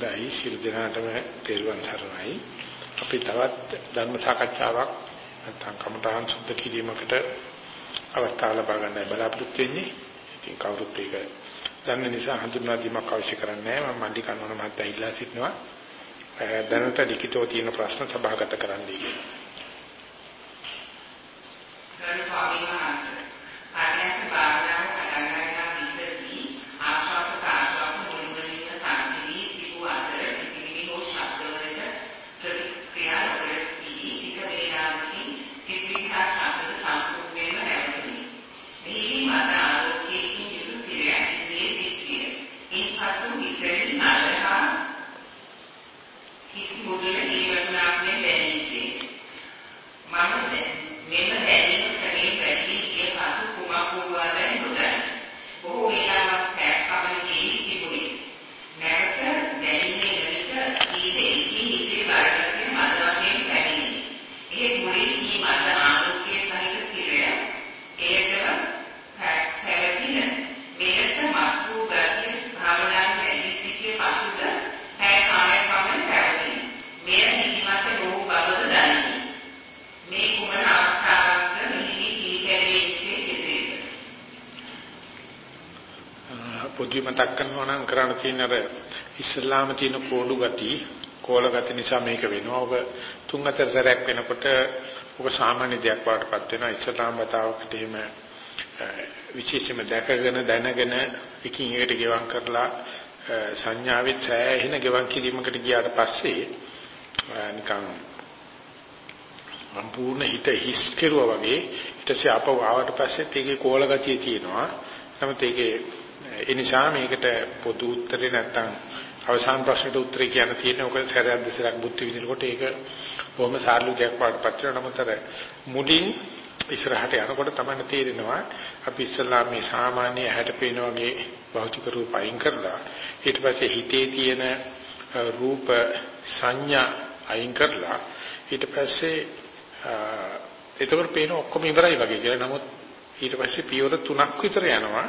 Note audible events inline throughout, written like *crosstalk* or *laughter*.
දැයි සිල් දනාටම තෙරුවන් සරණයි. අපි තවත් ධර්ම සාකච්ඡාවක් නැත්නම් කමඨාන් සුද්ධ කිරීමකට අවස්ථාව ලබා ගන්නයි බලාපොරොත්තු වෙන්නේ. ඉතින් කවුරුත් ඒක දන්න නිසා හඳුන්වා දීමක් අවශ්‍ය කරන්නේ නැහැ. මම මල්ලි කන්නවන මහත්තයා ඉල්ලා සිටිනවා. දැනට ලිඛිතව තියෙන ප්‍රශ්න සභාගත කරන්නයි කියලා. ගරු ස්වාමීන් වහන්සේ ආර්යයන් භාවනාව පටන් ගන්නා විටදී ආශාස ප්‍රාශාස මුලින්ම සාන්තිවි පිටු අතර සිටිවිලි හෝ ශබ්දවලට ප්‍රතික්‍රියා කරති එක වේලාවකින් සිත්විහා ශබ්ද සම්පූර්ණයෙන්ම නැවතුනි. මේ මත ආලෝකයෙන් යුතු ක්‍රියාවේ දිස්විය. ඉන්පසු විතරේ නලහා කිසි මුදලේ නිවර්ණාක් නෙවෙයි. මම මෙන්න දැනීම ක්‍රමයේ වැඩි ගිය පසු කුමක් වූවාදයි නොදැන. බොහෝ වේලාවක් පැය පමණ ගෙවි තිබුණේ. නැවත දැනීමේ විට ඊයේ ඉතිරි බාරගත්තේ මද වශයෙන් පැමිණි. ඒ මුලින් මේ මද ආලෝකයේ සහිත කිරය ඒකම පැවතින මෙලෙස මත් වූ ගතිය භාවනාවේ වැඩි සිටියේ පසුද පැය කාලයක් පමණ පැවතිනි. මෙය නිදිමත නොවූ බවද දැනේ. මේ කුමන අවස්ථාවක්ද මෙහි කීකැවේ ඉන්නේ කෙසේද? පොඩි මතක් කරනවා නම් කරන්න තියෙන අර ඉස්ලාම තියෙන කෝඩු ගති කෝල ගති නිසා මේක වෙනවා. ඔබ තුන් හතර සැරයක් වෙනකොට ඔබ සාමාන්‍ය දෙයක් වඩපත් වෙනවා. ඉස්ලාම බතාවකට එහෙම විශේෂයෙන්ම දැකගෙන දැනගෙන එකින් එකට ගෙවම් කරලා සංඥාවෙත් සෑහෙන ගෙවම් කිරීමකට ගියාට පස්සේ නිකන් සම්පූර්ණ හිත හිස් කෙරුවා වගේ ඊට පස්සේ ආපහු ආවට පස්සෙත් ඒකේ කෝල ගතිය තියෙනවා. නමුත් ඒකේ ඒ නිසා මේකට පොදු උත්තරේ නැත්තම් අවසාන ප්‍රශ්නෙට උත්තරේ කියන්න තියෙන ඔක සැරයක් දෙසරක් බුද්ධ විදිනකොට ඒක බොහොම සාර්ථක දෙයක් වඩපත් වෙනවා. නමුත් අර මුලින් ඉස්සරහට යනකොට තමයි තේරෙනවා අපි ඉස්සල්ලා මේ සාමාන්‍ය හැට පේන වගේ භෞතික රූප අයින් කරලා ඊට පස්සේ හිතේ තියෙන රූප සංඥා අයින් කරලා ඊට පස්සේ එතකොට පේන ඔක්කොම ඉවරයි වගේ කියලා. නමුත් ඊට පස්සේ පියවර තුනක් විතර යනවා.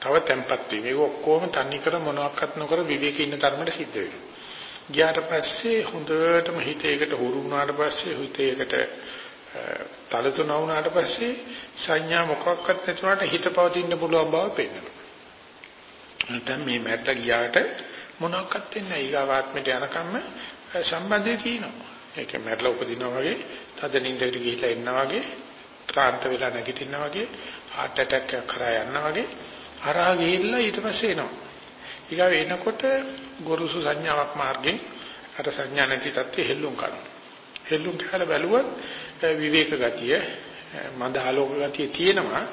තව tempat වීම. ඒක ඔක්කොම තන්නේ කර මොනවත් නොකර විවේකී ඉන්න තරමට සිද්ධ වෙනවා. ගියාට පස්සේ හොඳටම හිතේකට හුරු වුණාට පස්සේ හිතේකට තලතුණ වුණාට පස්සේ සංඥා මොකක්වත් නැතුණාට හිත පවතින්න පුළුවන් බව පේනවා. නැත්නම් මේ මැරට ගියාට මොනවත් වෙන්නේ නැහැ. ඊගාවාත්මයට යනකම්ම සම්බන්ධය තියෙනවා. ඒක මැරලා උපදිනවා වගේ තද නින්දකට ගිහිලා එනවා වගේ ක්ලාන්ත වෙලා නැගිටිනවා වගේ heart attack එකක් කරා යනවා වගේ හරහා ගිහිල්ලා ඊට පස්සේ එනවා. ඊගාව එනකොට ගොරුසු සංඥාවක් මාර්ගෙන් අර සංඥා නැති තත්ත්වෙ හෙල්ලුම් කරනවා. හෙල්ලුම් කියලා බැලුවොත් විවේක ගතිය මඳ ආලෝක ගතිය තියෙනවා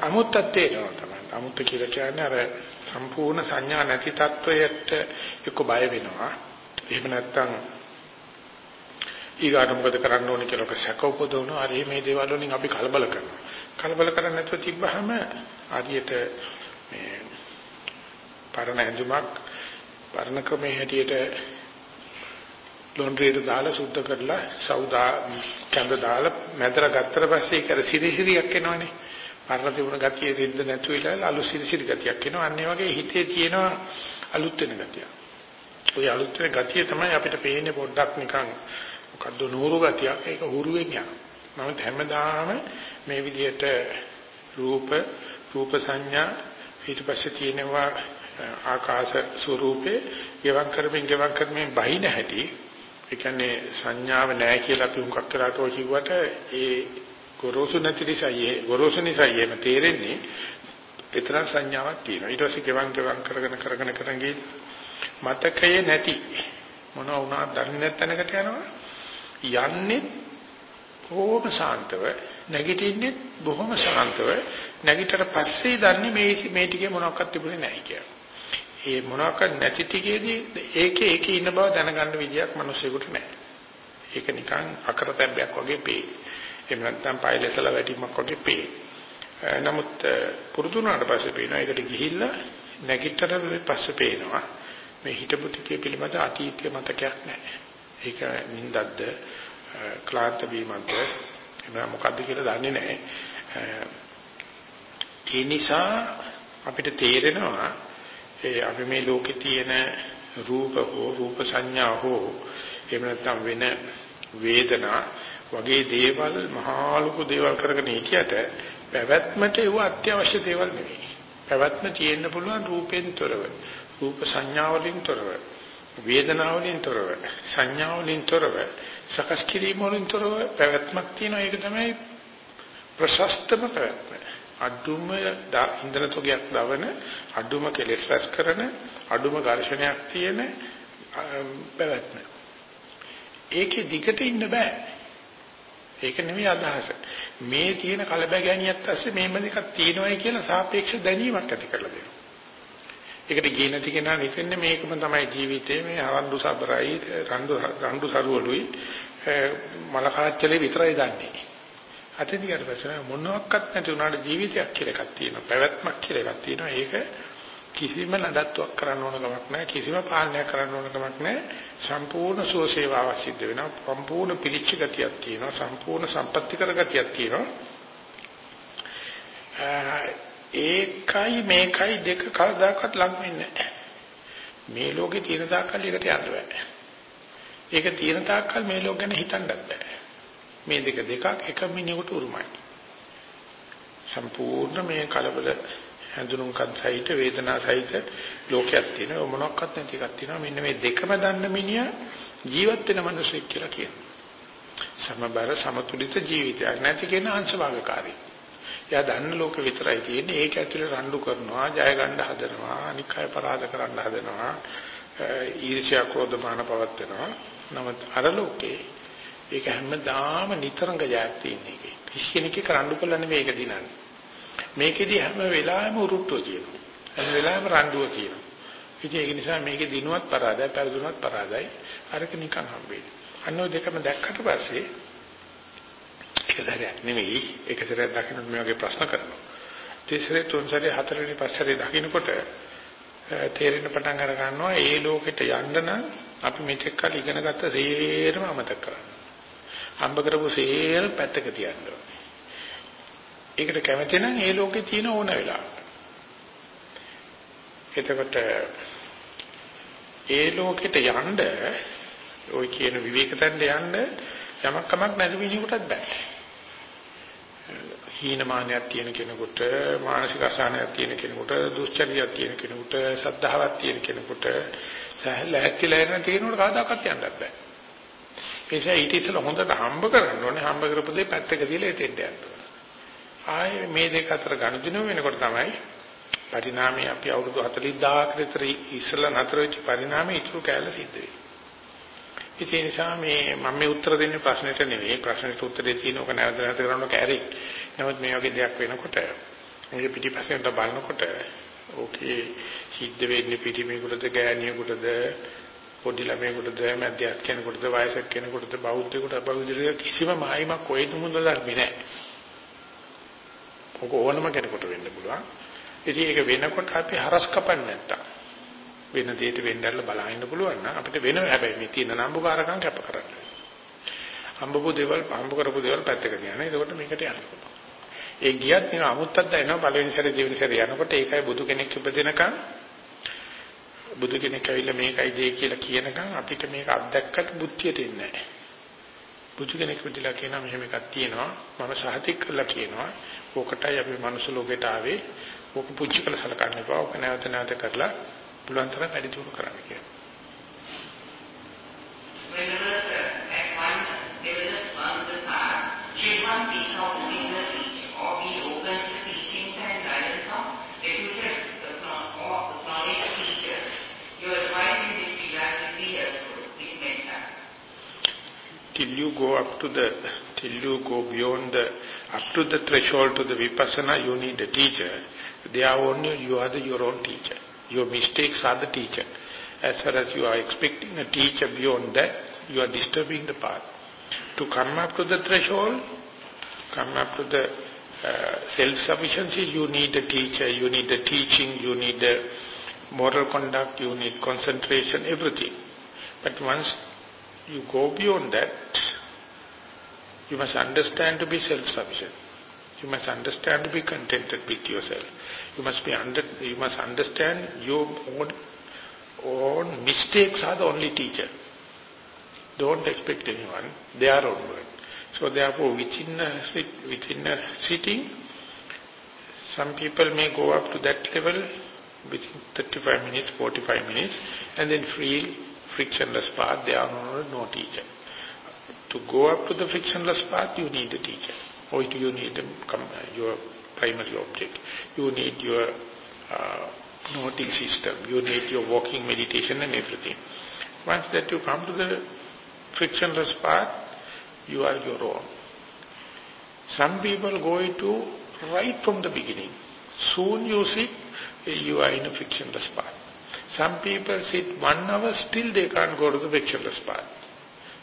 අමුත්තත් තේරෙනවා තමයි. අමුත්ත කියලා කියන්නේ අර සම්පූර්ණ සංඥා නැති තත්වයට එක්ක බය වෙනවා. එහෙම නැත්නම් ඊගාට මොකද කරන්න ඕනේ කියලා සැක උපදවනවා. අර මේ දේවල් වලින් අපි කලබල කරනවා. කලබල කරන්නේ නැතුව තිබ්බහම ආදියට මේ පරණ ඇඳුමක් පරණ ක්‍රමයේ හැටියට ලොන්ඩ්‍රියට දාලා සුද්ධ කරලා සෞදා කැඳ දාලා මැදට ගත්තට පස්සේ ඒක සිරිසිරියක් එනවනේ පරණ තිබුණ ගතිය දෙන්න නැතු වෙලා අලු සිරිසිරි ගතියක් එනවා අන්න ඒ වගේ හිතේ තියෙන අලුත් වෙන ගතිය. ওই අලුත් වෙන ගතිය තමයි අපිට පේන්නේ පොඩ්ඩක් නිකන් මොකද්ද නూరు ගතියක් ඒක හුරු වෙන්නේ. නමුත් හැමදාම මේ විදිහට රූප රූප සංඥා ඊට පස්සේ තියෙනවා ආකාශ ස්වરૂපේ ගෙවක් කරමින් ගෙවක් කරමින් බහින හැටි ඒ කියන්නේ සංඥාව නැහැ කියලා අපි හුඟක් කරාට ඔය කිව්වට ඒ ගොරෝසු නැති නිසා ඒ ගොරෝසු නිසා එහෙම තේරෙන්නේ. ඒතර සංඥාවක් තියෙනවා. ඊට පස්සේ ගෙවන් ගෙවන් කරගෙන කරගෙන කරගෙන ගිහින් මතකයේ නැති මොනවා වුණා දන්නේ නැත්නකට යනවා. යන්නේ බොහොම සාන්තව නැගිටින්නේ බොහොම සාන්තව නැගිටතර පස්සේ දන්නේ මේ මේ ටිකේ මොනවක්වත් තිබුණේ නැහැ කියලා. ඒ මොනවාක්වත් නැති ටිකේදී ඒකේ ඒකේ ඉන්න බව දැනගන්න විදියක් මිනිස්සුෙකුට නැහැ. ඒක නිකන් අකරතැබ්බයක් වගේ පේ. එහෙම නැත්නම් පයිලසල වැටීමක් වගේ පේ. නමුත් පුරුදු වුණාට පස්සේ පේනවා ඒකට ගිහිල්ලා නැගිටතර පස්සේ පේනවා මේ හිතපු ටිකේ පිළිබඳ අතීතයේ මතකයක් නැහැ. ඒක නින්දක්ද ක්ලාන්ත වීමක්ද එහෙම මොකද්ද කියලා දන්නේ නැහැ. ඒ නිසා අපිට තේරෙනවා ඒ අපි මේ ලෝකේ තියෙන රූප හෝ රූප සංඥා හෝ එහෙම නැත්නම් වෙන වේදනා වගේ දේවල් මහා ලොකු දේවල් කරගෙන හිටියට පැවැත්මට ඒව අත්‍යවශ්‍ය දේවල් නෙවෙයි. පැවැත්ම තියෙන්න පුළුවන් රූපෙන් තොරව, රූප සංඥාවලින් තොරව, වේදනාවලින් තොරව, සංඥාවලින් තොරව, සකස් කිරීම වලින් තොරව පැවැත්මක් තියෙනවා. ඒක තමයි ප්‍රශස්තම පැවැත්ම. අඩුම ඉන්ද්‍ර තොගයක් දවන, අඩුම කෙලෙස් රැස් කරන, අඩුම ඝර්ෂණයක් තියෙන පැවැත්ම. ඒකේ දිගට ඉන්න බෑ. ඒක නෙමෙයි අදහස. මේ තියෙන කලබගැනියත් ඇස්සේ මේම දෙකක් තියෙනවායි කියලා සාපේක්ෂ දැනීමක් ඇති කරලා දෙනවා. ඒකට ගියේ නැති කෙනා හිතන්නේ මේකම තමයි ජීවිතේ මේ අවන්දු සබරයි රණ්ඩු රණ්ඩු සරුවලුයි මල කාච්චලේ විතරයි දන්නේ. අතදී ඊට පස්සේ මොනවත් නැති උනාට ජීවිතයක් කියලා එකක් තියෙනවා. පැවැත්මක් කියලා එකක් තියෙනවා. ඒක කිසිම නඩත්තුවක් කරන්න ඕන කමක් නැහැ කිසිම පාලනයක් කරන්න ඕන කමක් නැහැ සම්පූර්ණ සුවසේවාවක් සිද්ධ වෙනවා සම්පූර්ණ පිළිච්ච ගතියක් තියෙනවා සම්පූර්ණ සම්පත්‍ති කර ගතියක් තියෙනවා ඒකයි මේකයි දෙක කවදාකවත් ලඟ වෙන්නේ නැහැ. මේ ලෝකේ තියෙන තාක්කල් එකට යන්න බෑ. ඒක තියෙන තාක්කල් මේ ලෝක ගැන හිතන්නත් බෑ. මේ දෙක දෙකක් එක මිනිහෙකුට උරුමයි. සම්පූර්ණ මේ කලබල හැඳුනුම්කම් සහිත වේදනා සහිත ලෝකයක් තියෙනවා. මොනක්වත් නැති එකක් තියෙනවා. මෙන්න මේ දෙකම දන්න මිනිහා ජීවත් වෙන මිනිසෙක් කියලා කියනවා. සමබර සමතුලිත ජීවිතයක්. නැති කෙනා අංශභාගකාරී. එයා දන්න ලෝක විතරයි තියෙන්නේ ඒක ඇතුලේ රණ්ඩු කරනවා ජය ගන්න හදනවා අනික් අය පරාද කරන්න හදනවා ඊර්ෂ්‍යා ක්‍රෝධ මාන පවත්වනවා නමුත් අර ලෝකේ ඒක හැමදාම නිතරංග ජයක් තියෙන එකේ කිසි කෙනෙක් කරඬු කළා නෙවෙයි ඒක දිනන්නේ මේකෙදි හැම වෙලාවෙම උරුට්ටුව තියෙනවා. හැම වෙලාවෙම රණ්ඩුව තියෙනවා. ඉතින් ඒක නිසා මේකේ දිනුවත් පරාදයි, පෙරදුනත් පරාදයි. අරක නිකන් හම්බෙන්නේ. අන්න ඔය දෙකම දැක්කට පස්සේ ඒකදරයක් නෙමෙයි. ඒක සැරයක් දකින්න මේ වගේ ප්‍රශ්න කරනවා. තිසරේ තුන්සරේ හතරවෙනි පස්සරේ දකින්නකොට තේරෙන පටන් අර ගන්නවා ඒ ලෝකෙට යන්න නම් අපි මෙතෙක් කල ඉගෙන ගත්ත සේරම අමතක කරන්න. හම්බ කරපු සේරම පැත්තක තියන්න ඕනේ. ඒකට කැමති නම් ඒ ලෝකේ තියෙන ඕන වෙලාවක. එතකොට ඒ ලෝකෙට යන්න ওই කියන විවේකතෙන්ද යන්න යමක් කමක් නැති මිනිහෙකුටත් බෑ. හීනමානයක් තියෙන කෙනෙකුට මානසික අසහනයක් තියෙන කෙනෙකුට දුස්චරියක් තියෙන කෙනෙකුට සද්ධාවක් තියෙන කෙනෙකුට සහැල්ලැක්කලා යන තියෙනකොට කවදාකවත් යන්නත් බෑ. ඒ නිසා ඊට ඉස්සෙල්ලා හොඳට හම්බ කරන්න ඕනේ හම්බ කරපු දේ පැත්තක තියලා එතෙන්ට යන්න ඕනේ. ආයේ මේ දෙක අතර ගනුදෙනු වෙනකොට තමයි පරිණාමය අපි අවුරුදු 40000ක විතර ඉස්සලා නතර වෙච්ච පරිණාමය ඉතුරු කැලේ සිද්ධ වෙන්නේ. ඒ නිසා මේ මම මේ උත්තර දෙන්නේ ප්‍රශ්නෙට නෙවෙයි ප්‍රශ්නෙට උත්තරේ තියෙනක නැවත නැවත කරනකොට කැරි. නමුත් මේ වගේ දෙයක් වෙනකොට මේ පිටිපස්සෙන් බලනකොට ඕකේ සිද්ධ වෙන්නේ පිටිමේකටද ගෑණියෙකුටද පොඩි ළමයෙකුටද මැදයක් කෙනෙකුටද වයසක කෙනෙකුටද බෞද්ධයෙකුට අබෞද්ධයෙකුට කිසිම මායිමක් කොහෙද මුඳ ධර්මේ නැහැ. ඔක ඕනම කෙනෙකුට වෙන්න පුළුවන්. ඉතින් ඒක වෙනකොට අපි හරස් කපන්නේ නැත්තම් වෙන දෙයකට වෙන්නදල්ල බලහින්න පුළුවන් නම් අපිට වෙන හැබැයි මේ තියෙන නම්බුකාරකම් කැප කරන්න. හම්බපු දේවල් හම්බ කරපු දේවල් පැත්තක තියන. එතකොට මේකට යන්න පුළුවන්. ඒ ගියත් නේ අමුත්තක් දැනෙනවා පළවෙනි සැරේ දෙවෙනි සැරේ යනකොට ඒකයි බුදු කෙනෙක් ඉපදෙනකන් බුදු කෙනෙක් ඇවිල්ලා මේකයි දෙය කියලා කියනකන් අපිට මේක අත්දැක්කට බුද්ධියට එන්නේ නැහැ. බුදු කෙනෙක් විදිලා කියනවා මෙහෙම එකක් තියෙනවා මම සහතික කරලා කියනවා ඕකටයි අපි මනුස්ස ලෝකයට ආවේ ඕක පුංචි කළ සලකන්න එපා ඕක නැවත නැවත කරලා පුළුවන් තරම් වැඩි දියුණු කරන්න කියලා. Should one seek out single teach or be open to teachings and guidance of deputed knowledge teachers? Your advice in this regard will be helpful. Please make that. Till you go up to the, till you go beyond the up to the threshold to the vipassana, you need a teacher. They are only, you are the, your own teacher. Your mistakes are the teacher. As far as you are expecting a teacher beyond that, you are disturbing the path. To come up to the threshold, come up to the uh, self-sufficiency, you need a teacher, you need a teaching, you need a moral conduct, you need concentration, everything. But once you go beyond that, you must understand to be self-sufficient. You must understand to be contented with yourself. You must be under, you must understand your own All mistakes are the only teacher. Don't expect anyone. They are onward. So therefore, within a, within a sitting, some people may go up to that level within 35 minutes, 45 minutes, and then free, frictionless path, they are no, no teacher. To go up to the frictionless path, you need a teacher. Or do you need your primary object. You need your uh, noting system. You need your walking meditation and everything. Once that you come to the frictionless path, you are your own. Some people go into right from the beginning. Soon you sit, you are in a frictionless path. Some people sit one hour, still they can't go to the frictionless path.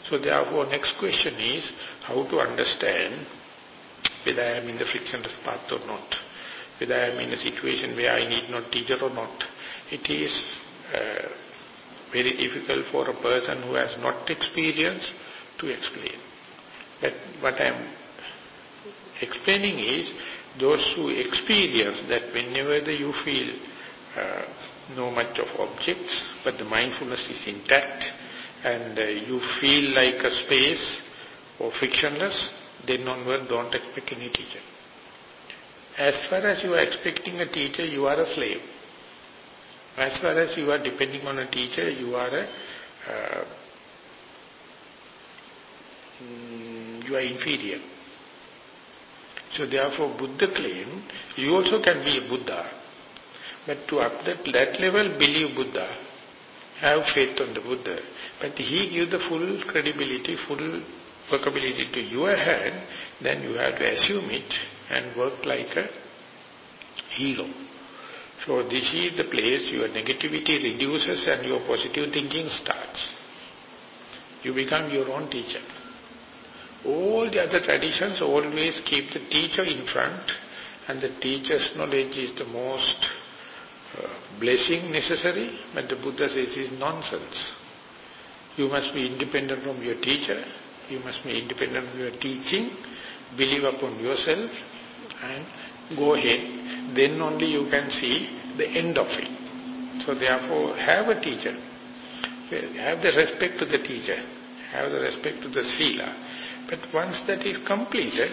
So therefore, next question is how to understand whether I am in the frictionless path or not whether I am in a situation where I need not teacher or not. It is uh, very difficult for a person who has not experienced to explain. But what I am explaining is those who experience that whenever you feel uh, no much of objects, but the mindfulness is intact, and uh, you feel like a space or frictionless, then onward don't expect any teacher. As far as you are expecting a teacher, you are a slave. As far as you are depending on a teacher, you are a, uh, you are inferior. So therefore Buddha claim, you also can be a Buddha. But to up that, that level, believe Buddha. Have faith on the Buddha. But he give the full credibility, full workability to your hand, then you have to assume it and work like a hero. So this is the place your negativity reduces and your positive thinking starts. You become your own teacher. All the other traditions always keep the teacher in front and the teacher's knowledge is the most uh, blessing necessary, but the Buddha says it is nonsense. You must be independent from your teacher, you must be independent from your teaching, believe upon yourself and go ahead. Then only you can see the end of it. So therefore, have a teacher. Have the respect to the teacher. Have the respect to the sila. But once that is completed,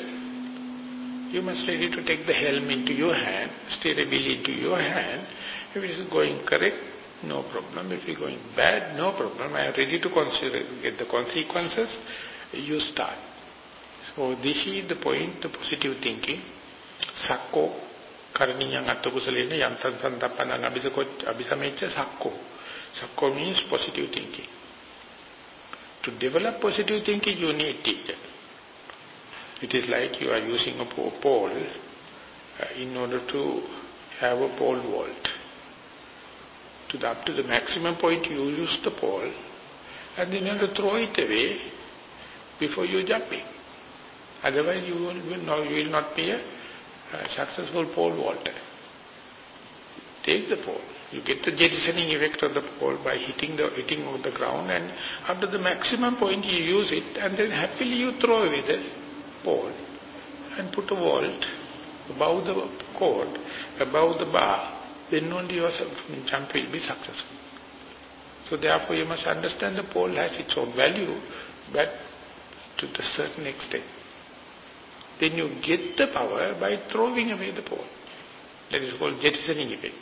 you must ready to take the helm into your hand, steer the wheel into your hand. If it is going correct, no problem. If it is going bad, no problem. I am ready to consider, get the consequences you start. So this is the point, the positive thinking. Sakko karaniyan attakusalena yantan santappanang abhisamecha sakko. Sakko means positive thinking. To develop positive thinking, you need it. It is like you are using a pole uh, in order to have a pole vault. To the, up to the maximum point, you use the pole, and then you have to throw it away before you jumping otherwise you will, will, not, you will not be a uh, successful pole vaulter. Take the pole. You get the jettisoning effect of the pole by hitting the hitting on the ground and to the maximum point you use it and then happily you throw away the pole and put a vault above the cord, above the bar, then only your jump will be successful. So therefore you must understand the pole has its own value, but to a certain extent. Then you get the power by throwing away the pole. That is called jettisoning effect.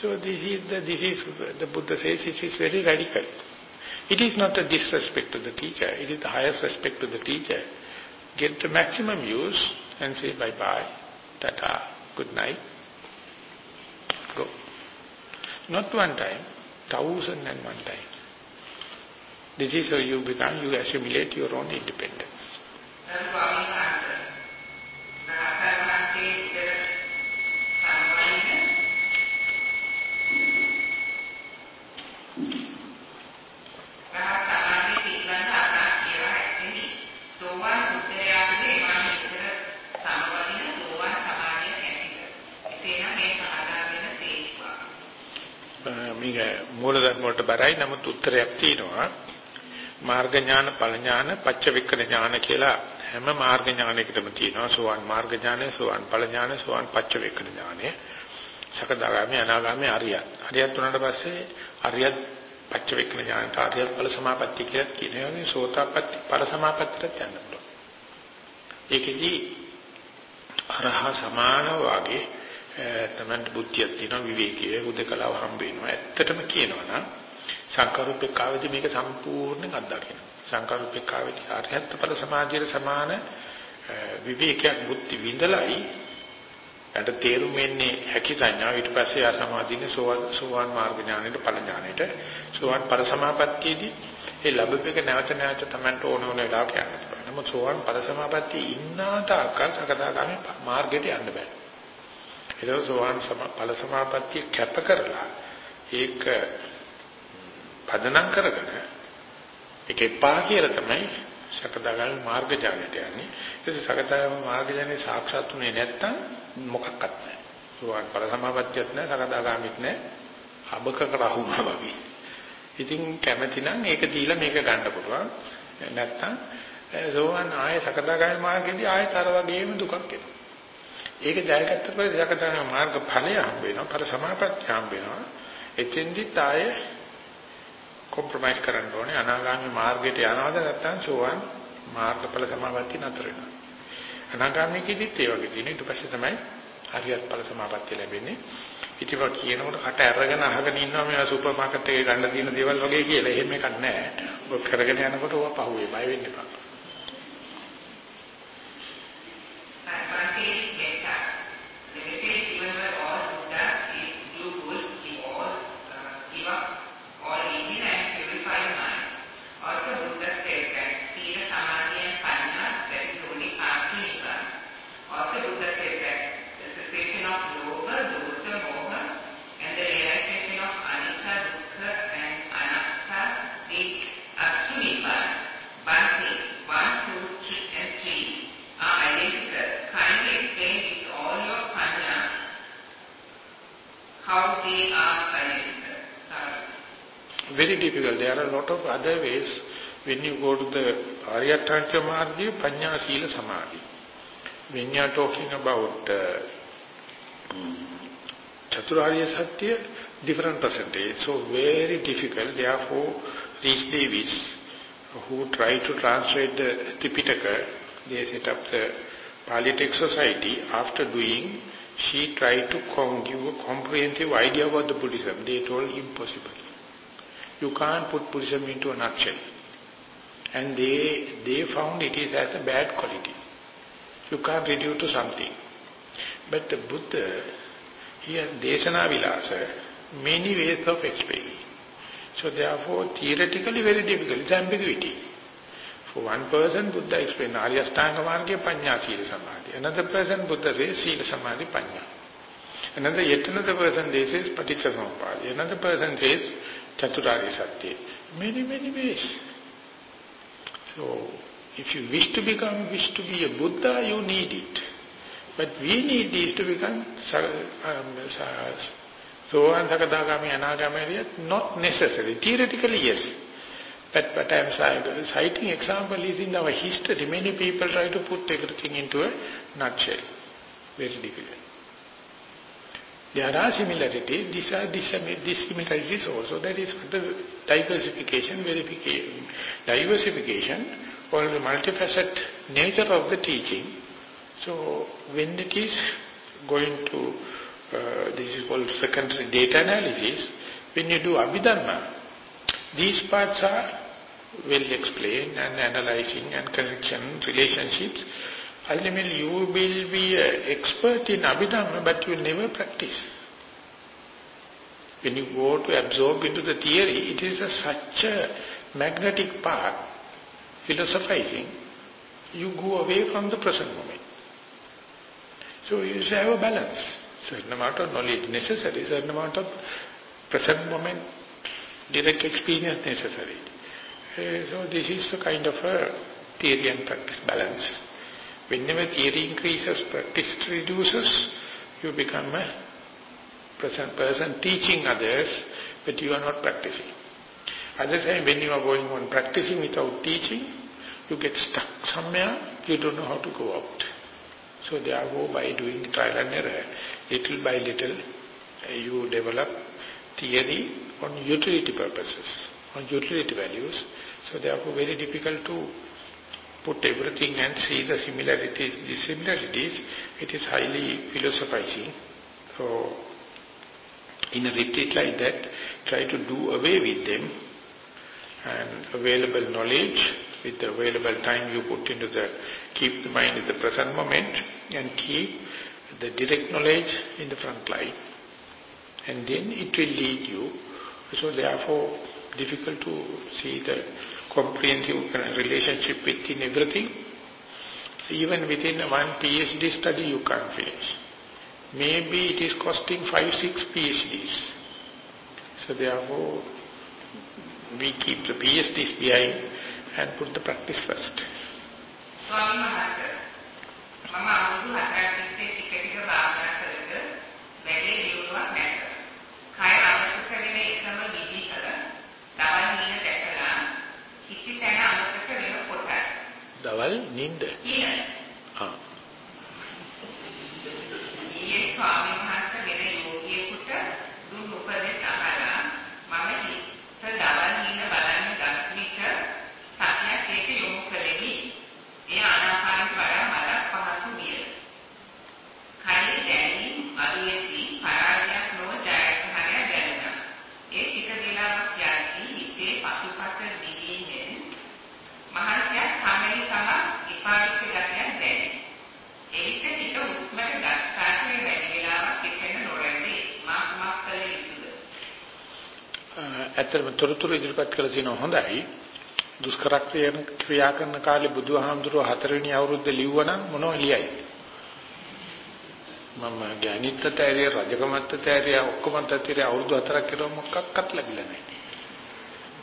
So this is the, this is, the Buddha says it is very radical. It is not a disrespect to the teacher, it is the highest respect to the teacher. Get the maximum use and say bye-bye, tata, good night, go. Not one time, thousand and one times. This is how you become, you assimilate your own independence. මූලධර්ම වලට බරයි නමුත් උත්තරයක් තියෙනවා මාර්ග ඥාන ඵල ඥාන පච්චවික්කන ඥාන කියලා හැම මාර්ග ඥානයකටම තියෙනවා සෝවාන් මාර්ග ඥානය සෝවාන් ඵල ඥානය සෝවාන් පච්චවික්කන ඥානය සකදාගාමී අනාගාමී අරියත්. අරියත් උනාට පස්සේ අරියත් පච්චවේක්ෂණ ඥානට අරියත් ඵල සමාපatti කියලා කියනවා. මේ සෝතාපට්ටි ඵල සමාපත්තියට යන්න පුළුවන්. ඒකෙදී අරහ සමාන වාගේ තමයි බුද්ධියක් තියෙනවා විවේකයේ උදකලාව හම්බ වෙනවා. ඇත්තටම කියනවා නම් සංකරුප්පේකාවේදී මේක සම්පූර්ණයෙන් අත්දකින්න. සංකරුප්පේකාවේදී ආර්යත්ත ඵල සමාධියට සමාන විවේකයක් බුද්ධි විඳලයි යට තේරුම් වෙන්නේ හැකි සංඥා ඊට පස්සේ ආ සමාධිනේ සෝවාන් සෝවාන් මාර්ග ඥානෙට ඵල ඥානෙට සෝවාන් ඵල සමාපත්තියේදී ඒ ලැබෙපෙක නැවත නැවත Tamanට ඕන ඕන වෙලාවක යන්න පුළුවන්. නමුත් සෝවාන් ඵල සමාපත්තියේ ඉන්නා තාක්කල් සකදාගාමී මාර්ගයට යන්න බෑ. ඒක සෝවාන් ඵල සමාපත්තිය කැප කරලා ඒක පදනම් කරගෙන ඒක එපා කියලා තමයි සකදාගාමී මාර්ග ඥානයට යන්නේ. ඒක සකදාගාමී මාර්ග ඥානේ සාක්ෂාත් උනේ නැත්තම් මොකක්වත් නැහැ. සෝවාන් ඵල සමාපත්තියත් නැහැ, සකදාගාමීත් නැහැ. අබකක රහුණා වගේ. ඉතින් කැමැති නම් ඒක දීලා මේක ගන්න පුළුවන්. නැත්තම් සෝවාන් ආයේ සකදාගාමී මාර්ගෙදී ආයෙත් අර වගේම දුකක් එනවා. ඒක ජයගත්ත පස්සේ සකදාගාමී මාර්ග ඵලය හම්බ වෙනවා, ඵල සමාපත්තිය හම්බ වෙනවා. එතෙන්දිත් ආයේ කොම්ප්‍රොමයිස් කරන්න ඕනේ අනාගාමී මාර්ගයට යනවද නැත්නම් සෝවාන් මාර්ගඵල සමාපatti නතර වෙනවා. අනාගාමී කිදිත් ඒ වගේ තියෙන ඊට පස්සේ තමයි හරියට ඵල සමාපatti ලැබෙන්නේ. ඉතින් වා කියනකොට කට අරගෙන අහගෙන ඉන්නවා මේ සුපර් මාකට් එකේ ගන්න තියෙන දේවල් වගේ කියලා. එහෙම එකක් නැහැ. ඔය කරගෙන යනකොට ඕවා පහුවේ බය වෙන්න එපා. Other ways when you go to the Aryatthaka Margi, Panya Sila Samadhi. When you are talking about uh, Chaturarya Satya, different percentage. So very difficult. Therefore, these Devis who try to translate the Tipitaka, they set up the Pali Society. After doing, she tried to give a comprehensive idea about the Buddhism. They told impossible. You can't put Buddhism into a nutshell. And they, they found it is as a bad quality. You can't reduce to something. But the Buddha, he has Desana Vilasa, many ways of explaining. So therefore, theoretically very difficult. It's ambiguity. For one person, Buddha explained Aryastanga Marga Panya Sila Samadhi. Another person, Buddha says Sila Samadhi Panya. Another, yet another person, they says Paticca Another person says Many, many ways. So, if you wish to become, wish to be a Buddha, you need it. But we need this to become um, so and Sakadagami, Anagami, not necessary. Theoretically, yes. But but I am citing example is in our history, many people try to put everything into a nutshell. Very difficult. There are similarities, these are dissimilarities also. That is the diversification, verification, diversification, or the multifaceted nature of the teaching. So when it is going to, uh, this is called secondary data analysis, when you do Abhidharma, these parts are well explained and analyzing and connection, relationships, ultimately you will be an expert in Abhidhamma but you will never practice. When you go to absorb into the theory, it is a, such a magnetic part, philosophizing, you go away from the present moment. So you should have a balance. Certain amount of knowledge necessary, certain amount of present moment direct experience necessary. Uh, so this is a kind of a theory and practice balance. Whenever theory increases, practice reduces, you become a present person teaching others, but you are not practicing. At the time, when you are going on practicing without teaching, you get stuck somewhere, you don't know how to go out. So therefore, by doing trial and error, little by little, uh, you develop theory on utility purposes, on utility values. So therefore very difficult to put everything and see the similarities, dissimilarities. It is highly philosophizing. So in a retreat like that, try to do away with them and available knowledge with the available time you put into the, keep the mind in the present moment and keep the direct knowledge in the front line. And then it will lead you. So therefore, difficult to see the comprehensive relationship within everything. Even within one PhD study you can't finish. Maybe it is costing five, six PhDs. So therefore, we keep the PhDs behind and put the practice first. Swami Mama දවල් නිින්ද. කියන. ආ. ඊයේ ස්වාමීන් වහන්සේ වෙන යෝගියෙකුට දුන් උපදෙස් අහලා මම හිත දවල් නිින බලන්න ගත් විට සතියක් ඒක යොමු කළෙමි. ඒ ආනාපානට වඩා මලක් පහසු විය. කයේ දැනීම් අඩුවේදී පරාජයක් නොව ජයග්‍රහණය දැනුණා. ඒ ටික වේලාවක් යද්දී හිතේ පසුපස දිවීමෙන් මහන්සියක් සමලි සම විපාක ගතියක් දැනේ. ඒක ටික උස්මට ගත්තාට වැඩි වේලාවක් එතන නොරැඳේ. මා කුමක් කළ යුතුද? ඇත්තටම තොරතුරු ඉදිරිපත් කළ තියෙනවා හොඳයි. දුෂ්කර ක්‍රියා කරන කාලේ බුදුහාමුදුරුව හතරවෙනි අවුරුද්ද ලිව්වනම් මොනව ලියයි? මම ගණිත තෑරිය රජකමත් තෑරිය ඔක්කොම තෑරිය අවුරුදු හතරක් කරා මොකක්වත් ලැබිලා නැහැ.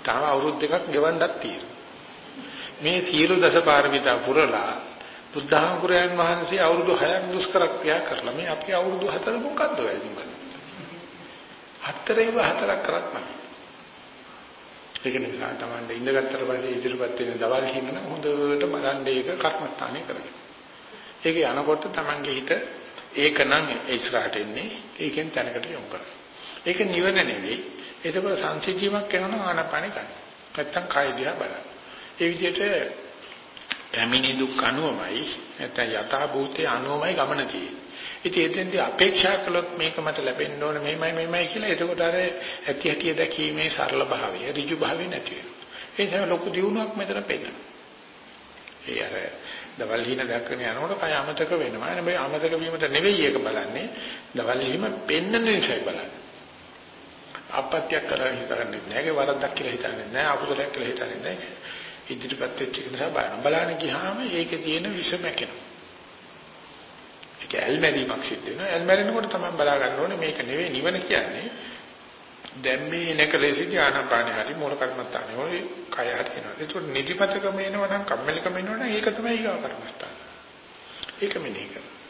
තාම අවුරුදු දෙකක් ගෙවන්නත් තියෙනවා. මේ සීල දස පාරමිතා පුරලා බුද්ධහාමුදුරයන් වහන්සේ අවුරුදු 6ක් දුෂ්කර ක්‍රියා කරලා මේ අපි අවුරුදු 4 මොකද්ද වෙන්නේ? හතරේ හතරක් කරත් නැහැ. ඒක නිසා තමයි ඉඳගත්තට පස්සේ ඉදිරිපත් වෙන දවල් හිමන හොඳට බලන්න ඒක කර්මස්ථානේ කරගන්න. ඒක යනකොට Tamange හිත ඒකනම් ඉස්සරහට එන්නේ ඒකෙන් තැනකට යොමු කරනවා. ඒක නිවන නෙවෙයි. ඒකවල සංසිද්ධියක් කරනවා ආනපන ගන්න. නැත්තම් කය දිහා බලන්න. ඒ විදිහට පැමිණි දුක් අනුවමයි නැත්නම් යථා භූතේ අනුවමයි ගමන තියෙන්නේ. ඉතින් එතෙන්දී අපේක්ෂා කළොත් මේක මට ලැබෙන්න ඕන මෙහෙමයි මෙහෙමයි කියලා එතකොට අර ඇති හැටි දැකීමේ සරල භාවය ඍජු භාවය නැති වෙනවා. ඒ නිසා ලොකු දියුණුවක් මෙතන පෙන්වනවා. ඒ අර දවල් හින දැක්කම යනකොට කය අමතක වෙනවා. හැබැයි අමතක වීමට නෙවෙයි ඒක බලන්නේ. දවල් හිම පෙන්නන නිසායි බලන්නේ. අපත්‍යක් කරලා හිතන්නේ නැහැ. ඒක වරද්දක් කියලා හිතන්නේ නැහැ. අකුසලයක් කියලා හිතන්නේ නැහැ. ඉදිරිපත් වෙච්ච එක නිසා බලන්න. බලන්න ගියාම ඒකේ තියෙන විෂ මැකෙනවා. ඒක ඇල්මැරීමක් සිද්ධ වෙනවා. ඇල්මැරෙනකොට තමයි බලා ගන්න ඕනේ මේක නෙවෙයි නිවන කියන්නේ. දැන් මේ නැකලෙසිදී ආනාපානෙ හරි මූල කර්මස්ථානේ හොයි කය හරි වෙනවා. ඒක නිදිමතකම එනවා නම් කම්මැලිකම එනවා නම් ඒක තමයි ඊගා කර්මස්ථාන. ඒක මෙනෙහි කරනවා.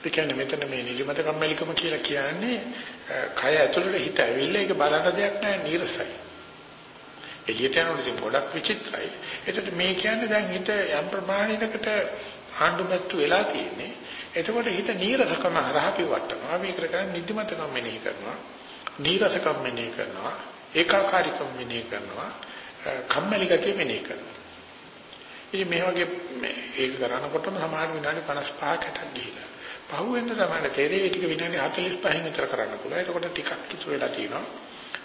ඒ කියන්නේ මෙතන මේ නිදිමත කම්මැලිකම කියලා කියන්නේ කය ඇතුළට හිත ඇවිල්ලා ඒක බලන දෙයක් නෑ නීරසයි. එළියට යනකොට ඉතින් ගොඩක් විචිත්‍රයි. ඒකට මේ කියන්නේ දැන් හිත යම් ප්‍රමාණයකට ආණ්ඩුමැත්තු වෙලා තියෙන්නේ. එතකොට හිත නීරසකම හරහා පිවටනවා. මේක කරන්නේ නිදිමතකම් මෙනෙහි කරනවා. නීරසකම් මෙනෙහි කරනවා. ඒකාකාරීකම් මෙනෙහි කරනවා. කම්මැලි ගතිය මෙනෙහි කරනවා. ඉතින් මේ වගේ ඒක කරනකොටම සමහර විනාඩි 55 60ක් ගිහිලා. පහුවෙන්ද තමයි තේරෙන්නේ ටික විනාඩි 45 විතර කරන්න පුළුවන්. එතකොට ටිකක් ඉතුරු වෙලා තියෙනවා.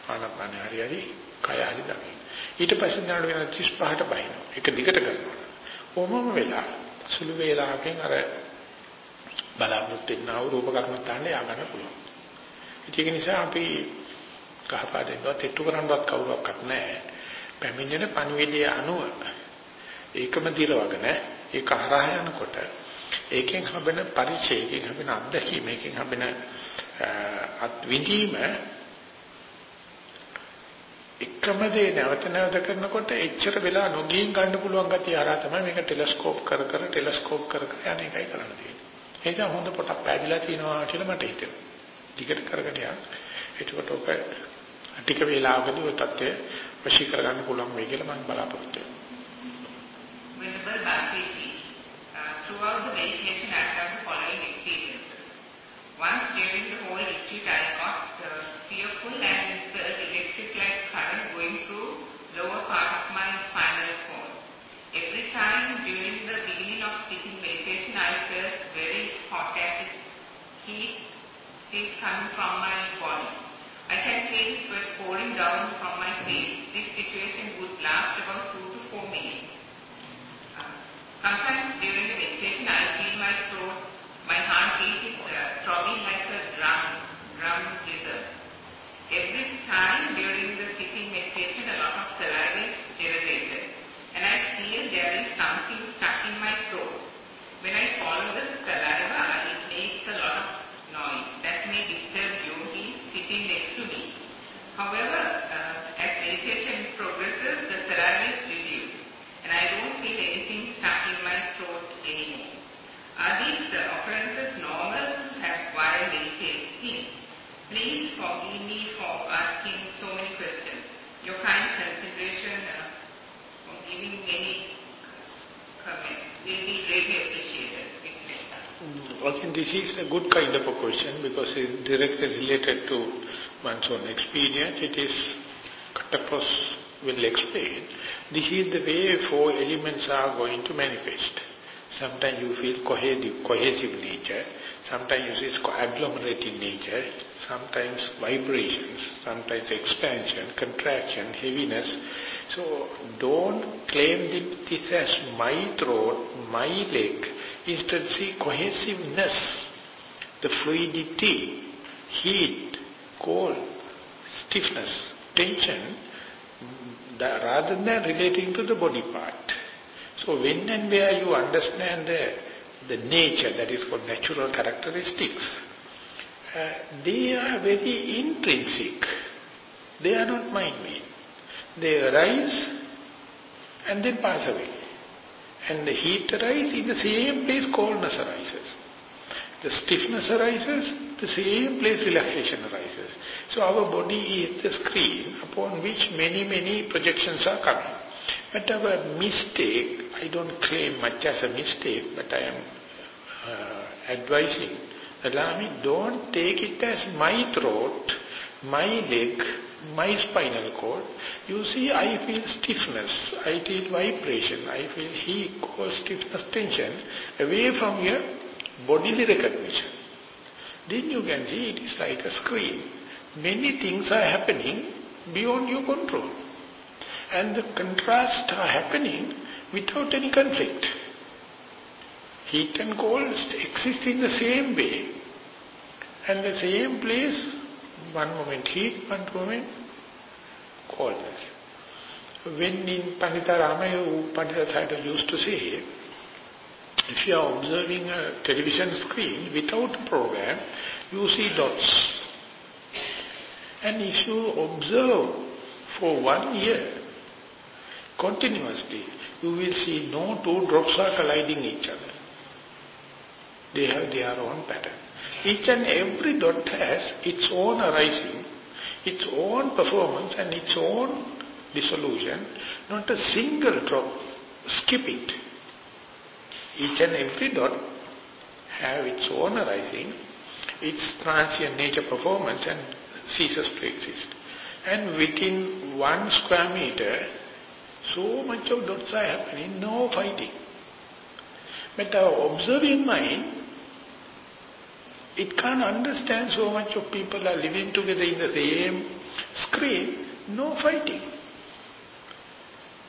ආනපන හරි හරි කය හරි දකින්න. ඊට පස්සේ විනාඩි 35ට බහිනවා. ඒක දිගට කරනවා. කොහොමම වෙලා සුළු වේලාවකින් අර බලාපොරොත්තු වෙනා වූ රූප කර්මස්ථානේ ය아가න්න පුළුවන්. ඒක නිසා අපි කහපාදෙන්වත් ඉට්ටු කරන්නවත් කවුරක්වත් නැහැ. පැමිණෙන පණිවිඩය අනුව ඒකම දිරවගෙන ඒක හරහා යනකොට ඒකෙන් හම්බෙන පරිචය, ඒකෙන් හම්බෙන අත්දැකීම, ඒකෙන් හම්බෙන අත් විඳීම එකම දේ නැවත නැවත කරනකොට එච්චර වෙලා නොගින් ගන්න පුළුවන් ගතිය හරහා තමයි මේක ටෙලස්කෝප් කර කර ටෙලස්කෝප් කර කර යන එකයි කරන්න තියෙන්නේ. ඒක හොඳ පොටක් පැදිලා තියෙනවා කියලා මට හිතෙනවා. ටිකට කරගෙන යන්න. එතකොට ඔක ටික වේලාවකදී ඔය தත්ත්වය වශී කරගන්න පුළුවන් වෙයි කියලා මම බලාපොරොත්තු වෙනවා. Venerable Bhakti, uh, throughout the meditation I have the following experiences. Once during the whole retreat, retreat, I got from my body. I can feel sweat pouring down from my face. This situation would last about two to four minutes. Uh, sometimes during the meditation, I feel my throat, my heartbeat is uh, throbbing like a drum, drum rhythm. Every time during the sitting meditation, a lot of saliva is generated, and I feel there is something stuck in my throat. When I swallow the saliva, it makes a lot of noise that may disturb yogis sitting next to me. However, uh, as meditation progresses, the saliva is reduced, and I don't feel anything stuck in my throat anymore. Are these uh, occurrences normal to have while meditating? Please forgive me for asking so many questions. Your kind consideration uh, for giving many comments will be greatly appreciated. With pleasure. I think this is a good kind of a question because it's directly related to one's own experience. It is cut across will explain. This is the way four elements are going to manifest. Sometimes you feel cohesive, cohesive nature, sometimes you see agglomerating nature, sometimes vibrations, sometimes expansion, contraction, heaviness. So don't claim this as my throat, my leg. Instead see cohesiveness, the fluidity, heat, cold, stiffness, tension, rather than relating to the body part. So when and where you understand the, the nature, that is called natural characteristics, uh, they are very intrinsic. They are not mind-made. They arise and then pass away. And the heat arises in the same place coldness arises. The stiffness arises, the same place relaxation arises. So our body is the screen upon which many, many projections are coming. But our mistake, I don't claim much as a mistake, but I am uh, advising, allow me, don't take it as my throat, my leg, my spinal cord. You see, I feel stiffness, I feel vibration, I feel heat, cold, stiffness, tension, away from your bodily recognition. Then you can see it is like a screen. Many things are happening beyond your control. And the contrast are happening without any conflict. Heat and cold exist in the same way. And the same place, one moment heat, one moment coldness. When in Pandita Rama, Pandita Sayadaw used to say, if you are observing a television screen without a program, you see dots. And if you observe for one year, continuously, you will see no two drops are colliding each other. They have their own pattern. Each and every dot has its own arising, its own performance and its own dissolution, not a single drop. Skip it. Each and every dot have its own arising, its transient nature performance and ceases to exist. And within one square meter, so much of dots are happening, no fighting. But our observing mind, it can't understand so much of people are living together in the same screen, no fighting.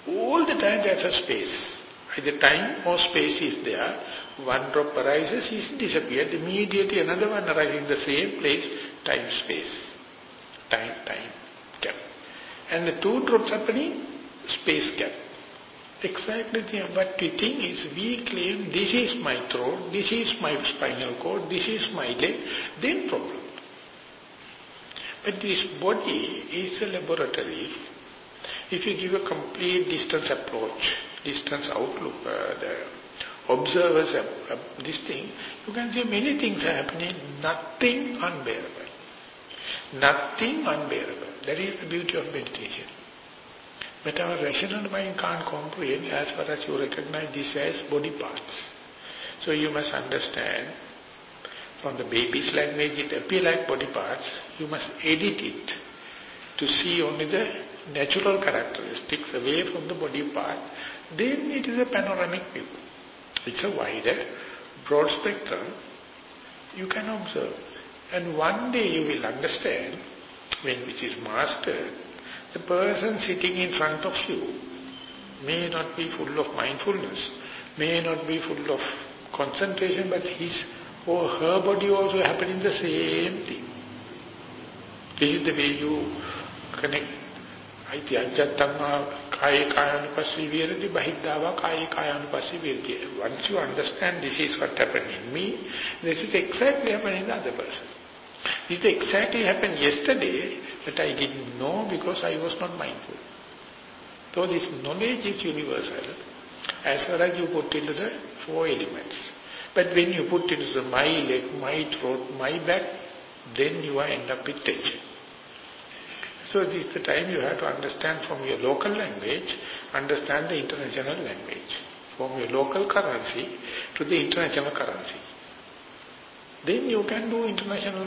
All the time there's a space. Either time or space is there. One drop arises, it disappeared. Immediately another one arises in the same place, time, space. Time, time, gap. And the two drops happening, space gap. Exactly the, what we think is we claim this is my throat, this is my spinal cord, this is my leg, then problem. But this body is a laboratory. If you give a complete distance approach, distance outlook, uh, the observers uh, uh, this thing, you can see many things are happening, nothing unbearable. Nothing unbearable. That is the beauty of meditation. But our rational mind can't comprehend as far as you recognize this as body parts. So you must understand, from the baby's language, it appear like body parts. You must edit it to see only the natural characteristics away from the body part. Then it is a panoramic view. It's a wider, broad spectrum. You can observe. And one day you will understand, when which is mastered, the person sitting in front of you may not be full of mindfulness, may not be full of concentration, but his or her body also happening the same thing. This is the way you connect. අයිති අජත්තං කාය කායනුපස්සී විරති බහිද්ධාව කාය කායනුපස්සී විරති. Once you understand this is what happened in me, this is exactly happening in the other person. This exactly happened yesterday, but I didn't know because I was not mindful. So this knowledge is universal as far as you put into the four elements. But when you put into the my leg, my throat, my back, then you end up with tension. So this is the time you have to understand from your local language, understand the international language. From your local currency to the international currency. Then you can do international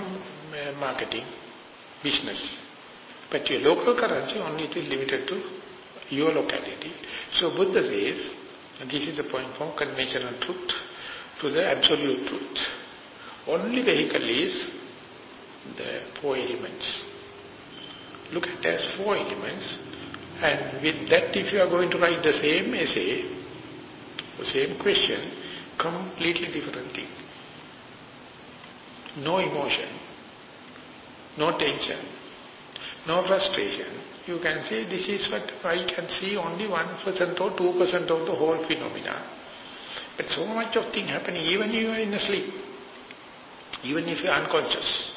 marketing, business. But your local currency only is limited to your locality. So Buddha says, this is the point from conventional truth to the absolute truth. Only vehicle is the four elements. Look at as four elements and with that if you are going to write the same essay, the same question, completely different thing. No emotion, no tension, no frustration. You can say this is what I can see only 1% or 2% of the whole phenomena. But so much of thing happening even if you are in a sleep, even if you are unconscious.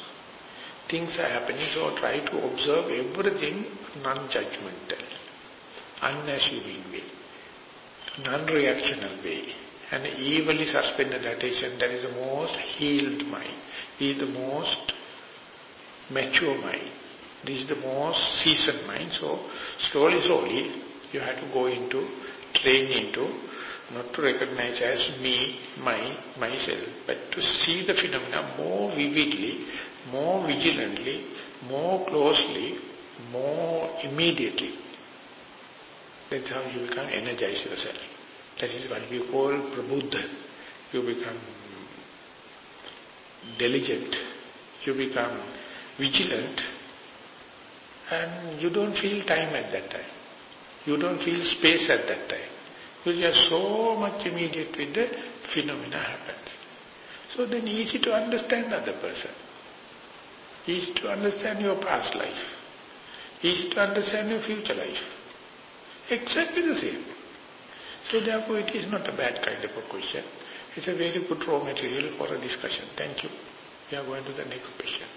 Things are happening, so try to observe everything non-judgmental, unassuming way, non-reactional way, and evenly suspended attention. That is the most healed mind, is the most mature mind. This is the most seasoned mind. So slowly, slowly, you have to go into, train into, not to recognize as me, my, myself, but to see the phenomena more vividly, more vigilantly, more closely, more immediately. That's how you become energize yourself. That is what we call prabuddha. You become diligent, you become vigilant, and you don't feel time at that time. You don't feel space at that time. You are so much immediate with the phenomena happens. So then easy to understand other person. Easy to understand your past life. Easy to understand your future life. Exactly the same. So therefore it is not a bad kind of a question. It's a very good raw material for a discussion. Thank you. We are going to the next question.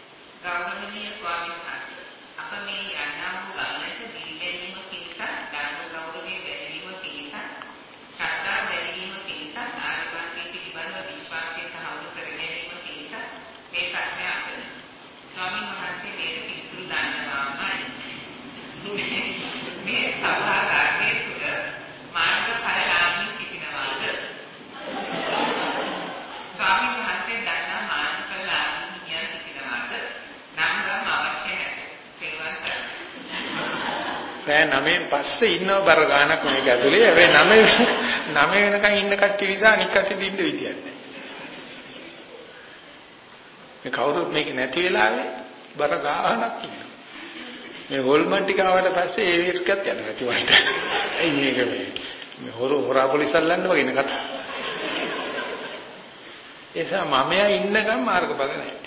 ගෞරවනීය ස්වාමීන් වහන්සේ අප මේ යන්නා වූ ගමනට ගන්න. රෑ නමෙන් පස්සේ ඉන්නව බර ගානක් මේක ඇතුලේ. හැබැයි නම *laughs* නම වෙනකන් ඉන්න කට්ටිය නිසා අනික් කට්ටිය දින්න විදියක් නැහැ. මේ කවුරුත් මේක නැති වෙලාවේ බර ගානක් ඉන්නවා. මේ හොල්මන් ටික ආවට පස්සේ ඒ විස්කත් යනවා ඇතිවට. ඇයි මේක මේ මේ හොරු හොරා පොලිස් අල්ලන්න වගේ නේ කතා. එසා මමයා ඉන්නකම් මාර්ගඵල නැහැ.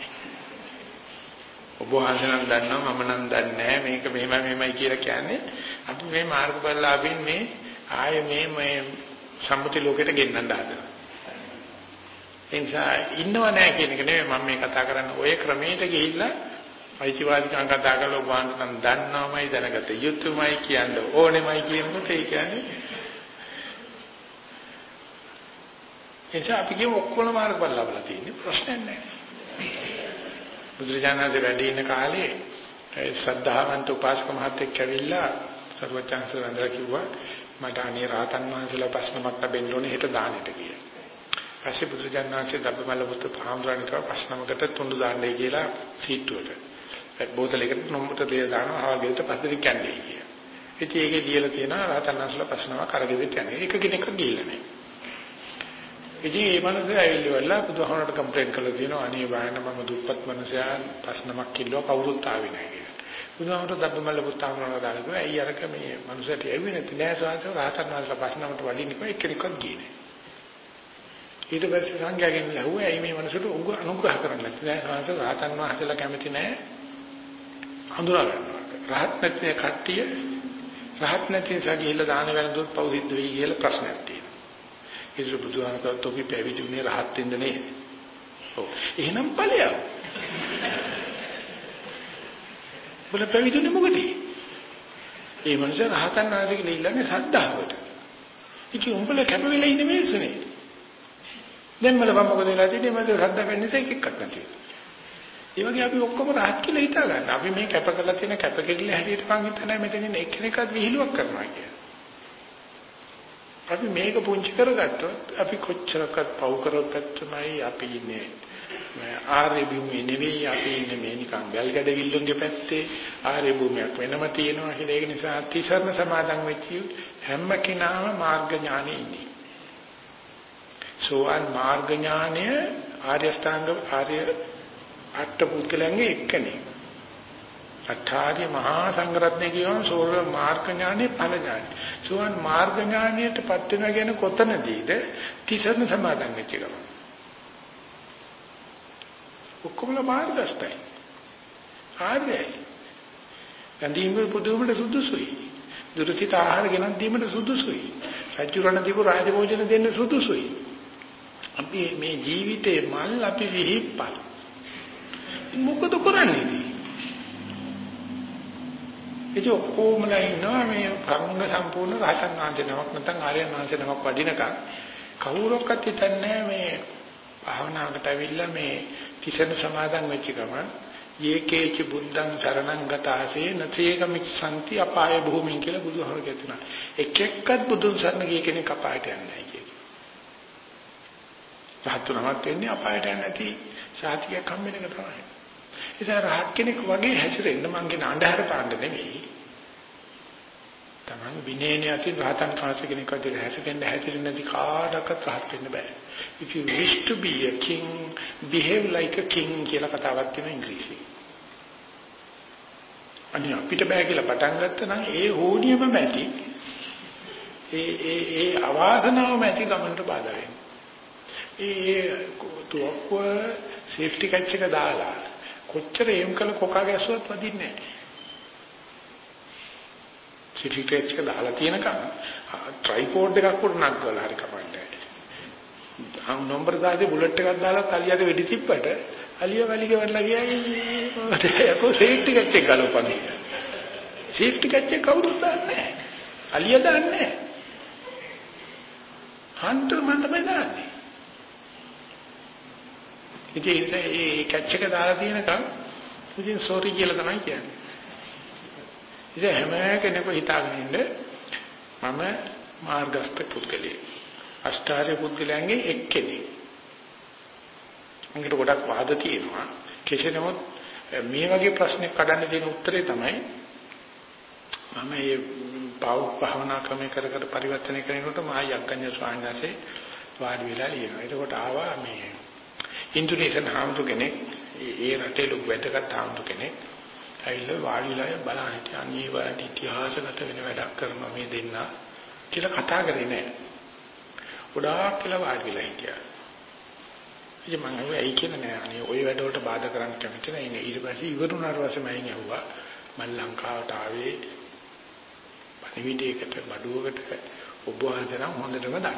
ඔබ වහන්සේ නම් දන්නවා මම නම් දන්නේ නැහැ මේක මෙහෙමයි මෙහෙමයි කියලා කියන්නේ අපි මේ මාර්ගඵලලාභින් මේ ආයේ මේ මේ සම්මුති ලෝකෙට ගෙන්නන්න හදනවා. ඒ නිසා ඉන්නව නැහැ කියන එක නෙමෙයි මම මේ කතා කරන්නේ ඔය ක්‍රමයට ගිහිල්ලා අයිතිවාදිකම් කතා කරලා ඔබ වහන්සේ නම් දන්නවමයි දැනගත යුතුමයි කියන්න ඕනෙමයි කියනකොට ඒ කියන්නේ එනිසා අපි කියමු ඔක්කොම මාර්ගඵල ලබලා තියෙන්නේ ප්‍රශ්නයක් නැහැ. බුදුරජාණන්සේ වැඩ ඉන්න කාලේ ඒ සද්ධාවන්ත උපාසක මහත්තයෙක් ඇවිල්ලා සර්වචන්ස වන්දලා කිව්වා මට අනේ රාතන් වහන්සේලා ප්‍රශ්නමක් ලැබෙන්න ඕනේ හෙට දානෙට කියලා. පස්සේ බුදුජානනාංශයේ ධම්මමල්ල පුත් පාම්රාණික ප්‍රශ්නමකට තුඬු දාන්නයි කියලා සීට්ටුවට. ඒ බෝතලයකට නොම්බට දෙය දානවා ආගෙට පස්සේ කැන්නේ කියලා. ඉතින් ඒකේ දීලා තියෙනවා රහතන් වහන්සේලා ප්‍රශ්නාවක් අරගෙදිට යන්නේ. ඒක කෙනෙක් ගිහිල්ලා නැහැ. ඉතින් ඒ මනස ඇවිල්ලිවලා බුදුහාමරට කම්ප්ලේන්ට් කරලා තියෙනවා අනේ බායන මම දුප්පත් මනුස්සයා ප්‍රශ්නමක් කිල්ලුවා කවුරුත් ආවේ නැහැ කියලා. බුදුහාමරට ධම්මමල්ල පුත්තාමරණ දාලා ඇයි අරක මේ මනුස්සයට එන්නේ නැති නෑ සාංශව රහතන් වහන්සේලා ප්‍රශ්නකට වඩින්න කිව්වා එක්කෙනෙක්වත් ගියේ නැහැ. ඊට පස්සේ සංඝයාගෙන් ලැබුවා ඇයි මේ මනුස්සයට උග අනුග්‍රහ කරන්නේ නැති නෑ සාංශව රහතන් වහන්සේලා කැමති නෑ හඳුනා ගන්නවා. රහත් නැති කට්ටිය රහත් නැති නිසා ගිහිල්ලා දාන වැළඳුත් පව් සිද්ධ වෙයි කියලා ප්‍රශ්නයක් තියෙනවා. ඒක බුදුහාමරට තොපි පැවිදිුනේ රහත් වෙන්න නේ. ඔව්. එහෙනම් ඵලයක්. බල පැවිදිුනේ මොකද? ඒ මනුස්සය රහතන් වහන්සේ කියලා ඉල්ලන්නේ සද්ධාවට. ඉතින් උඹල කැප වෙලා ඉන්නේ මිනිස්සුනේ. දැන් මල මොකද වෙලා තියෙන්නේ මම ශ්‍රද්ධා වෙන්නේ තේ එකක් නැති. ඒ වගේ අපි ඔක්කොම රහත් කියලා හිතා ගන්න. අපි මේ කැප කරලා තියෙන කැප කෙරෙල්ල හැටියට මං හිතන්නේ මෙතන ඉන්න එක්කෙනෙක්වත් විහිළුවක් කරනවා කියලා. අපි මේක පුංචි කරගත්තොත් අපි කොච්චරක්වත් පව් කරගත්තමයි අපි ඉන්නේ. ආර්ය භූමිය නෙවෙයි අපි ඉන්නේ මේ නිකන් ගල් ගැඩවිල්ලුන්ගේ පැත්තේ ආර්ය භූමියක් වෙනම තියෙනවා කියලා ඒක නිසා තිසරණ සමාදන් වෙච්ච හැම කෙනාම මාර්ග ඥානෙ ඉන්නේ. සෝවන් මාර්ග ඥානය ආර්ය ශ්‍රාංග ආර්ය අට පුද්ගලයන්ගේ එක්කනේ. අටාර්ය මහා සංඝරත්නය කියනවා සෝර මාර්ග ඥානෙ ඵල ඥානෙ. සෝවන් මාර්ග ඥානයටපත් වෙනවා කියන කොතනදීද තිසරණ සමාදන් වෙච්ච ගමන්. ඔක්කොම මාර්ගස්තයි. ආර්යයි. ගන්ධීම පුදුමට සුදුසුයි. දුරසිත ආහාර ගෙනත් දීමට සුදුසුයි. සත්‍යරණ දීපු රාජභෝජන දෙන්න සුදුසුයි. අපි මේ ජීවිතේ මල් අපි විහිප්පල්. මොකද කරන්නේ? ඉතින් ඔක්කොමලා ඉන්නවා මේ භංග සම්පූර්ණ රහතන් වහන්සේ නමක් නැත්නම් ආර්යයන් වහන්සේ නමක් වඩිනකම් කවුරක්වත් හිතන්නේ මේ භාවනාවකට ඇවිල්ලා මේ කිසන සමාදන් වෙච්ච ගමන් යේකේච බුද්ධං සරණං ගතාසේ නතේක මික්සන්ති අපාය භූමින් කියලා බුදුහාම කියනවා එක් එක්කත් බුදුන් සරණ ගිය කෙනෙක් අපායට යන්නේ නැහැ කියලා. රහතුනමත් වෙන්නේ අපායට යන්නේ නැති සාතිකයක් හම්බෙන එක තමයි. ඉතින් රහත් කෙනෙක් වගේ හැසිරෙන්න මං කියන අන්ධහර පාණ්ඩ නෙවෙයි. Taman විනේනේ අතින් රහතන් වහන්සේ කෙනෙක් වගේ හැසිරෙන්න හැසිරෙන්නේ නැති කාටවත් රහත් වෙන්න බෑ. if you wish to be a king behave like a king කියලා කතාවක් තියෙනවා ඉංග්‍රීසියෙන්. අනිත් අපිට බෑ කියලා පටන් ගත්තා නම් ඒ හෝනියම මැටි ඒ ඒ ඒ අවාසනාවම ඇති ගමනට බාධා වෙනවා. ඒ තුවක්ව සේෆ්ටි කච් එක දාලා කොච්චර එම් කළ කොකා ගැස්සුවත් වදින්නේ නැහැ. සේෆ්ටි කච් එක දාලා තියෙනකම් ට්‍රයිපෝඩ් එකක් උඩ නගලා හරි කපන්නේ. අම් නම්බර් දාලා බුලට් එකක් දාලා අලියට වෙඩි තිබ්බට අලිය වැලිග වරලා ගියා යකෝ සේෆ්ටි කච් එක ගලවපන්. සේෆ්ටි කච් එක කවුරුත් දාන්නේ නැහැ. අලිය දාන්නේ නැහැ. හන්ටර් මන් තමයි දාන්නේ. ඉතින් ඒ කැච් එක දාලා තියෙනකම් ඉතින් සෝරි කියලා තමයි කියන්නේ. ඉතින් හැම කෙනෙකු හිතාගෙන ඉන්න මම මාර්ගස්ත පුද්ගලයෙක්. අෂ්ටාර්ය පුද්ගලයන්ගේ එක්කෙනෙක්. මේකට ගොඩක් වාද තියෙනවා. කෙසේ නමුත් මේ වගේ ප්‍රශ්නයක් කඩන්න දෙන උත්තරේ තමයි මම මේ පාව භාවනා ක්‍රමයේ කර කර පරිවර්තනය කරනකොට මහා යක්කඤ්ඤ ස්වාමීන් වහන්සේ වාඩි වෙලා ලියනවා. එතකොට ආවා මේ ඉන්දුනීසියානු හාමුදුර කෙනෙක් ඒ රටේ ලොකු වැදගත් හාමුදුර කෙනෙක් ඇවිල්ලා වාඩිලා බලන්න හිටියා අනේ වාට ඉතිහාසගත වෙන වැඩක් කරනවා මේ දෙන්න කියලා කතා කරේ නෑ. ගොඩාක් කියලා වාඩි වෙලා හිටියා. ඉතින් මම අහුවා ඇයි කියලා නෑ අනේ ওই වැඩවලට බාධා කරන්න කැමති නෑ ඉන්නේ ඊට පස්සේ ඉවරුණාට පස්සේ මම ඇහුවා මම ලංකාවට ආවේ පණිවිඩයකට බඩුවකට ඔබ වහන්සේ නම් හොඳටම දන්නවා.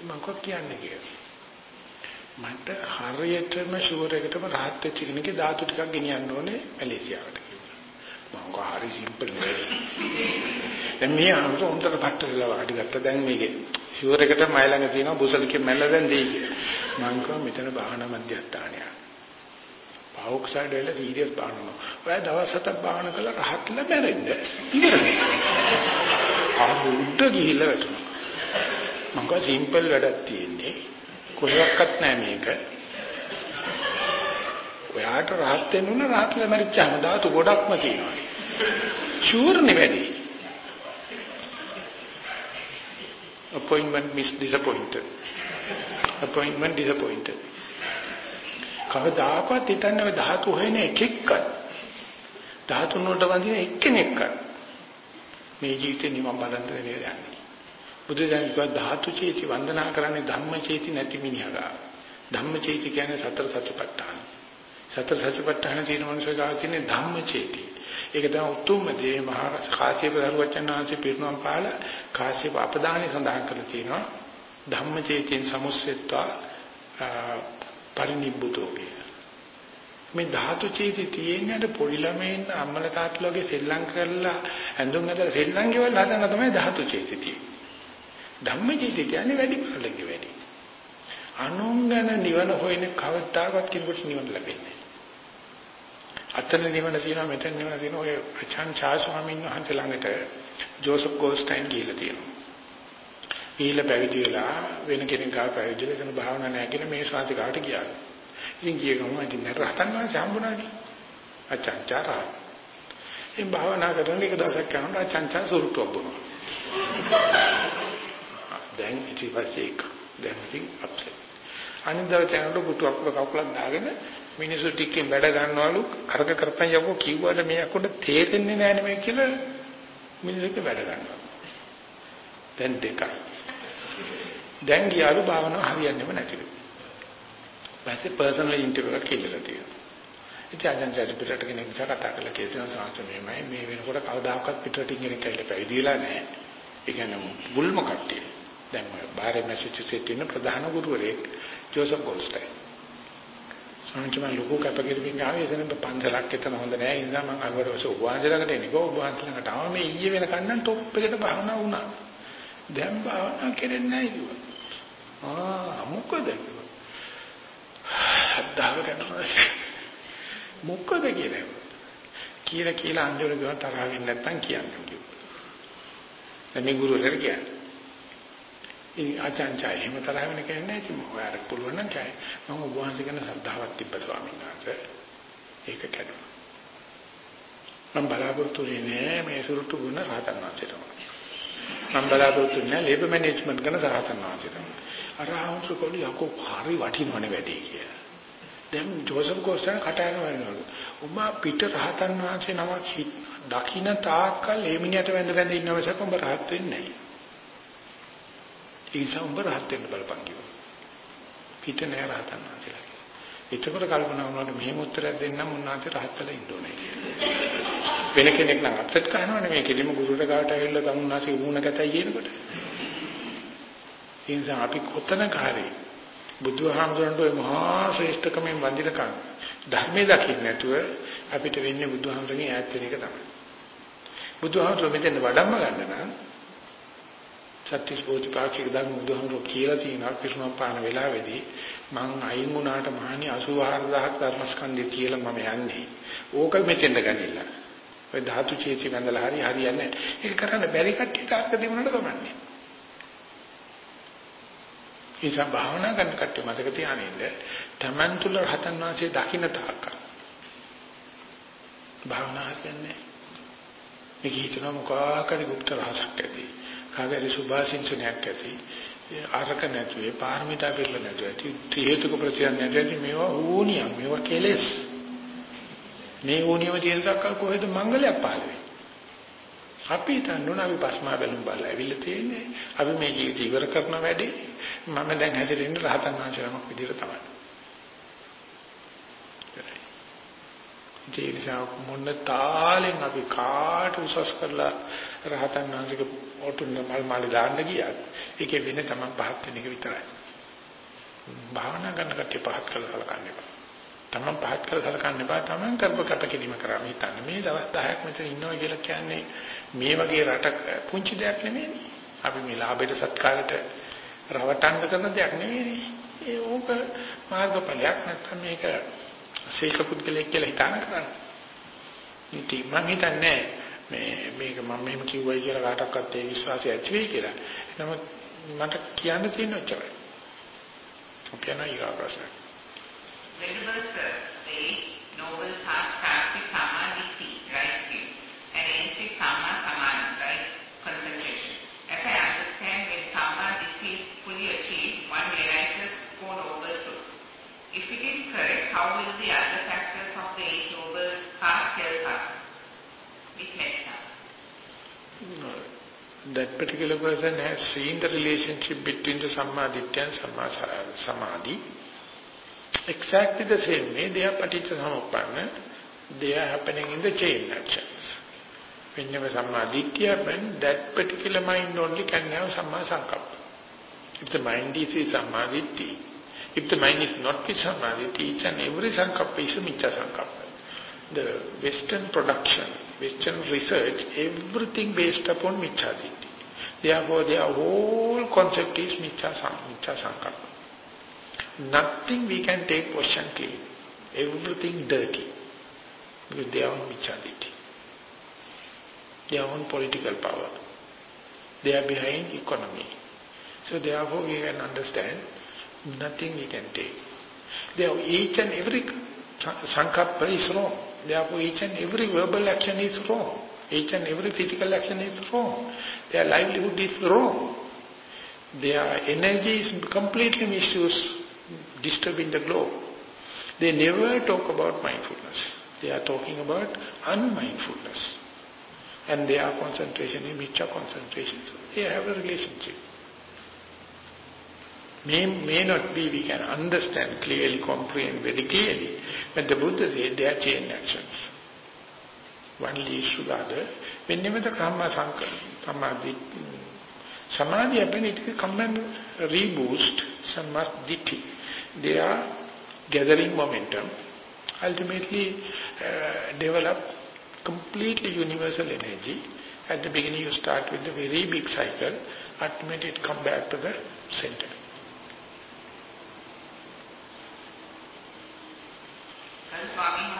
මම කොහොමද කියන්නේ කියලා. මට හරියටම ෂුවර් එකටම rahat වෙච්ච කෙනෙක්ගේ ධාතු ටිකක් ගෙනියන්න ඕනේ මැලේසියාවට කියලා. මම කෝ හරි සිම්පල් නේ. දැන් මේ අනුර උන්ට පට්ට වෙලා වාඩි ගත්තා දැන් මේකේ ෂුවර් එකට මයි ළඟ තියෙනවා බුසලකින් මැල්ල දැන් දෙයි කියලා. මම කෝ මෙතන බාහන මධ්‍යස්ථානයක්. පාවොක්සයිඩ් වල සීරියස් බාහනවා. ඔය දවස් හතක් බාහන කළා rahatලා මැරෙන්න. ඉවරයි. ආ උඩ ගිහිල්ලා වැටුණා. මම කව සිම්පල් වැඩක් තියෙන්නේ. කොහෙවත් නැහැ මේක. ඔයාට rahat වෙන්න උන rahat වෙලා මරිච්චාම ධාතු ගොඩක්ම තියෙනවා. ෂුවර් නෙවෙයි. appointment miss disappointed. appointment disappointed. කවදාකවත් හිතන්නේ ඔය ධාතු හොයන එකෙක්වත් ධාතුන් වලට වඳින එක්කෙනෙක්වත් මේ ජීවිතේ නිවන් බලන්න නෙවෙයි යන්නේ. බුදු දහම කිව්වා ධාතු චේති වන්දනා කරන්නේ ධම්ම චේති නැති මිනිහා. ධම්ම චේති කියන්නේ සතර සතිපට්ඨාන. සතර සතිපට්ඨාන තියෙන මනුස්සය ගාව තියෙන ධම්ම චේති. ඒක තමයි උතුම්ම දේ මහා කාශ්‍යප දරුවචනාංශේ පිරිනොම් පාල කාශ්‍යප අපදානි සඳහන් කරලා තියෙනවා. ධම්ම චේතියෙන් සමුස්සෙත්වා පරිනිබ්බුතෝ කියලා. මේ ධාතු චේති තියෙන්නේ පොඩි ළමයින් අම්මල තාත්තලගේ සෙල්ලම් කරලා ඇඳුම් අතර සෙල්ලම් ගෙවල් හදන තමයි ධාතු චේති තියෙන්නේ. ධම්ම චේති කියන්නේ වැඩි පළලගේ වැඩි. අනුංගන නිවන හොයන කවදාවත් කෙනෙකුට නිවන ලැබෙන්නේ අතන නිවන තියෙනවා මෙතන නිවන තියෙනවා ඔය ප්‍රචාන් චා ස්වාමීන් වහන්සේ ළඟට ජෝසප් ගෝල්ස්ටයින් ගිහිල්ලා තියෙනවා. ගිහිල්ලා පැවිදි වෙලා වෙන කෙනෙක් ගාව පැවිදි වෙලා කරන භාවනා නැහැ කියලා මේ ශාන්ති කාට ගියා. ඉතින් ගිය ගමන් ඉතින් රහතන් වහන්සේ හම්බුණානේ. අචංචාරා. ඉතින් භාවනා කරන එක දවසක් කරනකොට අචංචා සුරුට්ටුවක් බොනවා. දැන් ඉතින් පස්සේ එක දැන් ඉතින් අප්සෙට්. අනිද්දාට යනකොට පුටුවක් කකුලක් දාගෙන මිනිස්සු ටිකෙන් වැඩ ගන්නවලු අරක කරපන් යකෝ කිව්වට මේ අකොට තේරෙන්නේ නැහැ නේ මේ කියලා මිනිස්සුක වැඩ ගන්නවා. දැන් දෙකයි. දැන් ගියාලු භාවනාව හරියන්නේම නැතිලු. පස්සේ පර්සනල් ඉන්ටර්විව් එකක් කියලා තියෙනවා. ඉතින් අජන් ජඩ පිටට කෙනෙක් නිසා කතා කරලා කියනවා සාස්ත්‍රමයමයි මේ වෙනකොට කවදාකවත් පිටරටින් කෙනෙක් ඇවිල්ලා පැවිදිලා නැහැ. ඒ කියන්නේ බුල්ම කට්ටිය. දැන් ඔය බාරේ මැසේජස් තියෙන ප්‍රධාන ගුරුවරයෙක් ජෝසප් ගෝල්ස්ටයින්. සංචම ලොකු කැපකිරීමක් ආවේ එතන පන්සලක් එතන හොඳ නෑ. ඒ නිසා මම අගවරවස උපවාසලකට එන්නේ. කො උපවාසලකට ආව. මේ ඊයේ වෙනකන් නම් টොප් එකට භාවනා වුණා. දැන් භාවනා කෙරෙන්නේ නෑ කිව්වා. ආ මොකද හද්දාව කරනවා. මොකද කියන්නේ කියලා කියලා අන්තිමට ගියා තරහ වෙන්නේ නැත්තම් කියන්නේ කිව්වා. මේ ගුරුවරයා කියන්නේ. ඉතින් ආචාන්චා එහෙම තරහ වෙන කෙනෙක් නෑ ඉතින් ඔයාලට පුළුවන් නම් කයි මම ඔබ වහන්සේ ගැන ශ්‍රද්ධාවක් තිබ්බ ස්වාමීන් වහන්සේ? ඒක කැඩුනා මම බලාපොරොත්තු වෙන්නේ මේ සුරුට්ටු ගුණ රහතන් වහන්සේට මම. බලාපොරොත්තු වෙන්නේ ලේබර් මැනේජ්මන්ට් ගැන රහතන් වහන්සේට අර ආවුසු කොළි යකෝ හරි වටිනවනේ වැඩි කියලා. දැන් ජෝසප් ගෝස්ටන් කටහඬ වෙනවලු උමා පිට රහතන් වහන්සේ නමක් දකින්න තාක්කල් ඒ මිනිහට වැඳ වැඳ ඉන්නවසක උඹ රහත් වෙන්නේ නැහැ. ඒ නිසා උඹ රහත් වෙන්න බලපන් කිව්වා. පිට නෑ රහතන් වහන්සේලා. එතකොට කල්පනා වුණාට මෙහෙම උත්තරයක් දෙන්නම් උන්වහන්සේ රහත් වෙලා ඉන්න ඕනේ කියලා. වෙන කෙනෙක් නම් අප්සෙට් කරනවනේ මේ කෙලිම ගුරුට ගාවට ඇවිල්ලා තමුන්නාසේ වුණ කතයි කියනකොට. ඒ නිසා අපි කොතනක හරි බුදුහාමුදුරන්ට ওই මහා ශ්‍රේෂ්ඨකමෙන් වඳිනකම් ධර්මයේ දකින්න නැතුව අපිට වෙන්නේ බුදුහාමුදුරන්ගේ ඈත් වෙන එක තමයි. බුදුහාමුදුර මෙතන වඩම්ම ගන්න නම් සත්‍විස් බෝධිපාක්ෂික ධර්ම බුදුහාමුදුරුවෝ කියලා තියෙනවා පිරුණම් පාන වෙලාවේදී මං අයින් වුණාට මහණි 84000ක් ධර්මස්කන්ධය කියලා මම යන්නේ. ඕක මෙතෙන්ද ගනින්න. ඔය ධාතු චේති වන්දලා හරි හරියන්නේ. ඒක කරන්න බැරි කට්ටියට අර්ථ දෙමුණට කමන්නේ. ඒසම් භාවනා කරන කට්ටිය මතක තියාගන්න තමන් තුළ රහතන් වහන්සේ දකින්න තාක්ක. භාවනා හරියන්නේ. මේක හිතන මොකක්ද গুপ্ত රහසක් ඇති. කාගරි සුභාසින්සනයක් ඇති. ආරක නැතුවේ පාරමිතා පිළිල නැතුව ඇති ත්‍රි හේතුක ප්‍රතියන් නැති මේවා ඕනියම් මේවා කෙලෙස්. මේ ඕනියම තියෙන දක්කල් කොහෙද මංගලයක් පහළ වෙන්නේ? අපි තනුන අපි පස්මා බැලුම් බලලා ඇවිල්ලා තියෙන්නේ. අපි මේ ජීවිතය ඉවර කරන වැඩේ. මම දැන් හැදෙන්නේ රහතන් වහන්සේනමක් විදිහට තමයි. ඒ නිසා මොන තාලෙන් අපි කාට උසස් කරලා රහතන් වහන්සේගේ ඔටුන්න මල් මාලි දාන්න ගියත් ඒකේ වෙන්නේ තමයි පහත් වෙන එක විතරයි. භාවනා කරන කට්ටිය පහත් කරලා සලකන්න එපා. තමන් පහත් කරලා සලකන්න එපා. තමන් කරපකට කිරීම කරා හිතන්න. මේ දවස් 10ක් මෙතන ඉන්නවා කියලා කියන්නේ මේ වගේ රටක පුංචි දෙයක් නෙමෙයි. අපි මේ ලාභයට සත්කාරයට රවටන්න කරන දෙයක් නෙමෙයි. ඒ ඕක මාර්ගඵලයක් නැත්නම් මේක සීක පුද්ගලයෙක් කියලා හිතන කරන්නේ. ඉතින් මම හිතන්නේ මේ මේක මම මෙහෙම කිව්වයි කියලා කාටවත් ඒ විශ්වාසය ඇති වෙයි කියලා. නමුත් මට කියන්න තියෙන ඔච්චරයි. අපි යනවා ඊගා ප්‍රශ්න. Venerable sir, the noble heart starts That particular person has seen the relationship between the Sammaditya and Samadhi. Exactly the same way they are Paticca Samuppanna, they are happening in the chain actions. Whenever Sammaditya happens, that particular mind only can have Samma Sankappa. If the mind is a Sammaditya, if the mind is not with Sammaditya, each and every Sankappa is a Micca Sankappa. The Western production, Western research, everything based upon Micchaditi. Therefore, their whole concept is Miccha Sankappa. Nothing we can take question clean. Everything dirty. Because they are on Micchaditi. Their own political power. They are behind economy. So therefore we can understand nothing we can take. Therefore each and every sankappa is wrong. Therefore each and every verbal action is wrong. Each and every physical action is wrong. Their livelihood is wrong. Their energy is completely misused, disturbing the globe. They never talk about mindfulness. They are talking about unmindfulness. And their concentration is miccha concentration. So they have a relationship. May, may not be, we can understand clearly, comprehend very clearly. But the Buddha said they are chain actions one leads to the other. Whenever the karma samadhi, samadhi happens, it becomes a reboost, samadhi. They are gathering momentum, ultimately uh, develop completely universal energy. At the beginning you start with a very big cycle, ultimately it comes back to the center. And Swami,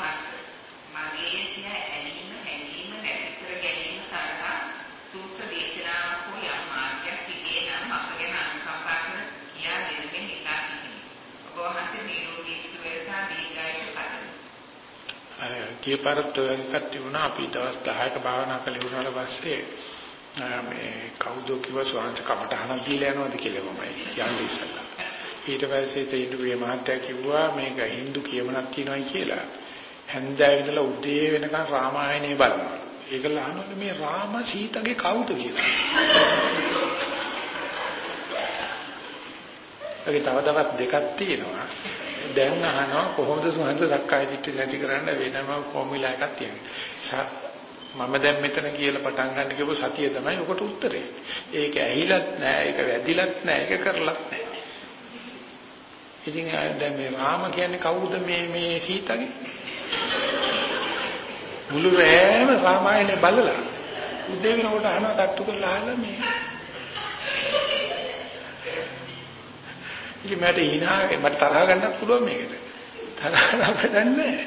කීපාරත් එකක් තිබුණා අපි දවස් 10ක භාවනා කළේ වුණාට පස්සේ මේ කවුද කිව්ව ස්වාමීන් කමටහනක් දීලා යනවාද කියලා මම යන්නේ ඉස්සෙල්ලා. ඊට පස්සේ තේින්දුවේ මහත්තයා කිව්වා මේක Hindu කියමනක් කියනවායි කියලා. හැන්දෑව ඉඳලා උදේ වෙනකන් රාමායනේ බලනවා. ඒකල අහනවා මේ රාම සීතගේ කවුද කියලා. *laughs* ඒකේ තව තවත් දෙකක් තියෙනවා. දැන් අහනවා කොහොමද සුහන්ද සක්කාය දිට්ඨිය නැති කරන්න වෙනම ෆෝමියුලා එකක් තියෙනවා. මම දැන් මෙතන කියලා පටන් ගන්න කිව්ව සතිය තමයි ඔකට උත්තරේ. ඒක ඇහිලත් නෑ, ඒක වැදිලත් නෑ, ඒක කරලත් නෑ. ඉතින් දැන් මේ රාම කියන්නේ කවුද මේ මේ සීතගේ? මුළු රෑම රාමායනේ බලලා උදේ වෙනකොට අහනවා තට්ටු කරලා අහලා මේ ඉතින් මට hinaගේ මට තරහ ගන්නත් පුළුවන් මේකට. තරහ ගන්න නැහැ.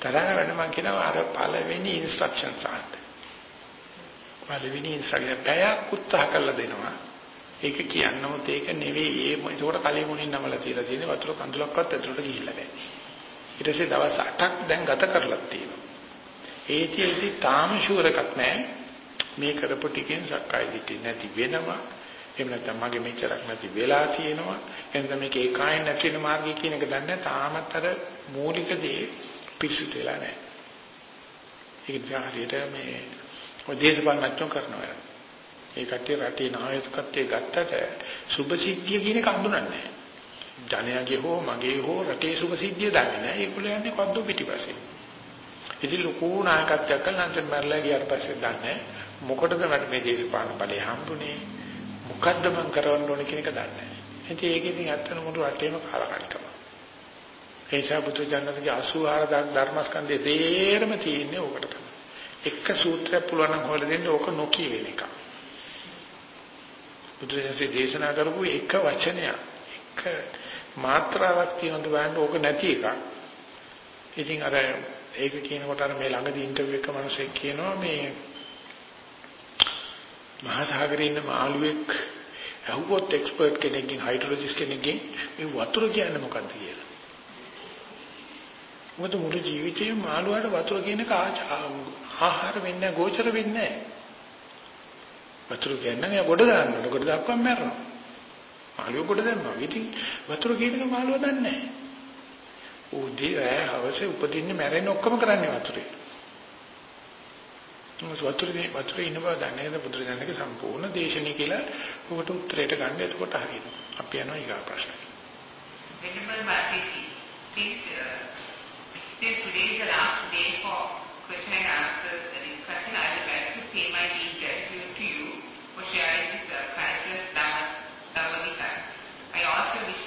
තරහ ගන්න මම කියනවා අර පළවෙනි ඉන්ස්ට්‍රක්ෂන්ස් ආන්න. පළවෙනි ඉන්ස්ට්‍රක්ෂන් පැයක් උත්සාහ කරලා දෙනවා. ඒක කියන්නමත් ඒක නෙවෙයි ඒ ඒකට කලින් මුණින් නමලා තියලා තියෙන්නේ වතුර කඳුලක්වත් ඇතුළට ගිහිල්ලා නැහැ. ඊට පස්සේ දවස් 8ක් දැන් ගත කරලා තියෙනවා. ඒතිෙදි තාම ෂුවර් එකක් නැහැ. මේ කරපු ටිකෙන් සක්කාය දිට්ඨිය නැති වෙනවා. එහෙම නැත්නම් මගේ මෙච්චරක් නැති වෙලා තියෙනවා. එහෙනම් මේක ඒකායන නැති වෙන මාර්ගය කියන එක දන්නේ තාමත් අර මූලික දේ පිරිසුදු වෙලා නැහැ. ඒක නිසා හරියට මේ ඔය දේශපාලන අච්චෝ කරනවා. ඒ කට්ටිය රටේ නායකත්වයේ ගත්තට සුභ සිද්ධිය කියන එක හඳුනන්නේ නැහැ. ජනයාගේ හෝ මගේ හෝ රටේ සුභ සිද්ධිය දන්නේ නැහැ. ඒගොල්ලෝ යන්නේ කොද්දෝ පිටිපස්සේ. ඉතින් ලොකු නායකත්වයක් කළා නම් මරලා ගියාට පස්සේ දන්නේ මොකටද මට මේ දේශපාලන බලය හම්බුනේ? මොකද්ද මම කරවන්න ඕනේ කියන එක දන්නේ නැහැ. ඉතින් ඒක ඉතින් අත්තන මුළු රටේම කාලකණ්ඩකම. ඒ නිසා බුදු ජානකගේ 84 ධර්මස්කන්ධයේ තේරම තියෙන්නේ ඕකට තමයි. එක සූත්‍රයක් පුළුවන් නම් හොයලා දෙන්න ඕක නොකිය වෙන එකක්. බුදුරජාණන්සේ දේශනා කරපු එක වචනයක් එක මාත්‍රාවක් තියෙනවද බලන්න ඕක නැති එකක්. ඉතින් අර ඒක කියනකොට අර මේ ළඟදී ඉන්ටර්විව් එක මිනිහෙක් කියනවා මේ මහා සාගරේ ඉන්න මාළුවෙක් අහුවොත් එක්ස්පර්ට් කෙනෙක්ගෙන් හයිඩ්‍රොලොජිස්ට් කෙනෙක්ගෙන් මේ වතුර කියන්නේ මොකක්ද කියලා. මොකද මුළු ජීවිතේම මාළුවාට වතුර කියන එක ආහාර වෙන්නේ ගෝචර වෙන්නේ නැහැ. වතුර කියන්නේ ගොඩ දාන්න ඕන. ගොඩ දාපුවම මැරෙනවා. මාළුව ගොඩ දැම්මා. ඉතින් වතුර කියන එක මාළුවා දන්නේ නැහැ. උදේ රෑ හවසේ උපදින්නේ මැරෙන්නේ ඔක්කොම කරන්නේ වතුරේ. වතුරේ වතුරේ ඉන්න බව දන්නේ නැහැ බුදුරජාණන්ගේ සම්පූර්ණ දේශනය කියලා ඔබට උත්තරයට ගන්න එතකොට හරියනවා. අපි යනවා ඊගා ප්‍රශ්නට. Venerable Bharti, since, uh, since today is the last day for question and answer discussion, I would like to pay my deep gratitude to you for sharing this uh, priceless Dhamma, Dhamma with us. I also wish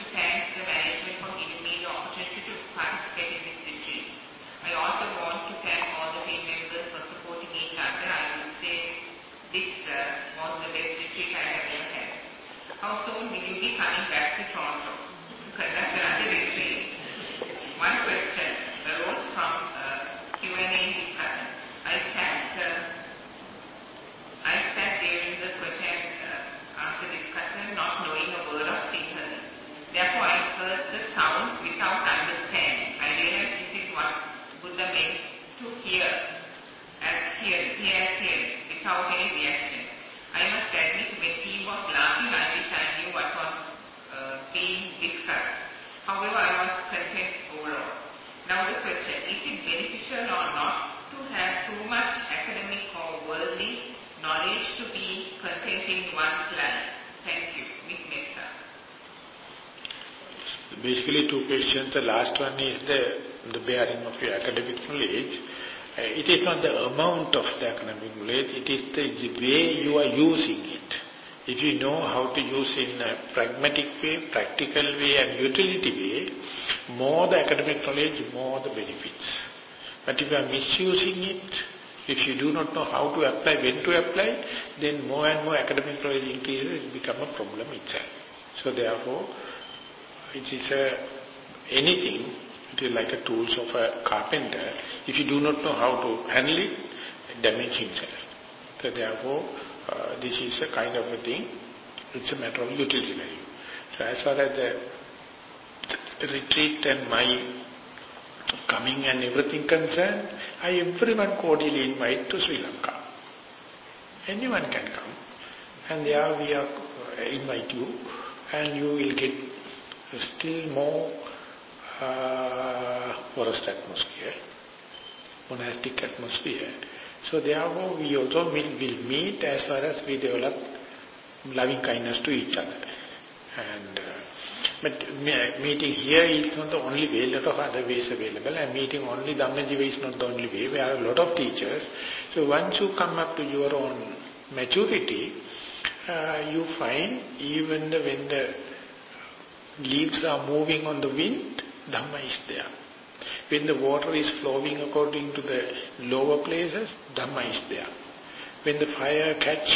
Basically two questions. The last one is the, the bearing of your academic knowledge. Uh, it is not the amount of the academic knowledge, it is the, the way you are using it. If you know how to use in a pragmatic way, practical way and utility way, more the academic knowledge, more the benefits. But if you are misusing it, if you do not know how to apply, when to apply, then more and more academic knowledge increases, it becomes a problem itself. So therefore, it is a, anything, it is like a tools of a carpenter. If you do not know how to handle it, damage himself. So therefore, uh, this is a kind of a thing, it's a matter of utility value. So as far as the retreat and my coming and everything concerned, I everyone cordially invite to Sri Lanka. Anyone can come. And there we are, uh, invite you and you will get still more uh, forest atmosphere, monastic atmosphere. So therefore we also will, will meet as far as we develop loving kindness to each other. And uh, but meeting here is not the only way, lot of other ways available. And meeting only Dhammajiva is not the only way. We have a lot of teachers. So once you come up to your own maturity, uh, you find even the, when the leaves are moving on the wind, Dhamma is there. When the water is flowing according to the lower places, Dhamma is there. When the fire catch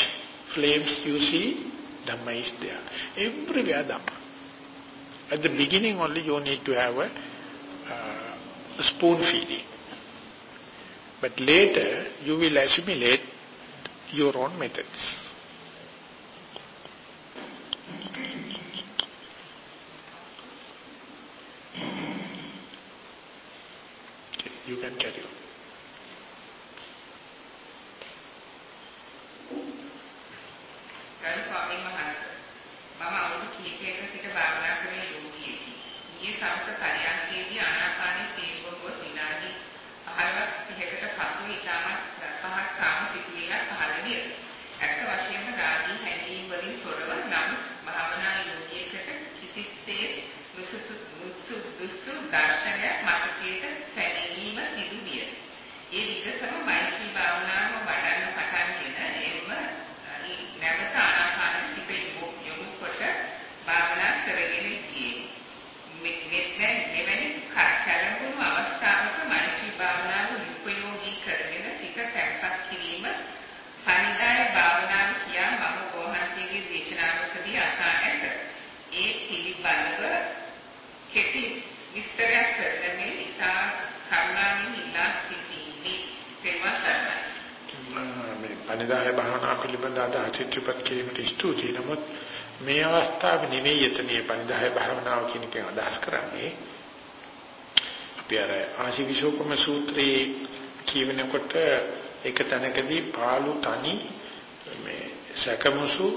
flames you see, Dhamma is there. Everywhere Dhamma. At the beginning only you need to have a, uh, a spoon feeding. But later you will assimilate your own methods. You can carry on. ආශිවිශෝකම සූත්‍රයේ කියවෙනකොට එක තැනකදී පාළු තනි මේ සැකමුසු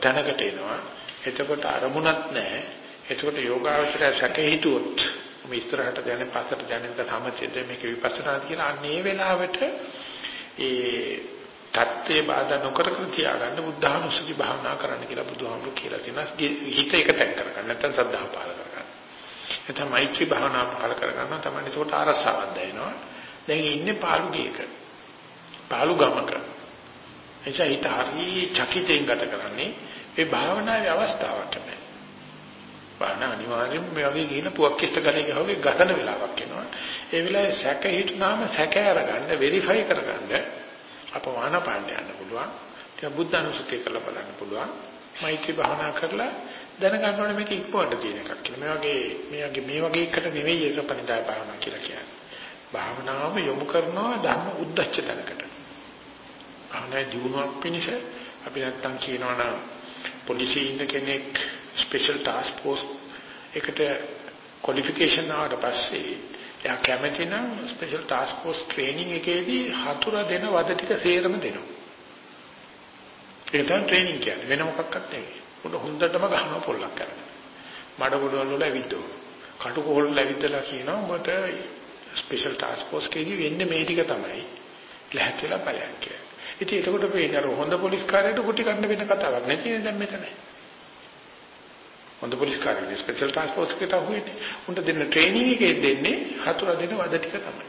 තැනකට එනවා එතකොට අරමුණක් නැහැ එතකොට යෝගාවචරය සැක හිතුවොත් මේ ඉස්සරහට දැනෙන පස්සට දැනෙන සමතේද මේක විපස්සනා කියලා අන්න ඒ වෙලාවට ඒ தත්ත්වේ බාධා නොකර කර තියාගන්න බුද්ධානුස්සති භාවනා කරන්න කියලා බුදුහාමුදුරු කියලා තියෙනවා. හිත එක තැන් කරගන්න නැත්නම් සද්ධා පාල කරගන්න. නැත්නම් මෛත්‍රී භාවනා පාල කරගන්න තමයි ඒකට අරසාවක් දැනෙනවා. දැන් ඉන්නේ පාළු ගේක. පාළු ගමක. එනිසා හිත හරි චකිතෙන් ගත කරන්නේ ඒ භාවනාවේ අවස්ථාවක් තමයි. බාන අනිවාර්යයෙන්ම මේ වගේ කියන පුවක් කිස්ත ගලේ ගහුවේ ගතන වෙලාවක් එනවා. ඒ වෙලාවේ සැක හිටුනාම සැක අරගන්න වෙරිෆයි කරගන්න අපවාන පාන්න යන්න පුළුවන්. ඒක බුද්ධ අනුසතිය කරලා බලන්න පුළුවන්. මෛත්‍රී භාවනා කරලා දැනගන්න ඕනේ මේක ඉක්මවන්න තියෙන එකක් කියලා. මේ වගේ මේ වගේ මේ වගේ එකට නෙවෙයි ඒක පරිදාය භාවනා කියලා කියන්නේ. භාවනාවම යොමු කරනවා ධර්ම උද්දච්ච තැනකට. භාවනාවේ දියුණුවක් පිණිස අපි නැත්තම් කියනවා නම් පොලිසිය ඉන්න කෙනෙක් ස්පෙෂල් ටාස්ක් ෆෝස් එකට ක්වොලිෆිකේෂන් ආවට පස්සේ එයා කැමති නම් ස්පෙෂල් ටාස්ක් ෆෝස් ට්‍රේනින් එකේදී හතුර දෙන වද ටික සේරම දෙනවා. ඒක තමයි ට්‍රේනින් කියන්නේ වෙන මොකක්වත් නෙවෙයි. උඩ හොඳටම ගහන පොල්ලක් කරගෙන. මඩ ගොඩවල වල ඇවිද්දෝ. කටුකොහල් ඇවිදලා කියනවා උඹට ස්පෙෂල් ටාස්ක් ෆෝස් කේදී වෙන්නේ මේ ටික තමයි. ලැහැත්තිලා බලයක් කියලා. ඉතින් ඒකට පේන්නේ අර හොඳ පොලිස් කාර්යයට කුටි කන්න වෙන කතාවක් නැති නේද දැන් මෙතන. හොඳ පොලිස් කාර්යයේ ස්පෙෂල් ටාස්ක් ෆෝස් එකට අහුවෙන්නේ. උන්ට දෙන්න ට්‍රේනින් එකේ දෙන්නේ හතුර දෙන වද ටික තමයි.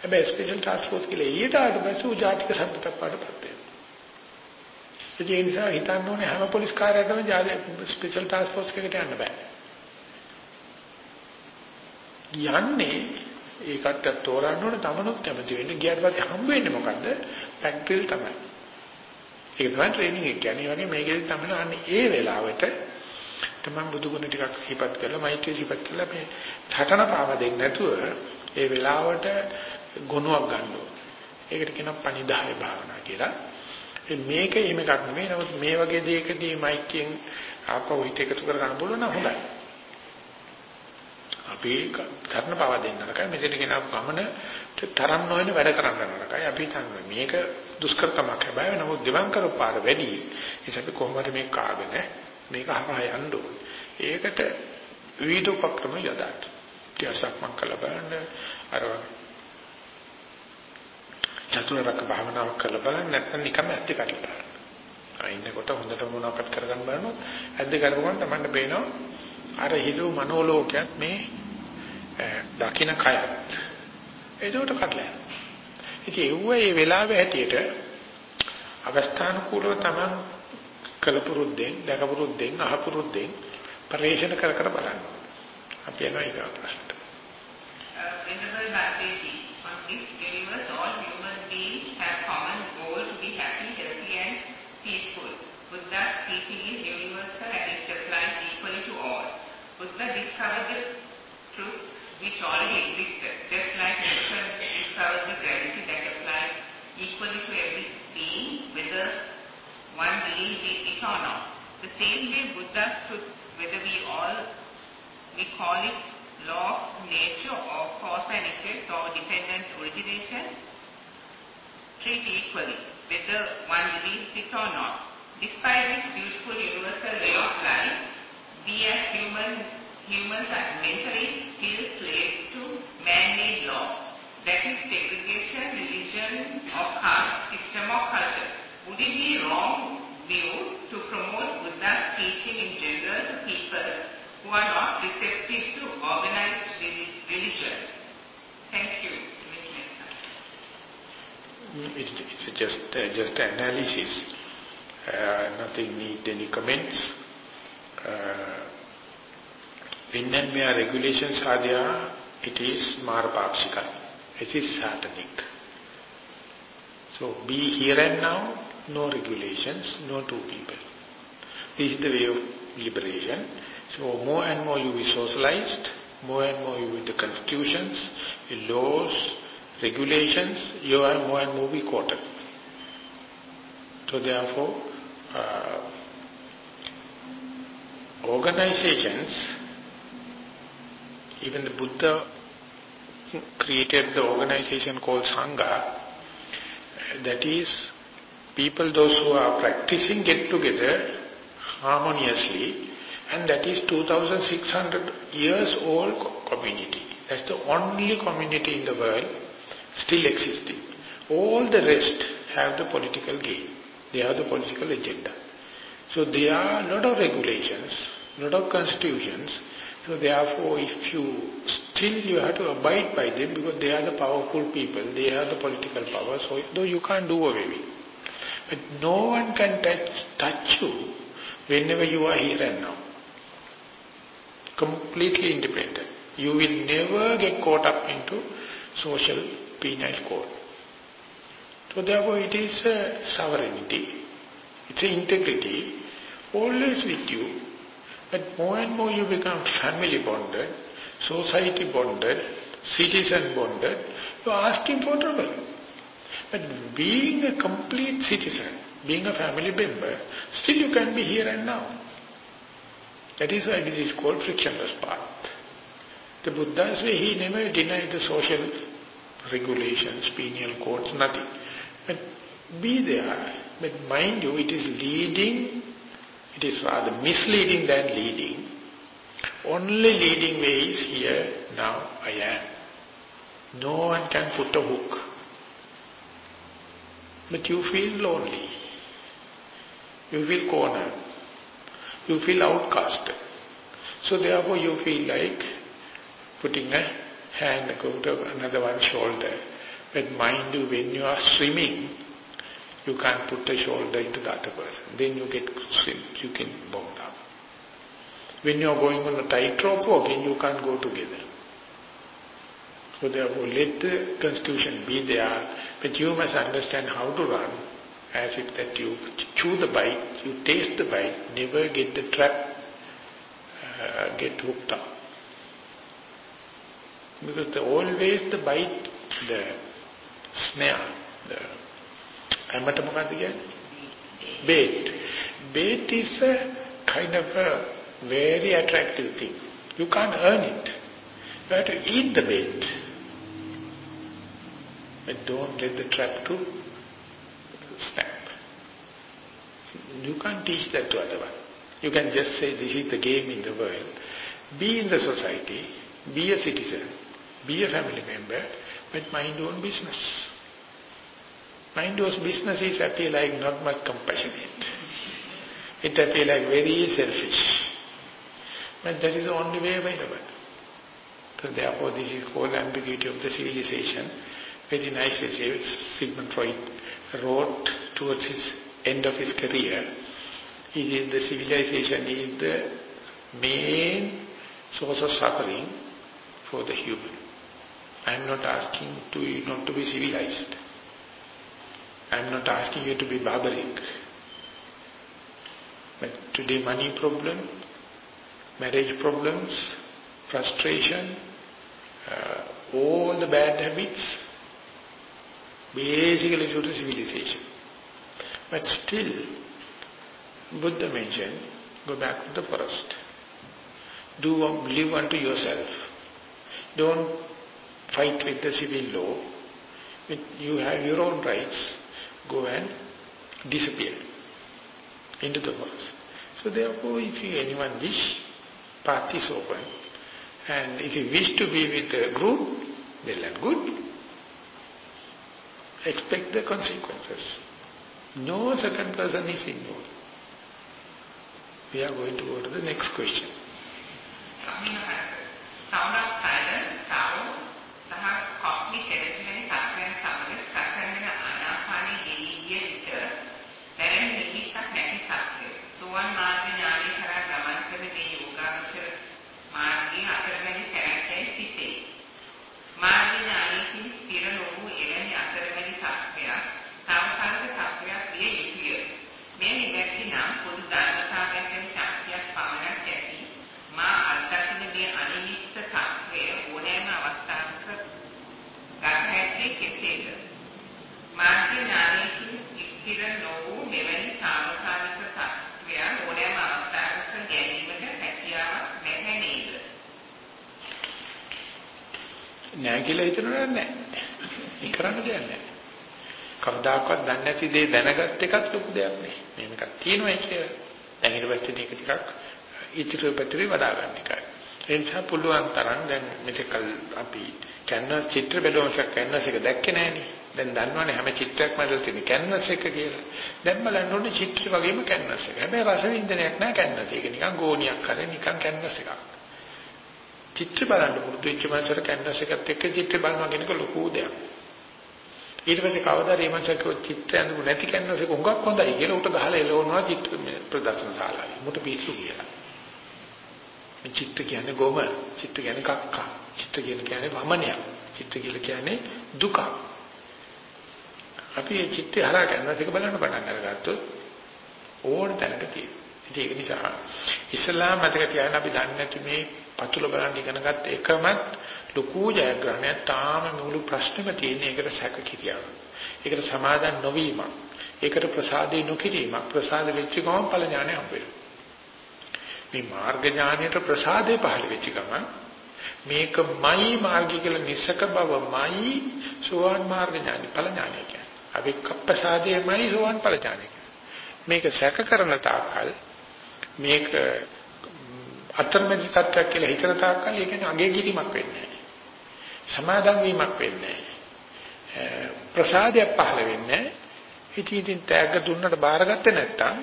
හැබැයි ස්පෙෂල් ටාස්ක් ෆෝස් කියලා ඊට ආවට පස්සේ උජාතික සම්පතක් පාඩපත් වෙනවා. ඒ නිසා හිතන්න ඕනේ හැම පොලිස් කාර්යයකම ස්පෙෂල් ටාස්ක් ෆෝස් එකකට යන්න බෑ. යන්නේ ඒකට තෝරන්න ඕනේ තමනුත් කැමති වෙන්නේ ගියාට පස්සේ හම්බ වෙන්නේ මොකද්ද? ෆැක්ටරි තමයි. ඒක තමයි ට්‍රේනින් එක කියන්නේ. වගේ මේකෙදි තමයි අන්නේ ඒ වෙලාවට තමයි බුදු ගුණ ටිකක් හිපත් කරලා මෛත්‍රී හිපත් කරලා මේ හටන පාව දෙන්නේ නැතුව ඒ වෙලාවට ගුණයක් ගන්න ඕනේ. ඒකට කියනවා පණිදාය භාවනා කියලා. මේක එහෙම එකක් නෙමෙයි. නමුත් මේ වගේ දෙයකදී මෛත්‍රියෙන් ආපහු හිත එකතු කර ගන්න පුළුවන් නම් හොඳයි. අපි කරන පව දෙන්න නරකයි. මෙතන කියන ගමන තරම් නොවන වැඩ කරන්න නරකයි. අපි හිතන්නේ මේක දුෂ්කරකමක් හැබැයි නමුත් දෙවන් කරපාර වැඩි. ඒසත් කොහොමද මේ කාගෙන මේක හරහා යන්න ඕනේ? ඒකට විවිධ උපක්‍රම යොදාට ටිකක් මම කළා බලන්න. අර චතුරාර්ය භාවනාවක් කළා බලන්න නැත්නම් නිකම්ම ඇත්ත කඩලා බලන්න. අයින්නකොට හොඳට මොනවක්වත් කරගන්න බලනොත් ඇද්ද කරපුවම තමයි පේනවා අර හිතුව මනෝලෝකයක් මේ දකින්න කයත් ඒකට කඩලා ඉතින් ඒව ඒ වෙලාවේ හැටියට අවස්ථානුකූලව තමයි කලපුරුද්දෙන් දැකපුරුද්දෙන් අහපුරුද්දෙන් පරිශන කර කර බලන්න. අපි යනවා ඊගා ප්‍රශ්නට. Venerable it or not. The same way Buddha's truth, whether we all, we call it law of nature or cause and effect or dependent origination, treat equally, whether one believes it or not. Despite this beautiful universal way of life, we as human, humans are mentally still slaves to man-made law. That is segregation, religion, or caste, system or culture. Would it be wrong view to promote Buddha's teaching in general to people who are not receptive to organized religion? Thank you, Ms. It's, it's just uh, just analysis. Uh, nothing need any comments. Uh, when and where regulations are there, it is marapapsika. It is satanic. So be here and now, no regulations, no two people. This is the way of liberation. So more and more you be socialized, more and more you with the constitutions, laws, regulations, you are more and more be quoted. So therefore, uh, organizations, even the Buddha created the organization called Sangha, that is, people those who are practicing get together harmoniously and that is 2600 years old community. That's the only community in the world still existing. All the rest have the political gain. They have the political agenda. So there are a lot of regulations, a lot of constitutions. So therefore, if you still you have to abide by them because they are the powerful people, they have the political power, so though you can't do away with. But no one can touch, touch you whenever you are here and now. Completely independent. You will never get caught up into social penal code. So therefore it is a sovereignty, it's integrity, always with you. But more and more you become family bonded, society bonded, citizen bonded, you are asking for trouble. But being a complete citizen, being a family member, still you can be here and now. That is why it is called frictionless path. The Buddha's way, he never denied the social regulations, penal codes, nothing. But be there, but mind you, it is leading, it is rather misleading than leading. Only leading way is here, now I am. No one can put a hook. But you feel lonely. You feel cornered. You feel outcasted. So therefore you feel like putting a hand over another one's shoulder. But mind you, when you are swimming, you can't put a shoulder into the other person. Then you get swim, you can bow down. When you are going on a tightrope walking, you can't go together. So therefore, let the constitution be there, but you must understand how to run, as if that you chew the bite, you taste the bite, never get the trap, uh, get hooked up. Because the, always the bite, the snare, the ඇමට මොකක්ද කියන්නේ? Bait. Bait is a kind of a very attractive thing. You can't earn it. You have to eat the bait. But don't let the trap to snap. You can't teach that to other one. You can just say this is the game in the world. Be in the society, be a citizen, be a family member, but mind your own business. Mind your business is appear like not much compassionate. It appear like very selfish. But that is the only way available. So therefore this is called ambiguity of the civilization. Very nice essay Sigmund Freud wrote towards his end of his career. He is the civilization is the main source of suffering for the human. I am not asking to you not to be civilized. I am not asking you to be barbaric. But today money problem, marriage problems, frustration, uh, all the bad habits, basically due to civilization. But still, Buddha mentioned, go back to the forest. Do live unto yourself. Don't fight with the civil law. You have your own rights go and disappear into the forest. So therefore, if you, anyone wish, path is open. And if you wish to be with a group, well and good. Expect the consequences. No second person is involved. We are going to go to the next question. Uh, නෑ කියලා හිතනවද නෑ. ඒ කරන්න දෙයක් නෑ. කවදාකවත් දන්නේ නැති දේ දැනගත් එකත් ලොකු දෙයක් නේ. මේක තියෙනවා කියලා. දැන් ඊට පස්සේ මේක ටිකක් ඉතිරි පැතිරි වඩා ගන්න එකයි. ඒ නිසා පුළුවන් තරම් දැන් මෙතකල් අපි කැන්වස් චිත්‍ර බැලුවොත් කැන්වස් එක දැක්කේ නෑනේ. දැන් දන්නවනේ හැම චිත්‍රයක්ම ඇතුළේ තියෙන කැන්වස් එක කියලා. දැන් බලන්න ඕනේ චිත්‍ර වගේම කැන්වස් එක. හැබැයි රස වින්දනයක් නෑ කැන්වස් එක. නිකන් ගෝණියක් කරේ නිකන් කැන්වස් එකක්. චිත්‍ර බලන්න පුරුදු වෙච්ච මනසට කැන්වස් එකත් එක්ක චිත්‍ර බලනවා කියන එක ලොකු දෙයක්. ඊට පස්සේ කවදාද මේ මනසක චිත්‍ර ඇඳපු නැති කැන්වස් එක හුඟක් හොඳයි කියලා උට ගහලා එලවනවා චිත්‍ර ප්‍රදර්ශන ශාලාවේ. මුට පිස්සු කියලා. මේ චිත්‍ර කියන්නේ ගොම, චිත්‍ර කියන්නේ කක්කා, චිත්‍ර කියන්නේ වමනයක්, චිත්‍ර කියන්නේ දුක. අපි මේ චිත්‍රය හරහා කැන්වස් එක බලන්න පටන් අරගත්තොත් ඕන තැනක තියෙනවා. ඒක නිසා ඉස්ලාම මතක තියාගන්න අපි දන්නේ නැති මේ පතුල බලන්න ඉගෙන ගත්ත එකමත් ලොකු ජයග්‍රහණයක් තාම මුළු ප්‍රශ්නෙම තියෙන එකට සැක කිරියාව. ඒකට සමාදන් නොවීම. ඒකට ප්‍රසාදේ නොකිරීමක්. ප්‍රසාද වෙච්ච ගමන් ඵල ඥානය හම්බෙනවා. මේ මාර්ග ඥානයට ප්‍රසාදේ පහළ වෙච්ච ගමන් මේකමයි මාර්ගය කියලා නිසක බවමයි සෝවාන් මාර්ග ඥානි ඵල ඥානය කියන්නේ. අවික්කප්පසාදයමයි සෝවන් ඵල ඥානය. මේක සැක කරන තාක්කල් මේක අතරමැදි තත්ත්වයක් කියලා හිතන තාක්කල් ඒක අගේ කිරීමක් වෙන්නේ නැහැ. සමාදන් වීමක් වෙන්නේ නැහැ. ප්‍රසාදයක් පහළ වෙන්නේ නැහැ. ඉතින් ඉතින් තෑග්ග දුන්නට බාරගත්තේ නැත්තම්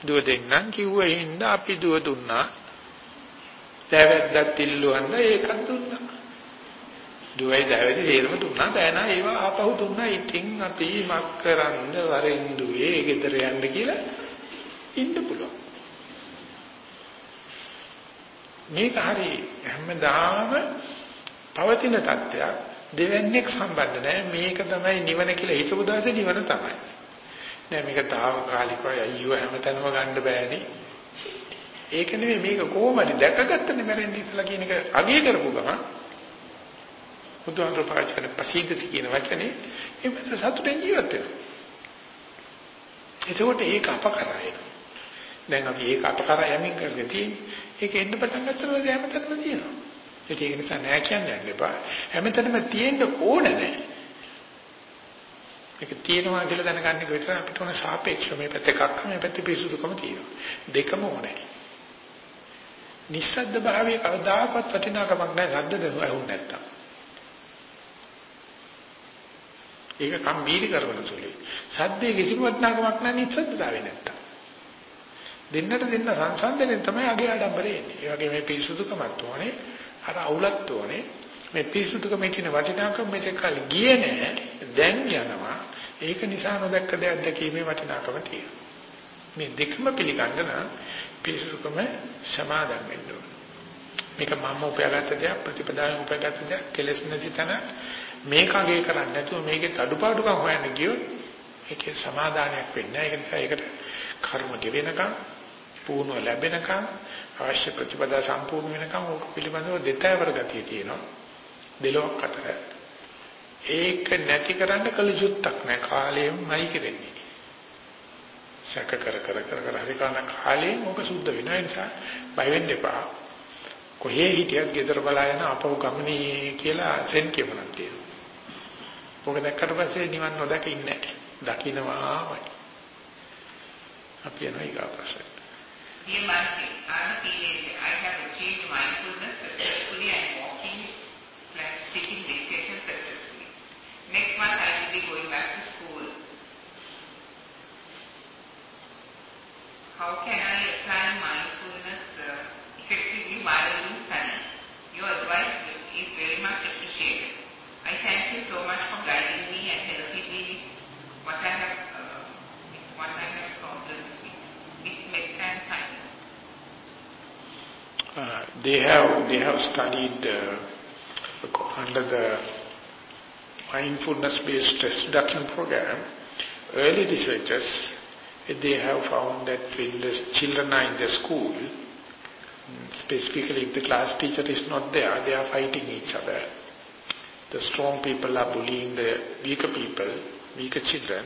දුව දෙන්නම් කිව්ව හින්දා අපි දුව දුන්නා. දැවැද්දත් ඉල්ලුවන්න ඒකත් දුන්නා. දුවයි දැවෙදි හේරම දුන්නා බෑනා ඒවා ආපහු දුන්නා ඉතින් අපි මක් කරන්න වරෙන් දුවේ ගෙදර යන්න කියලා ඉන්න පුළුවන් මේක හරි හැමදාම පවතින තත්ත්වයක් දෙවන්නේක් සම්බන්ධ නැහැ මේක තමයි නිවන කියලා හිතපු දවසේ නිවන තමයි නෑ මේක తాවකාලිකව අයියෝ හැමතැනම ගන්න බෑනේ ඒක නෙමෙයි මේක කොහොමද දැකගත්තනේ මැරෙන්නේ ඉස්සලා කියන එක අගය කරපු ගමන් බුදුහාමර පාවිච්චි කරන ප්‍රසිද්ධති කියන වචනේ ඒ මත සතුටෙන් ජීවත් වෙනවා. එතකොට ඒක අපකරයි. දැන් අපි ඒක අපකර යමින් කරගෙන තියෙන්නේ. ඒක එන්න පටන් ගත්තම හැමතැනම තියෙනවා. ඒක නිසා නෑ කියන්නේ යන්න එපා. හැමතැනම තියෙන්න ඕන නෑ. ඒක තියෙනවා කියලා දැනගන්න එක විතර අපිට ඕන සාපේක්ෂව මේ පැත්ත එකක් මේ පැත්ත පිසුදුකම තියෙනවා. දෙකම ඕනේ. නිස්සද්ද භාවයේ කවදාකවත් වටිනාකමක් නැහැ සද්ද දෙනුවා නැත්තම්. ඒක කම්බීරි කරන සුළුයි. සද්දේ කිසිම වටිනාකමක් නැහැ නිස්සද්දතාවේ නැත්තම්. දෙන්නට දෙන්න සංසන්දනයෙන් තමයි අගේ ආඩම්බරේ එන්නේ. ඒ වගේ මේ පිරිසුදුකමත් ඕනේ, අර අවුලත් ඕනේ. මේ පිරිසුදුකමේ තියෙන වටිනාකම මෙතෙක් කල ගියේ නැහැ. දැන් යනවා. ඒක නිසා නොදැක්ක දෙයක් දැකීමේ වටිනාකම තියෙනවා. මේ දෙකම පිළිගන්න නම් පිරිසුදුකම සමාදන් වෙන්න ඕනේ. මේක මම උපයාගත්ත දෙයක් ප්‍රතිපදාවෙන් උපයාගත්ත දෙයක් කෙලෙස් නැති තැන මේක අගේ කරන්නේ නැතුව මේකේ අඩුපාඩුකම් හොයන්න ගියොත් ඒකේ සමාදානයක් වෙන්නේ නැහැ. ඒක නිසා ඒකට කර්ම ගෙවෙනකම් පුහුණුව ලැබෙනකම් අවශ්‍ය ප්‍රතිපදා සම්පූර්ණ වෙනකම් ඕක පිළිබඳව දෙතෑවර ගතිය තියෙනවා. දෙලොක් අතර. ඒක නැති කරන්න කල යුත්තක් නැහැ. කාලයෙන්මයි කෙරෙන්නේ. සැක කර කර කර කර හරි කරන කාලයෙන් ඕක සුද්ධ වෙනවා. ඒ නිසා බය වෙන්න එපා. කොහේ හිටියත් ගෙදර බලා යන අපව ගමනේ කියලා සෙන් කියමනක් තියෙනවා. ඔක දැක්කට පස්සේ නිවන් නොදක ඉන්නේ නැහැ. දකින්නවාමයි. අපි යනවා ඊගා ප්‍රශ්න. Dear Martin, I'm a teenager. I have achieved mindfulness successfully and walking slash sitting meditation successfully. Next month I will be going back to school. How can I apply mindfulness uh, effectively while I do study? Your advice is very much appreciated. I thank you so much for guiding me and helping me what I have uh, what I have problems with, with metta and silence. Uh, they have they have studied uh, under the mindfulness-based stress reduction program. Early researchers they have found that when the children are in the school, specifically if the class teacher is not there, they are fighting each other. The strong people are bullying the weaker people, weaker children,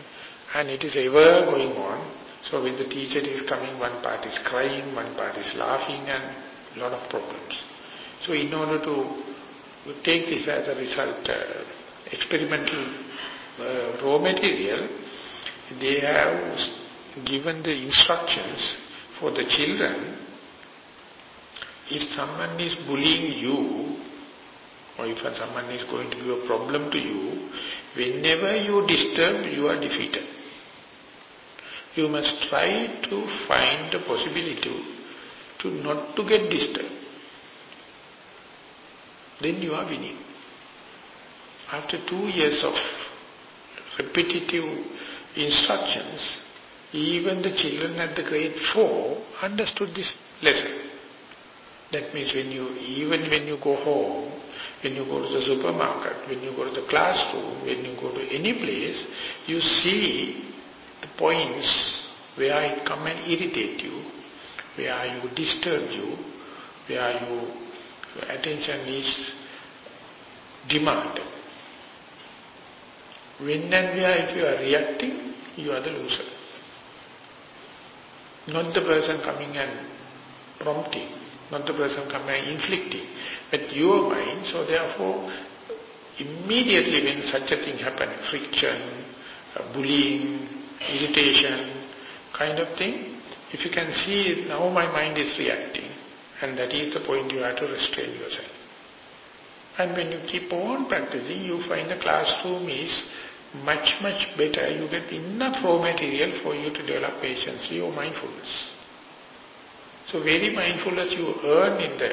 and it is ever going on. So when the teacher is coming, one part is crying, one part is laughing, and a lot of problems. So in order to take this as a result, uh, experimental uh, raw material, they have given the instructions for the children. If someone is bullying you, or if someone is going to be a problem to you, whenever you disturb, you are defeated. You must try to find the possibility to not to get disturbed. Then you are winning. After two years of repetitive instructions, even the children at the grade 4 understood this lesson. That means when you, even when you go home, when you go to the supermarket, when you go to the classroom, when you go to any place, you see the points where it come and irritate you, where you disturb you, where you, your attention is demanded. When and where if you are reacting, you are the loser. Not the person coming and prompting, not the person coming and inflicting, but your mind, so therefore, immediately when such a thing happens, friction, uh, bullying, irritation, kind of thing, if you can see now my mind is reacting, and that is the point you have to restrain yourself. And when you keep on practicing, you find the classroom is much, much better. You get enough raw material for you to develop patience your mindfulness. So very mindfulness you earn in the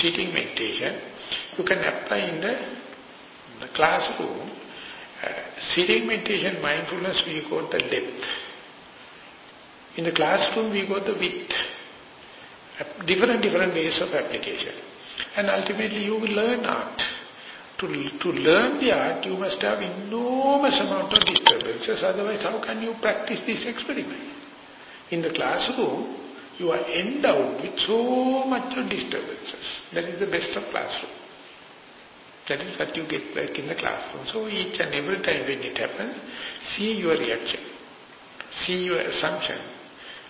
sitting meditation, you can apply in the, the classroom. Uh, sitting meditation mindfulness we got the depth. In the classroom we got the width. Different, different ways of application. And ultimately you will learn art. To, to learn the art, you must have enormous amount of disturbances. Otherwise, how can you practice this experiment? In the classroom, you are endowed with so much of disturbances. That is the best of classroom. That is what you get back in the classroom. So each and every time when it happens, see your reaction. See your assumption.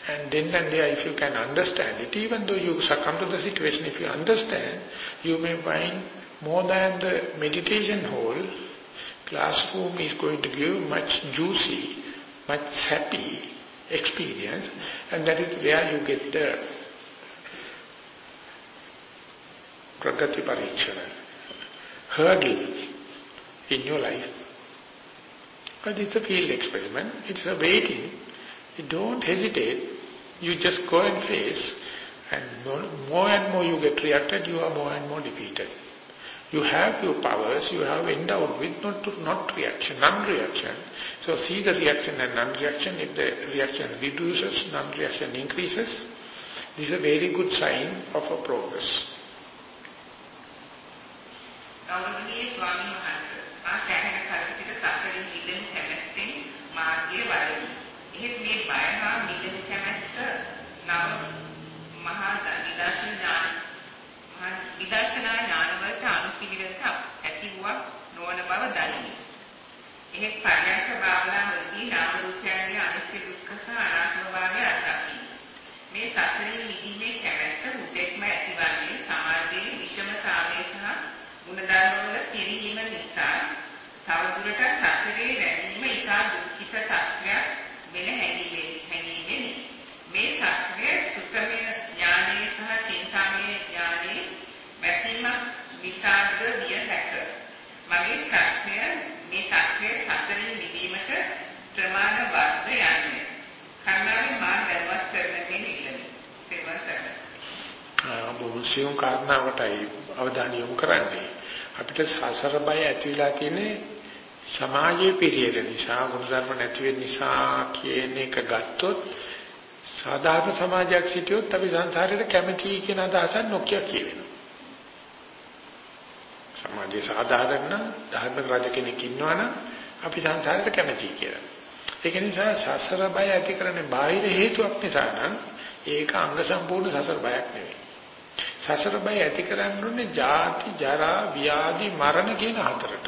And then and there, if you can understand it, even though you succumb to the situation, if you understand, you may find more than the meditation hall, classroom is going to give much juicy, much happy experience, and that is where you get the pragati parikshana, hurdle in your life. But it's a field experiment, it's a waiting. You don't hesitate, you just go and face, and more and more you get reacted, you are more and more defeated. You have your powers, you have endowed with not, to, not reaction, non-reaction. So see the reaction and non-reaction. If the reaction reduces, non-reaction increases, this is a very good sign of a progress. ගෞරවනීය ස්වාමීන් වහන්සේ මා සෑහෙන කාලයකට සසරින් මිදෙන කැමැත්තෙන් මාර්ගයේ වඩමි. එහෙත් මේ බය හා මිදෙන එහෙත් පරියක්ෂ භාවනාවලදී නාම රූපයන්ගේ අනිත්‍ය දුක්ඛ සහ අනාත්ම භාවය අත්දකිමි. මේ සසරින් මිදීමේ කැමැත්ත මුදෙක්ම ඇතිවන්නේ සමාජයේ විෂමතාවය සහ ගුණධර්මවල පිරීම නිසා තවදුරටත් සසරේ රැඳීම ඉතා දුක්ඛිත තත්ත්වයක් වෙන හැඟීමෙනි. මේ තත්ත්වය සුතමේ ඥානයේ සහ චින්තාමය ඥානයේ වැසීමක් නිසාද විය හැක. මගේ ප්‍රශ්නය මේ තත්ත්වය සසරින් මිදීමට ප්‍රමාණ වර්ධ යන්නේ. කර්ණාවෙන් මා දැනුවත් කරගන්නේ ඉල්ලමි. සේවා කරන්න. බොහෝ සියුම් කාරණාවටයි අවධානය යොමු කරන්නේ. අපිට සසර බය ඇති වෙලා තියෙන්නේ සමාජයේ පිළියෙල නිසා ගුණධර්ම නැති වෙන නිසා කියන එක ගත්තොත් සාධාරණ සමාජයක් සිටියොත් අපි සංසාරයට කැමති කියන අදහසක් නොකිය කියවෙනවා. සමාජයේ සාධාරණ ධර්ම රජ කෙනෙක් ඉන්නවනම් අපි සංසාරයට කැමති කියලා. ඒක නිසා සසර බය ඇති කරන්නේ බාහිර හේතුවක් නිසා නම් ඒක අංග සම්පූර්ණ සසර බයක් නෙවෙයි. සසර බය ඇති කරන්නේ ජාති ජරා ව්‍යාධි මරණ කියන හතරට.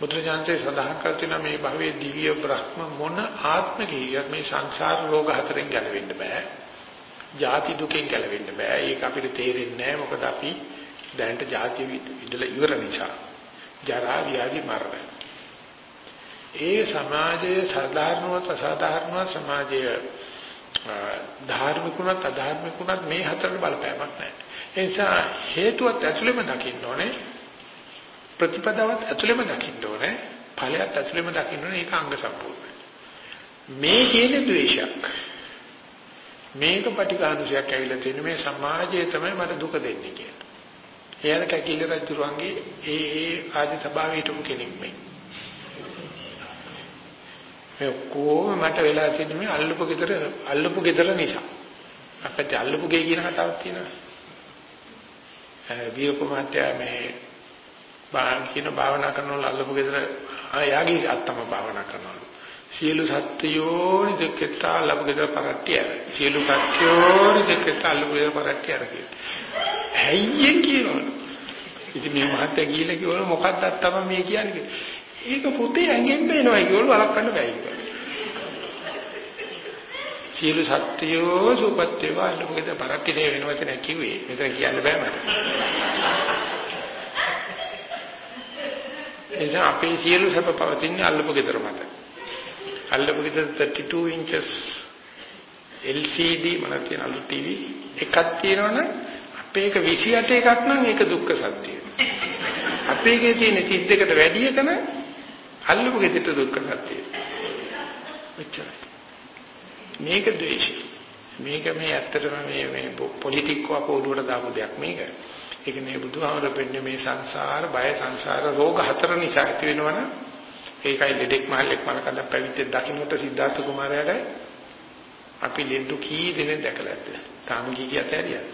බුදුරජාණන්සේ සඳහන් කර තියෙනවා මේ භවයේ දිව්‍ය බ්‍රහ්ම මොන ආත්ම කීයක් මේ සංසාර රෝග හතරෙන් ගැලවෙන්න බෑ. ಜಾති දුකෙන් ගැලවෙන්න බෑ. ඒක අපිට තේරෙන්නේ නැහැ. මොකද අපි දැනට ಜಾති ඉඳලා ඉවර නිසා. ජරා ව්‍යාධි මරණ. ඒ සමාජයේ සාධාරණව අසාධාරණව සමාජයේ ධාර්මිකුණත් අධාර්මිකුණත් මේ හතරට බලපෑමක් නැහැ. ඒ නිසා හේතුවත් ඇතුළෙම දකින්න ඕනේ. ප්‍රතිපදාවත් ඇතුළෙම දකින්න ඕනේ. ඵලයක් ඇතුළෙම දකින්න ඕනේ. ඒක අංග සම්පූර්ණයි. මේ කියන ද්වේෂයක් මේක පටිඝානුසයක් ඇවිල්ලා තියෙන මේ සමාජයේ තමයි මට දුක දෙන්නේ කියලා. එයාල කැකිල රජුරුවන්ගේ ඒ ඒ ආදි සභාවේ හිටපු කෙනෙක් මේ. මේ කොහොම මට වෙලා තියෙන්නේ මේ අල්ලපු ගෙදර අල්ලපු ගෙදර නිසා. අපිට අල්ලපු ගේ කියන කතාවක් තියෙනවා. වීර කුමාරයා මේ බාහන් කියන භාවනා කරනවල අල්ලපු ගෙදර ආයාගේ අත්තම භාවනා කරනවලු. සියලු සත්‍යෝ නිදෙකත අල්ලපු ගෙදර පරට්ටිය. සියලු සත්‍යෝ නිදෙකත අල්ලපු ගෙදර පරට්ටිය අරගෙන. හැයියෙන් කියනවලු. ඉතින් මේ මහත්තයා ගිහිල්ලා කිව්වලු මොකක්ද අත්තම මේ කියන්නේ? ඒක පුතේ ඇඟෙන් බේනවා කියවලු වළක්වන්න බෑ කියලා. සියලු සත්‍යෝ සුපත්‍ය වාලුකද පරක්කිනේ වෙනවද නැහැ කිව්වේ. මෙතන කියන්න බෑ මට. එනිසා අපේ සියලු සැප පවතින්නේ අල්ලපු ගෙදර මත. අල්ලපු ගෙදර 32 inches LCD මන තියෙන අලු TV එකක් තියෙනවනම් අපේ එක 28 එකක් නම් ඒක දුක්ඛ සත්‍යය. අපේ එකේ තියෙන 32කට වැඩි එකන අල්ලපු ගෙදරට දුක්ඛ සත්‍යය. මෙච්චරයි. මේක ද්වේෂය. මේක මේ ඇත්තටම මේ මේ පොලිටික්ව අපෝඩුවට දාපු දෙයක් මේක. ඒක නේ බුදුහාමර පෙන්නේ මේ සංසාර බය සංසාර රෝග හතර නිසා ඇති වෙනවනම් ඒකයි දෙදෙක් මහල්ලෙක් මලකඳ පැවිද්දෙක් දකින්නට සිද්ධාර්ථ කුමාරයාට අපි ලෙඩු කී දෙනෙක් දැකලා ඇද්ද? තාම කී කියක් ඇරියද?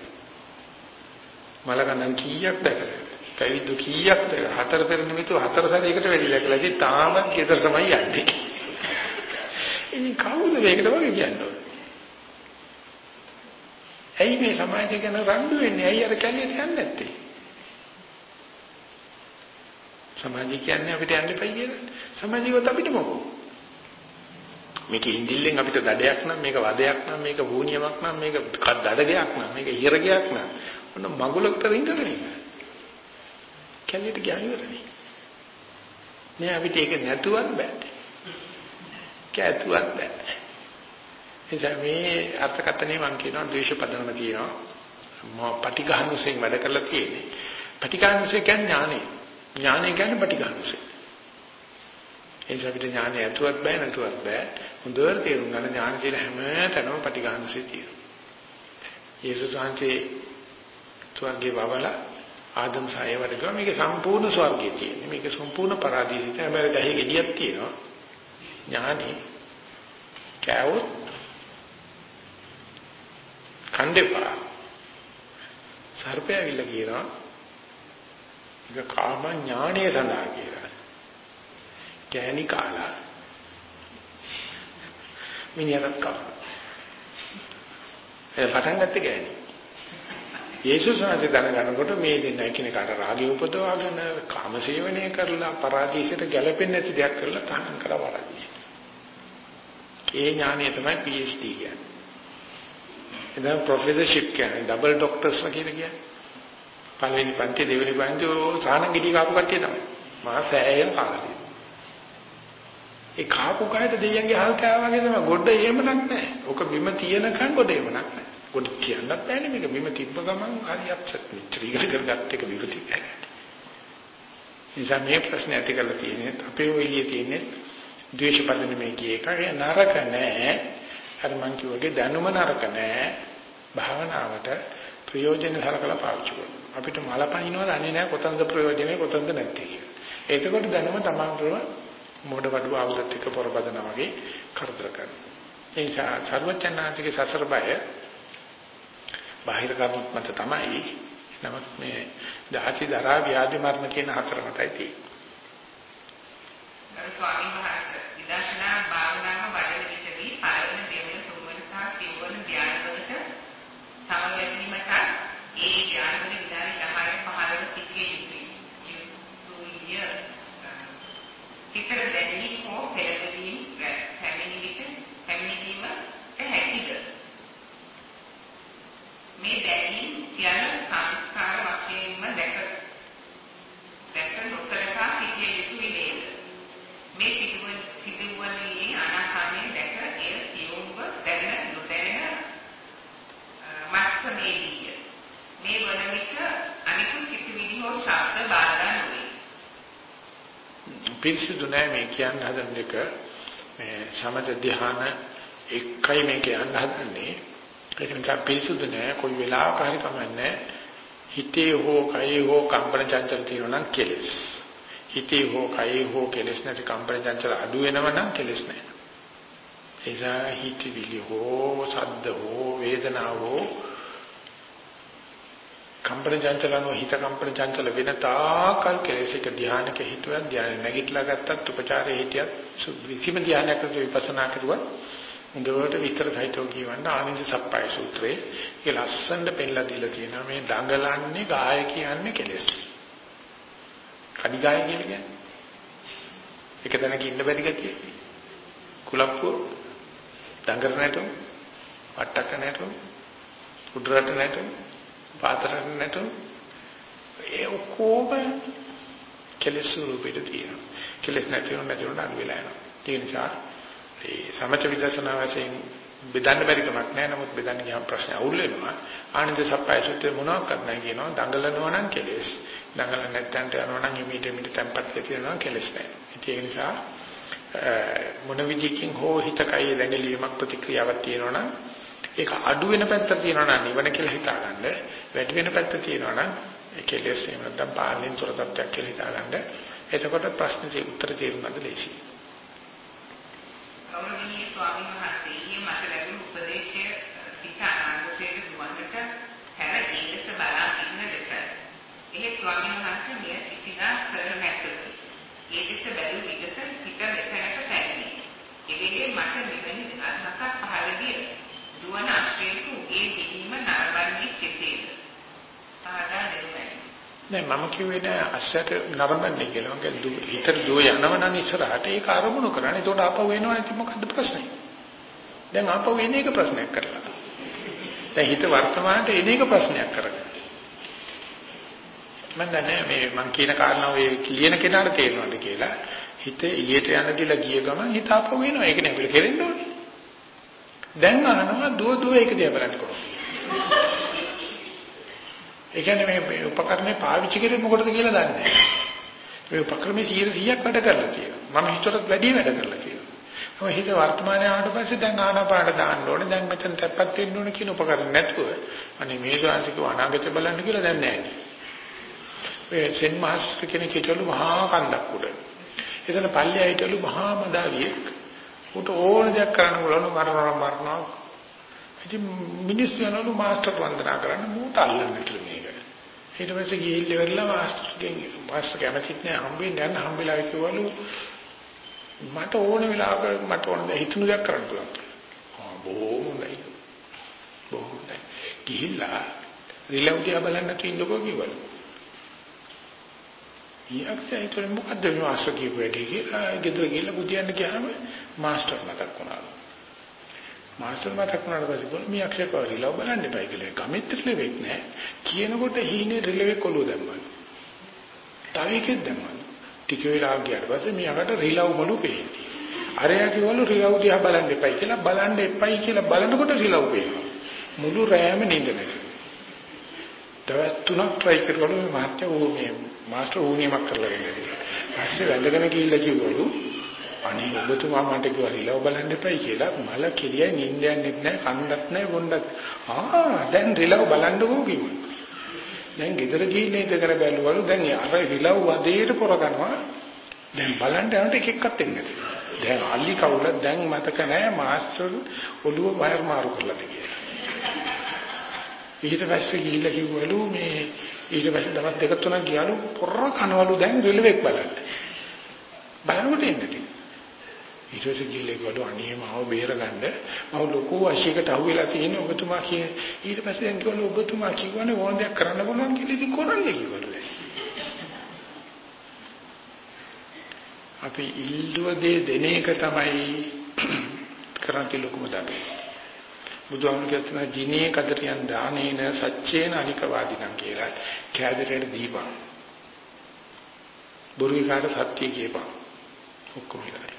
මලකඳන් කීයක් දැකලා? පැවිද්දු කීයක් දැකලා? හතර පෙර නිමිතු හතර සැරයකට වෙලි දැකලා ඉතින් තාමත් ගෙදර තමයි යන්නේ. ඉතින් කවුද මේකට වගේ කියන්නේ? ඇයි මේ සමාජය ගැන රණ්ඩු වෙන්නේ? ඇයි අර කැලියට යන්නේ නැත්තේ? සමාජය කියන්නේ අපිට යන්න එපයි කියලා. සමාජිකවත් අපිට මොකෝ? මේක ඉන්දිල්ලෙන් අපිට දඩයක් නම් මේක වදයක් නම් මේක වූනියමක් නම් මේක දඩගයක් නම් මේක ඉරගයක් නම් ඔන්න මගුලකට රින්ගන්නේ. කැලියට ගියා ඉවරනේ. නෑ අපිට ඒක නැතුවත් බෑ. කැතුවත් බෑ. එතන මේ අර්ථකථනය මම කියනවා ද්වේෂ පදනම කියනවා. මම පටිඝානුසයෙන් වැඩ කරලා තියෙන්නේ. පටිඝානුසය කියන්නේ ඥානෙ. ඥානෙ කියන්නේ පටිඝානුසය. ඒ අපිට ඥානෙ ඇතුවත් බෑ නැතුවත් බෑ. හොඳට තේරුම් ගන්න ඥාන කියන හැම තැනම පටිඝානුසය තියෙනවා. යේසුස් වහන්සේ ස්වර්ගේ වවලා ආදම් සාය වැඩ කරා මේක සම්පූර්ණ ස්වර්ගයේ තියෙන. මේක සම්පූර්ණ පරාදීසිත හැබැයි ගහේ ගෙඩියක් තියෙනවා. ඥානෙ කෑවොත් කණ්ඩේපා සර්පය ඇවිල්ලා කියනවා ඒක කාම ඥානය සඳහා කියලා. කෑණි කාලා මිනිහට කව. ඒ පටන් ගත්තේ කෑණි. යේසුස් වහන්සේ දැනගනකොට මේ දෙන්න එකිනෙකාට රාගය උපදවාගෙන කාම සේවනය කරලා පරාදීසයට ගැලපෙන්නේ නැති දෙයක් කරලා තහනම් කරලා වරදීසි. ඒ ඥානය තමයි PhD කියන්නේ. එදා ප්‍රොෆෙසර්ෂිප් කියන්නේ ඩබල් ડોක්ටර්ස්ලා කියන කියන්නේ. පළවෙනි පන්ති දෙවෙනි පන්ති සානගිටි කාපු කට්ටිය තමයි. මහා සෑයෙන් කාලා ඒ කාපු කයට දෙයියන්ගේ හල් කෑවා වගේ තමයි. ගොඩ එහෙමනක් නැහැ. ඔක බිම තියෙනකන් ගොඩ එහෙමනක් නැහැ. ගොඩ කියන්නත් බෑනේ මේක බිම තිබ්බ ගමන් හරි අප්සෙට් මිත්‍රිගල කරගත්ත එක විවෘති නැහැ. නිසා මේ ප්‍රශ්නේ ඇති කරලා තියෙන්නේ අපේ ඔය එළියේ තියෙන්නේ ද්වේෂ පදන මේ කිය එක නරක නැහැ. අර මං කිව්වාගේ දැනුම නරක නැහැ. භාවනාවට ප්‍රයෝජන සලකලා පාවිච්චි කරනවා. අපිට මල පනිනවද අනේ නැහැ කොතනද ප්‍රයෝජනේ කොතනද නැත්තේ කියලා. ඒකකොට දැනුම තමන්ටම මොඩ වඩුව ආවුලත් එක්ක පොරබදනා වගේ කරදර කරනවා. ඒ නිසා සර්වඥාන්තිගේ සසර බය බාහිර කර්මත් මත තමයි නමුත් මේ දහති දරා ව්‍යාධි මරණ කියන හතර මතයි තියෙන්නේ. ස්වාමීන් වහන්සේ විදර්ශනා භාවනාව වඩන විටදී පළවෙනි දෙවන තුන්වන සහ සිව්වන ධ්‍යානවලට සමවැදීමට ඒ ධ්‍යානවල විනාඩි 10 15 තිස්සේ යුතුයි. සිතට දැනීම හෝ පෙරදීම් පැමිණි විට පැමිණීම හැකිද? පිරිසිදු නැහැ මේ කියන්න හදන එක. මේ සමත ධ්‍යාන එකයි මේ කියන්න හදන්නේ. ඒක නිසා පිරිසිදු නැහැ කොයි වෙලාවක හරි කමන්නේ. හිතේ හෝ කයේ හෝ කම්පන චංචල තියෙනවා නම් කෙලස්. හිතේ හෝ කයේ හෝ කෙලස් නැති කම්පන චංචල අඩු වෙනවා නම් කෙලස් නැහැ එසා හිතවිලි හෝ සද්ද හෝ වේදනාව හෝ කම්පන චංචලනෝ හිත කම්පන චංචල වෙන තාකල් කෙලෙසක ධානයක හිතුවක්. ධානය නැගිටලා ගත්තත් උපචාරයේ හිටියත් විසීම ධානයකට විපස්සනා කරුවා හොඳට විතර සහිතව කියවන්න ආනන්ද සප්පයි සූත්‍රයේ ඒ ලස්සනට පෙන්නලා දීලා තියෙනවා. මේ දඟලන්නේ ගාය කියන්නේ කෙලෙස්. කඩි ගාය කියන්නේ. එක තැනක ඉන්න බැරි ගතිය. කුලප්පුව දඟර නැටු වට්ටක නැටු උඩරට නැටු පාතරට නැටු ඒ ඔක්කොම කෙලෙස් රූපෙට තියෙනවා. කෙලෙස් නැතිව නැතිව අඩු වෙලා යනවා. ඒ නිසා ඒ සමථ විදර්ශනා වශයෙන් බෙදන්න බැරි කමක් නැහැ. නමුත් බෙදන්න ගියාම ප්‍රශ්න අවුල් වෙනවා. ආනන්ද සප්පයි සුත්තේ මොනවාක්වත් නැහැ කියනවා. දඟලනවා නම් කෙලෙස්. දඟල නැත්තන්ට යනවා නම් ඉමීට ඉමීට tempat වෙතිනවා කෙලෙස් නැහැ. ඒ නිසා මොන විදිහකින් හෝ හිතකයි දැඟලීමක් ප්‍රතික්‍රියාවක් තියෙනවා නම් ඒක අඩු වෙන පැත්ත තියෙනවා නම් නිවන කියලා හිතාගන්න වැඩි වෙන පැත්ත තියෙනවා නම් ඒ කෙලෙස් එහෙම නැත්නම් පාලනයෙන් තොර තත්ත්වයක් කියලා හිතාගන්න එතකොට ප්‍රශ්නේ උත්තර තේරුම්ගන්න ලේසියි ගෞරවනීය ස්වාමීන් වහන්සේ මට ලැබුණු උපදේශය සිත අනාගතයට දුවන්නට හැර ඊටස බලා ඉන්න දෙක. එහෙත් ස්වාමීන් වහන්සේ මෙය කිසිදා කර නැත. ඒ දෙස බැලූ විගස හිත මෙතනට පැමිණි. එවෙලේ මට මෙවැනි අදහසක් පහළ විය. දුවන අශ්‍රේක උගේ දිවීම නරඹන්නේ කෙසේද? සාදා දෙන්නේ. නෑ මම කිව්වේ නෑ අස්සට නරඹන්නේ කියලා. මම හිතට දුව යනව නම් ඉස්සරහට ඒක අරමුණු කරන්නේ. ඒකට ආපහු එනව නැති මොකද්ද ප්‍රශ්නේ? දැන් ආපහු එන එක ප්‍රශ්නයක් කරලා. දැන් හිත වර්තමානට එන එක ප්‍රශ්නයක් කරගන්න. මම දන්නේ මේ මං කියන කාරණාව ඒ කියන කෙනාට තේරෙනවද කියලා. හිත ඊට යන දිලා ගිය ගමන් හිත ආපහු එනවා. ඒක නේ අපිට කෙරෙන්න ඕනේ. දැන් අහනවා දුව දුව ඒක දිහා බලන්න කොහොමද? ඒ කියන්නේ මේ උපකරණේ පාවිච්චි කරේ මොකටද කියලා දන්නේ නැහැ. මේ උපකරණේ 100ක් වැඩ කරලා තියෙනවා. මම හිතට වැඩි වැඩ කරලා තියෙනවා. මම හිත වර්තමානයේ ආවට පස්සේ දැන් ආනාපාන දාන්න ඕනේ. දැන් මෙතන තැප්පත් වෙන්න ඕනේ කියන උපකරණ නැතුව අනේ මේ ශාන්තික අනාගත බලන්න කියලා දැන් නැහැ. මේ සෙන් මාස්ටර් කෙනෙක් හිටවලු මහා කන්දක් උඩ. එතන පල්ලිය හිටවලු මහා මදාවියෙක්. උට ඕන දෙයක් කරන්න බලන මරනවා මරනවා. ඉතින් මිනිස්සු යනවලු මාස්ටර් වන්දනා කරන්න මූට අල්ලන්න කියලා මේක. ඊට පස්සේ ගිහිල්ලා ඉවරලා මාස්ටර්ගෙන් මාස්ටර් කැමතිත් නෑ හම්බෙන්න යන්න හම්බෙලා කිව්වලු මට ඕන වෙලාවක මට ඕන දේ හිතුණු දෙයක් කරන්න පුළුවන්. ආ බොහොම හොඳයි. බොහොම හොඳයි. ගිහිල්ලා රිලව් දිහා බලන්න කිව්වකෝ කිව්වලු. ඊයක්සේ ඒතර මොකද්ද මේ මාස්ටර් කියපු වැඩේ කියලා ගෙදර ගිහිල්ලා බුදියන්න ගියාම මාස්ටර් මතක් වුණා. මාස්ටර් මතක් වුණාට පස්සේ කොහොම මේ අක්ෂර කවරිලා බලන්න එපා කියලා. ගමෙත් රිලෙවෙක් නෑ. කියනකොට හීනේ රිලෙවෙක් ඔළුව දැම්මා. තව එකෙක් දැම්මා. ටික වෙලාවක් ගියාට පස්සේ මෙයාට රිලව් බලු පේන්නේ. අරයා කිව්වලු රිලව් දිහා බලන්න එපයි කියලා බලන්න එපයි කියලා බලනකොට රිලව් පේනවා. මුළු රෑම නිින්ද නැහැ. දවස් තුනක් try කරවලු මහත්තයා ඕ මේ මාස්ටර් ඕනියමක් කරලා ඉන්නේ. පස්සේ වැඳගෙන ගිහිල්ලා කිව්වලු අනේ ඔබතුමා මට කිව්වා රිලව් බලන්න එපයි කියලා. මල කෙලියයි නිින්ද යන්නේ නැහැ කන්නත් නැහැ බොන්නත් ආ දැන් රිලව් බලන්නකෝ කිව්වා. දැන් ගෙදර ගිහින් ඉඳගෙන බැලුවලු දැන් අර රිලව් වදේට පොර ගන්නවා දැන් බලන්න යනට එක එක්කත් එන්නේ දැන් අලි කවුල දැන් මතක නැහැ මාස්ටර් ඔළුව වයර් මාරු කරලාද කියලා. ඊට පස්සේ ගිහිල්ලා කිව්වලු මේ ඊට පස්සේ දවස් දෙක තුනක් ගියාලු පොර කනවලු දැන් රිලෙවෙක් බලන්න. බලනකොට එන්නේ ඊට පස්සේ ගිහලා ගලු අනේ මාව බේරගන්න. මම ලොකු වශයකට අහුවෙලා තියෙන ඔබතුමා කියන ඊට පස්සේ දැන් කිව්වලු ඔබතුමා කිව්වනේ ඕන දෙයක් කරන්න පුළුවන් කියලා ඉතින් කරන්නේ කිව්වලු අපි ඉල්ලුව දේ දෙන එක තමයි *clears throat* කරන්නේ ලොකුම දඩ. බුදුහාමුදුරුවෝ කියන දිනේ කදරියන් දානේන සච්චේන අනික වාදිනම් කියලා කැදරේට දීපන් බුරුවිකාට සත්‍ය කියපන් ඔක්කොම ඉවරයි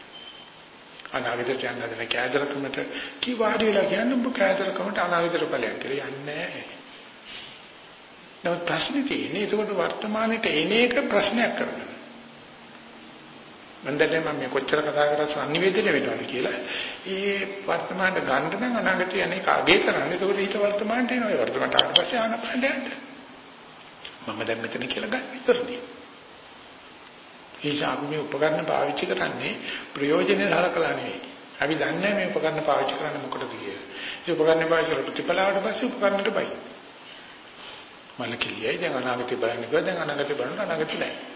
අනාගතයට යන්න හදන කෑදරකමට කී වාඩි වෙලා කියන්නේ ඔබ කෑදරකමට අනාගතයට ඵලයක් කියලා යන්නේ නැහැ. නමුත් ප්‍රශ්නේ තියෙන්නේ ඒකට වර්තමානයේ එන එක ප්‍රශ්නයක් කරගන්න. මම දැන්නේ මම මේ කොච්චර කතා කරා සංනිවේදනය වෙනවද කියලා. ඒ වර්තමානට ගන්න නම් අනාගතය අනේක අගේ කරන්නේ. ඒකෝට ඊට වර්තමානට එනවා. ඒ වර්තමානට ආවට පස්සේ ආනපනට යන්න. මම දැන් මෙතන කියලා ගන්න විතරනේ. ඒසා අපි මේ උපකරණ පාවිච්චි කරන්නේ ප්‍රයෝජනෙ හරකලා නෙවෙයි. අපි දන්නේ මේ උපකරණ පාවිච්චි කරන්නේ මොකටද කියලා. ඒ උපකරණ පාවිච්චි කරලා ප්‍රතිඵලාවට පස්සේ උපකරණයට බයි. මල කිලියයි දැන් අනාගතේ බලන්න කිව්වා දැන් අනාගතේ බලන්න අනාගතේ නැහැ.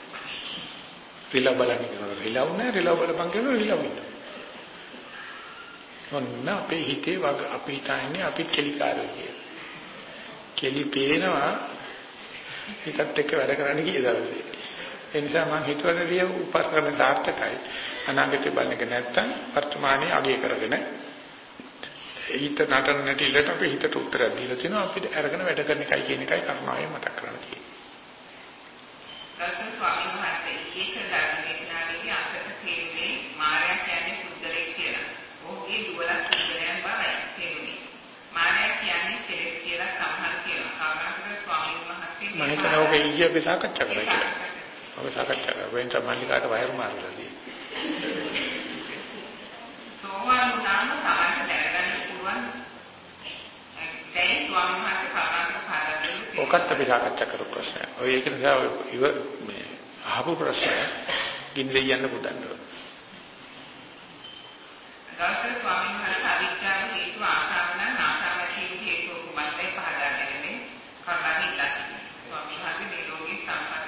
රිලව් බලන්න කියනවා රිලව් නැහැ රිලව් බලපන් කියනවා රිලව් ඉන්නවා. ඔන්න අපේ හිතේ වග අපි හිතන්නේ අපි කෙලිකාරය කියලා. කෙලි පේනවා හිතත් එක්ක වැඩ කරන්න ගිය දවසේ. ඒ නිසා මම හිතුවලදී උපකරණ සාර්ථකයි. අනාගතේ බලන්න නැත්තම් වර්තමානයේ අගය කරගෙන හිත නටන නැටිලට අපි හිතට උත්තර දීලා තිනවා අපිට අරගෙන වැඩ කරන එකයි කියන එකයි කර්මාවෙන් මතක් කරලා තියෙන්නේ. ගෞතම ස්වාමීන් වහන්සේ ඒක ධර්මදේශනාවේදී අපට තේරුනේ මායя කියන්නේ පුද්ගලෙක් කියලා. ඔහුගේ දුවලා පුද්ගලයන් බවයි තේරුනේ. මායя කියන්නේ කෙලෙස් කියලා සමහර කියනවා. කරුණාකර ස්වාමීන් වහන්සේ මම හිතනවා ඔක ඊයේ අපි සාකච්ඡා කරා කියලා. ඔබ සාකච්ඡා කරා. වෙනත මල්ලිකාට වයර් මාරලා දී. සෝවාන් වුණාම තමයි දැනගන්න පුළුවන්. දැන් ස්වාමීන් වහන්සේ කරුණාකර පාදා දෙන්නේ. ඔකත් අපි සාකච්ඡා කරපු ප්‍රශ්නයක්. ඔය ඒක නිසා ඉව මේ අහපු ප්‍රශ්නය ගින්දේ යන්න පුදන්නවා. ගෞතම ස්වාමීන් වහන්සේ අවිද්‍යාව හේතු ආසාව නම් ආසාව හේතු කුමක්දයි පහදා දෙන්නේ කරුණාවෙන් ඉල්ලා සිටිනවා. ස්වාමීන් වහන්සේ මේ රෝගී සම්පත්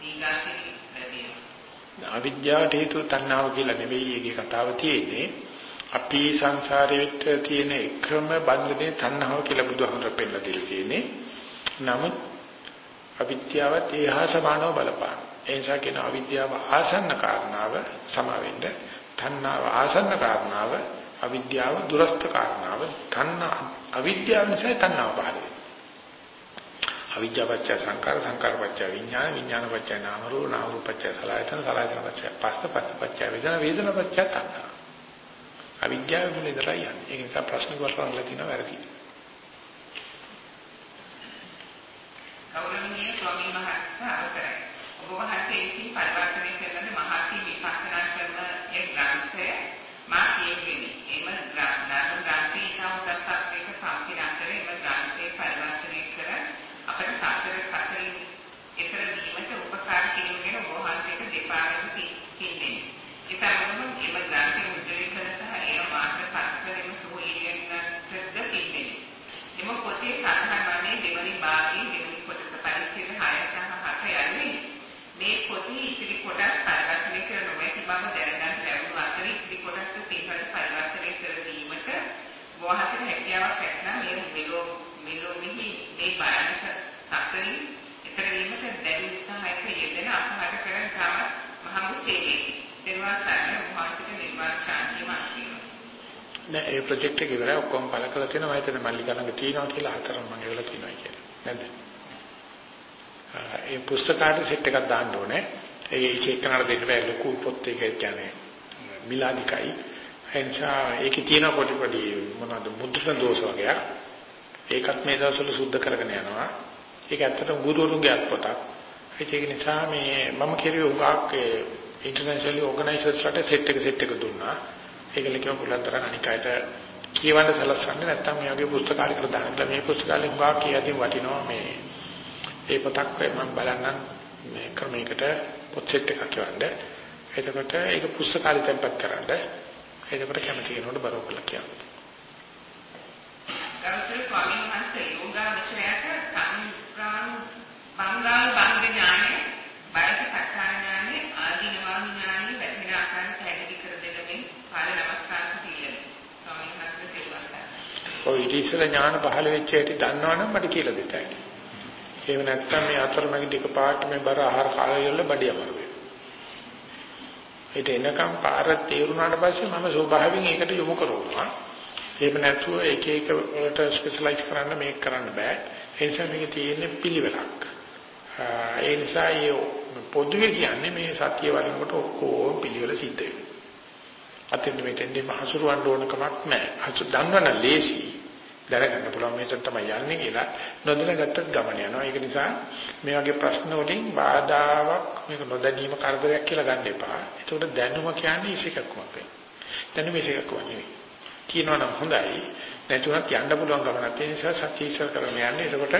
දීගාසිරි ලැබෙනවා. අවිද්‍යාවට හේතුව තණ්හාව කියලා නෙවෙයි ඒකේ කතාව තියෙන්නේ. අපි සංසාරේට තියෙන එකම බන්ධනේ තණ්හාව කියලා බුදුහමර පෙන්නලා දීලා තියෙන්නේ. නමුත් අවිද්‍යාවත් ඒහා සමානව බලපාන. ඒ නිසා කියන අවිද්‍යාව ආසන්න කාරණාව සමාවෙන්න තණ්හාව ආසන්න කාරණාව අවිද්‍යාව දුරස්ත කාරණාව තණ්හා අවිද්‍යාව නිසා තණ්හාව පහළ වෙනවා. අවිද්‍යාවච්ච සංකාර සංකාරපච්ච විඥාන විඥානපච්ච නාම රූප නාම රූපච්ච සලආයතන සලආයතනපච්ච පස්ස පස්සපච්ච වේදනා වේදනාපච්ච තණ්හා. අවිද්‍යාව මුල ඉඳලා යන්නේ. ඒක නිසා ප්‍රශ්න වලට තියෙන වැරදි. ගෞරවනීය ස්වාමීන් වහන්සේ අවසරයි. ඔබ වහන්සේ විසින් පරිවර්තනය කරන මහත්ී විපස්සනා කරන ඒ ග්‍රන්ථය මා කියවෙමි. එම ග්‍රන්ථ ග්‍රන්ථය ඉතාමත් එක සම්පූර්ණ අතර එම ග්‍රන්ථයේ පරිවර්තනය කර අපට සතර සතරින් එතර දීමට උපකාර කිරීමෙන් ඔබ වහන්සේට දෙපාරක් කින්නේ. ඒ තරමම එම ග්‍රන්ථය මුද්‍රණය කර සහ එම මාර්ග පත්කරෙම සෝ ඉරියන්නටද කින්නේ. එම පොතේ සඳහන් වන්නේ දෙවනි භාගයේ දෙවනි කොටස පරිච්ඡේද 6 සහ 7 යන්නේ මේ පොතේ ඉතිරි කොටස් පරිවර්තනය කර නොමැති බව දැනගන්න ලැබුණු අතර ඉතිරි කොටස් සිංහලට පරිවර්තනය කර දීමට වහතට හැකියාවක් ඇත්නම් මේ මෙලෝ මෙලෝ මෙහි මේ බාහිර සතරින් ඊතර වීමට දැඩි උත්සාහයක යෙදෙන අපහාර කරන කාම මහඟු තේරේ. ඒවා සාරණ වහන්සේට නිර්වාණ ශාන්තිය මාර්ගය. නෑ ඒ ප්‍රොජෙක්ට් එක ඉවරයි. ඔක්කොම පළ කරලා තියෙනවා. මම හිතන්නේ මල්ලිකා ළඟ තියෙනවා කියලා හතරම මම ඒවල තියෙනවා කියලා. නේද? ඒ පුස්තකාට සෙට් එකක් දාන්න ඕනේ. ඒ එක එකනට දෙන්න බෑ. ලොකු පොත් එක කියන්නේ මිලානිකයි එනිසා ඒකේ තියෙන පොඩි පොඩි මොනවද මුද්‍රණ දෝෂ වගේක්. ඒකත් මේ දවස්වල සුද්ධ කරගෙන යනවා. ඒක ඇත්තටම ගුරුවරුන්ගේ අත්පොතක්. ඒක නිසා මේ මම කිරුවේ උගාක් ඉන්ටර්නැෂනලි ඕගනයිසර්ස්ලාට සෙට් එක සෙට් එක දුන්නා. ඒකල කියව පුළුවන් තරම් අනික් අයට කියවන්න සලස්වන්නේ නැත්නම් මේ වගේ පුස්තකාලයකට දාන්න. මේ පුස්තකාලේ හුඟා කියදී වටිනවා මේ ඒ පොතක් මම බලන්නම් මේ ක්‍රමයකට පොත් සෙට් එකක් කියවන්න. එතකොට ඒක පුස්තකාලේ තැන්පත් කරන්න. එතකොට කැමති කෙනෙකුට බරව කළා කියන්න. ගෞතම ස්වාමීන් වහන්සේ යෝගා විචයක සංප්‍රාණ බංගාල බංග ඥානය බයස කට්ඨාන ඥානය ආදීනවා ඥානය වැටෙන ආකාරය පැහැදිලි කර දෙමින් කාල නමස්කාර කියලා ස්වාමීන් වහන්සේ තේරුවා. ඔය ඉතිසල ඥාන පහළ වෙච්ච හැටි දන්නවනම් මට කියලා දෙතයි. එහෙම නැත්නම් මේ අතරමැදි ටික පාට මේ බර ආහාර කාලය වල බඩිය අමාරු වෙනවා. ඒත් එනකම් පාර තේරුණාට පස්සේ මම ස්වභාවයෙන් ඒකට යොමු කරනවා. එහෙම නැතුව එක එක වලට ස්පෙෂලායිස් කරන්න මේක කරන්න බෑ. ඒ නිසා මේක තියෙන්නේ පිළිවෙලක්. ඒ නිසා මේ පොදුවේ කියන්නේ මේ සත්‍ය වලින්කොට ඔක්කොම පිළිවෙල සිද්ධ වෙනවා. අතින් මෙතෙන්දී මහසුරවන්න ඕන කමක් නැහැ. අසු දන්නවනම් ලේසි. දැනගන්න පුළුවන් මේක තමයි යන්නේ කියලා නොදැනගත්තත් ගමන යනවා. ඒක නිසා මේ වගේ ප්‍රශ්න වලින් බාධාවක් මේක නොදැනීම කරදරයක් කියලා ගන්න එපා. ඒකට දැනුම කියන්නේ ඉසිකක්මක් වෙනවා. දැනුම ඉසිකක්මක් නෙවෙයි. කියනවා නම් හොඳයි. නැතුණත් යන්න පුළුවන් ගමනක් ඒ නිසා සත්‍ය ඉස්සර කරගෙන යන්නේ. එතකොට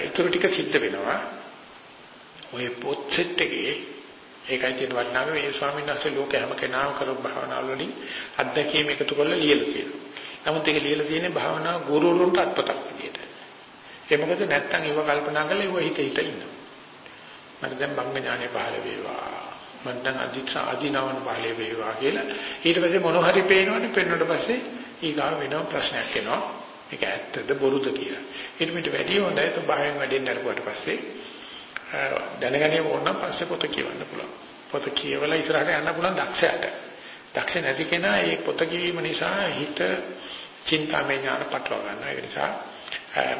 ඊටු ටික සිද්ධ වෙනවා. ඔය පොත් සෙට් එකේ ඒකයි තියෙන වටිනාකම මේ ස්වාමීන් වහන්සේ ලෝක හැම කෙනාම කරපු භාවනාවල වලින් අත්දැකීම් එකතු කරලා ලියලා තියෙනවා. නමුත් ඒක ලියලා තියෙන්නේ භාවනා ගුරුවරුන්ට අත්පතක් විදියට. ඒ මොකද නැත්තම් ඒව කල්පනා කරලා ඒව හිත හිත ඉන්නවා. මට දැන් බංග ඥානෙ පහළ වේවා. මට දැන් අධික්ෂ ආදීනවන පහළ වේවා කියලා. ඊට පස්සේ මොන හරි පේනවනේ පෙන්වන්න පස්සේ ඊගාව වෙනම ප්‍රශ්නයක් එනවා. මේක ඇත්තද බොරුද කියලා. ඊට පිට වැඩි හොඳයි તો බයෙන් වැඩෙන්න අරපුවට පස්සේ දැනගැනීම ඕන නම් පස්සේ පොත කියවන්න පුළුවන්. පොත කියවලා ඉස්සරහට යන්න පුළුවන් දක්ෂයාට. දක්ෂ නැති කෙනා මේ පොත කියවීම නිසා හිත චින්තාමය ඥාන පටලවා ගන්නවා. ඒ නිසා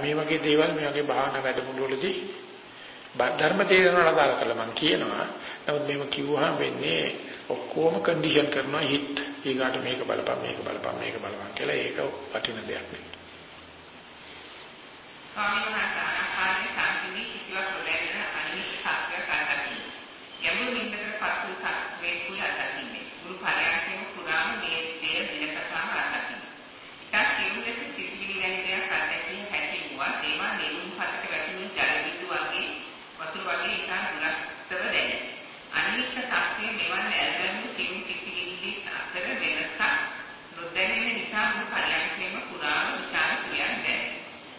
මේ වගේ දේවල් මේ වගේ භාවනා වැඩමුළුවලදී ධර්ම තේරෙනවා අදාළ කරලා මම කියනවා. නමුත් මේව කිව්වහම වෙන්නේ ඔක්කොම කන්ඩිෂන් කරනවා හිත. ඊගාට මේක බලපන් මේක බලපන් මේක බලපන් කියලා ඒක වටින දෙයක් නෙවෙයි. ස්වාමීන් වහන්සේ ආකාරයේ සාන්තිනී කිසිවක් නොදැනෙන අනිත් සත්‍ය කරගන්න. යමුණු නින්දකට පසු මේ කුල අත්දින්නේ. ගුරු පරයන්කම පුරාම මේ දේ දිනකටම අත්දින්නේ. ඊට කියුම් ලෙස සිතිවිලි ගැන දෙයක් අත්දැකීම හැටි වුණා. ඒවා නෙළුම් පතක වැටුණු ජල බිඳු වගේ වතුර වගේ ඉතා දුරස්තව දැනේ. අනිත් සත්‍ය මෙවන් ඇල්ගනු සිවුම් සිතිවිලි අතර වෙනසක් නොදැනෙන නිසා ගුරු පරයන්කම පුරාම විචාර කියන්නේ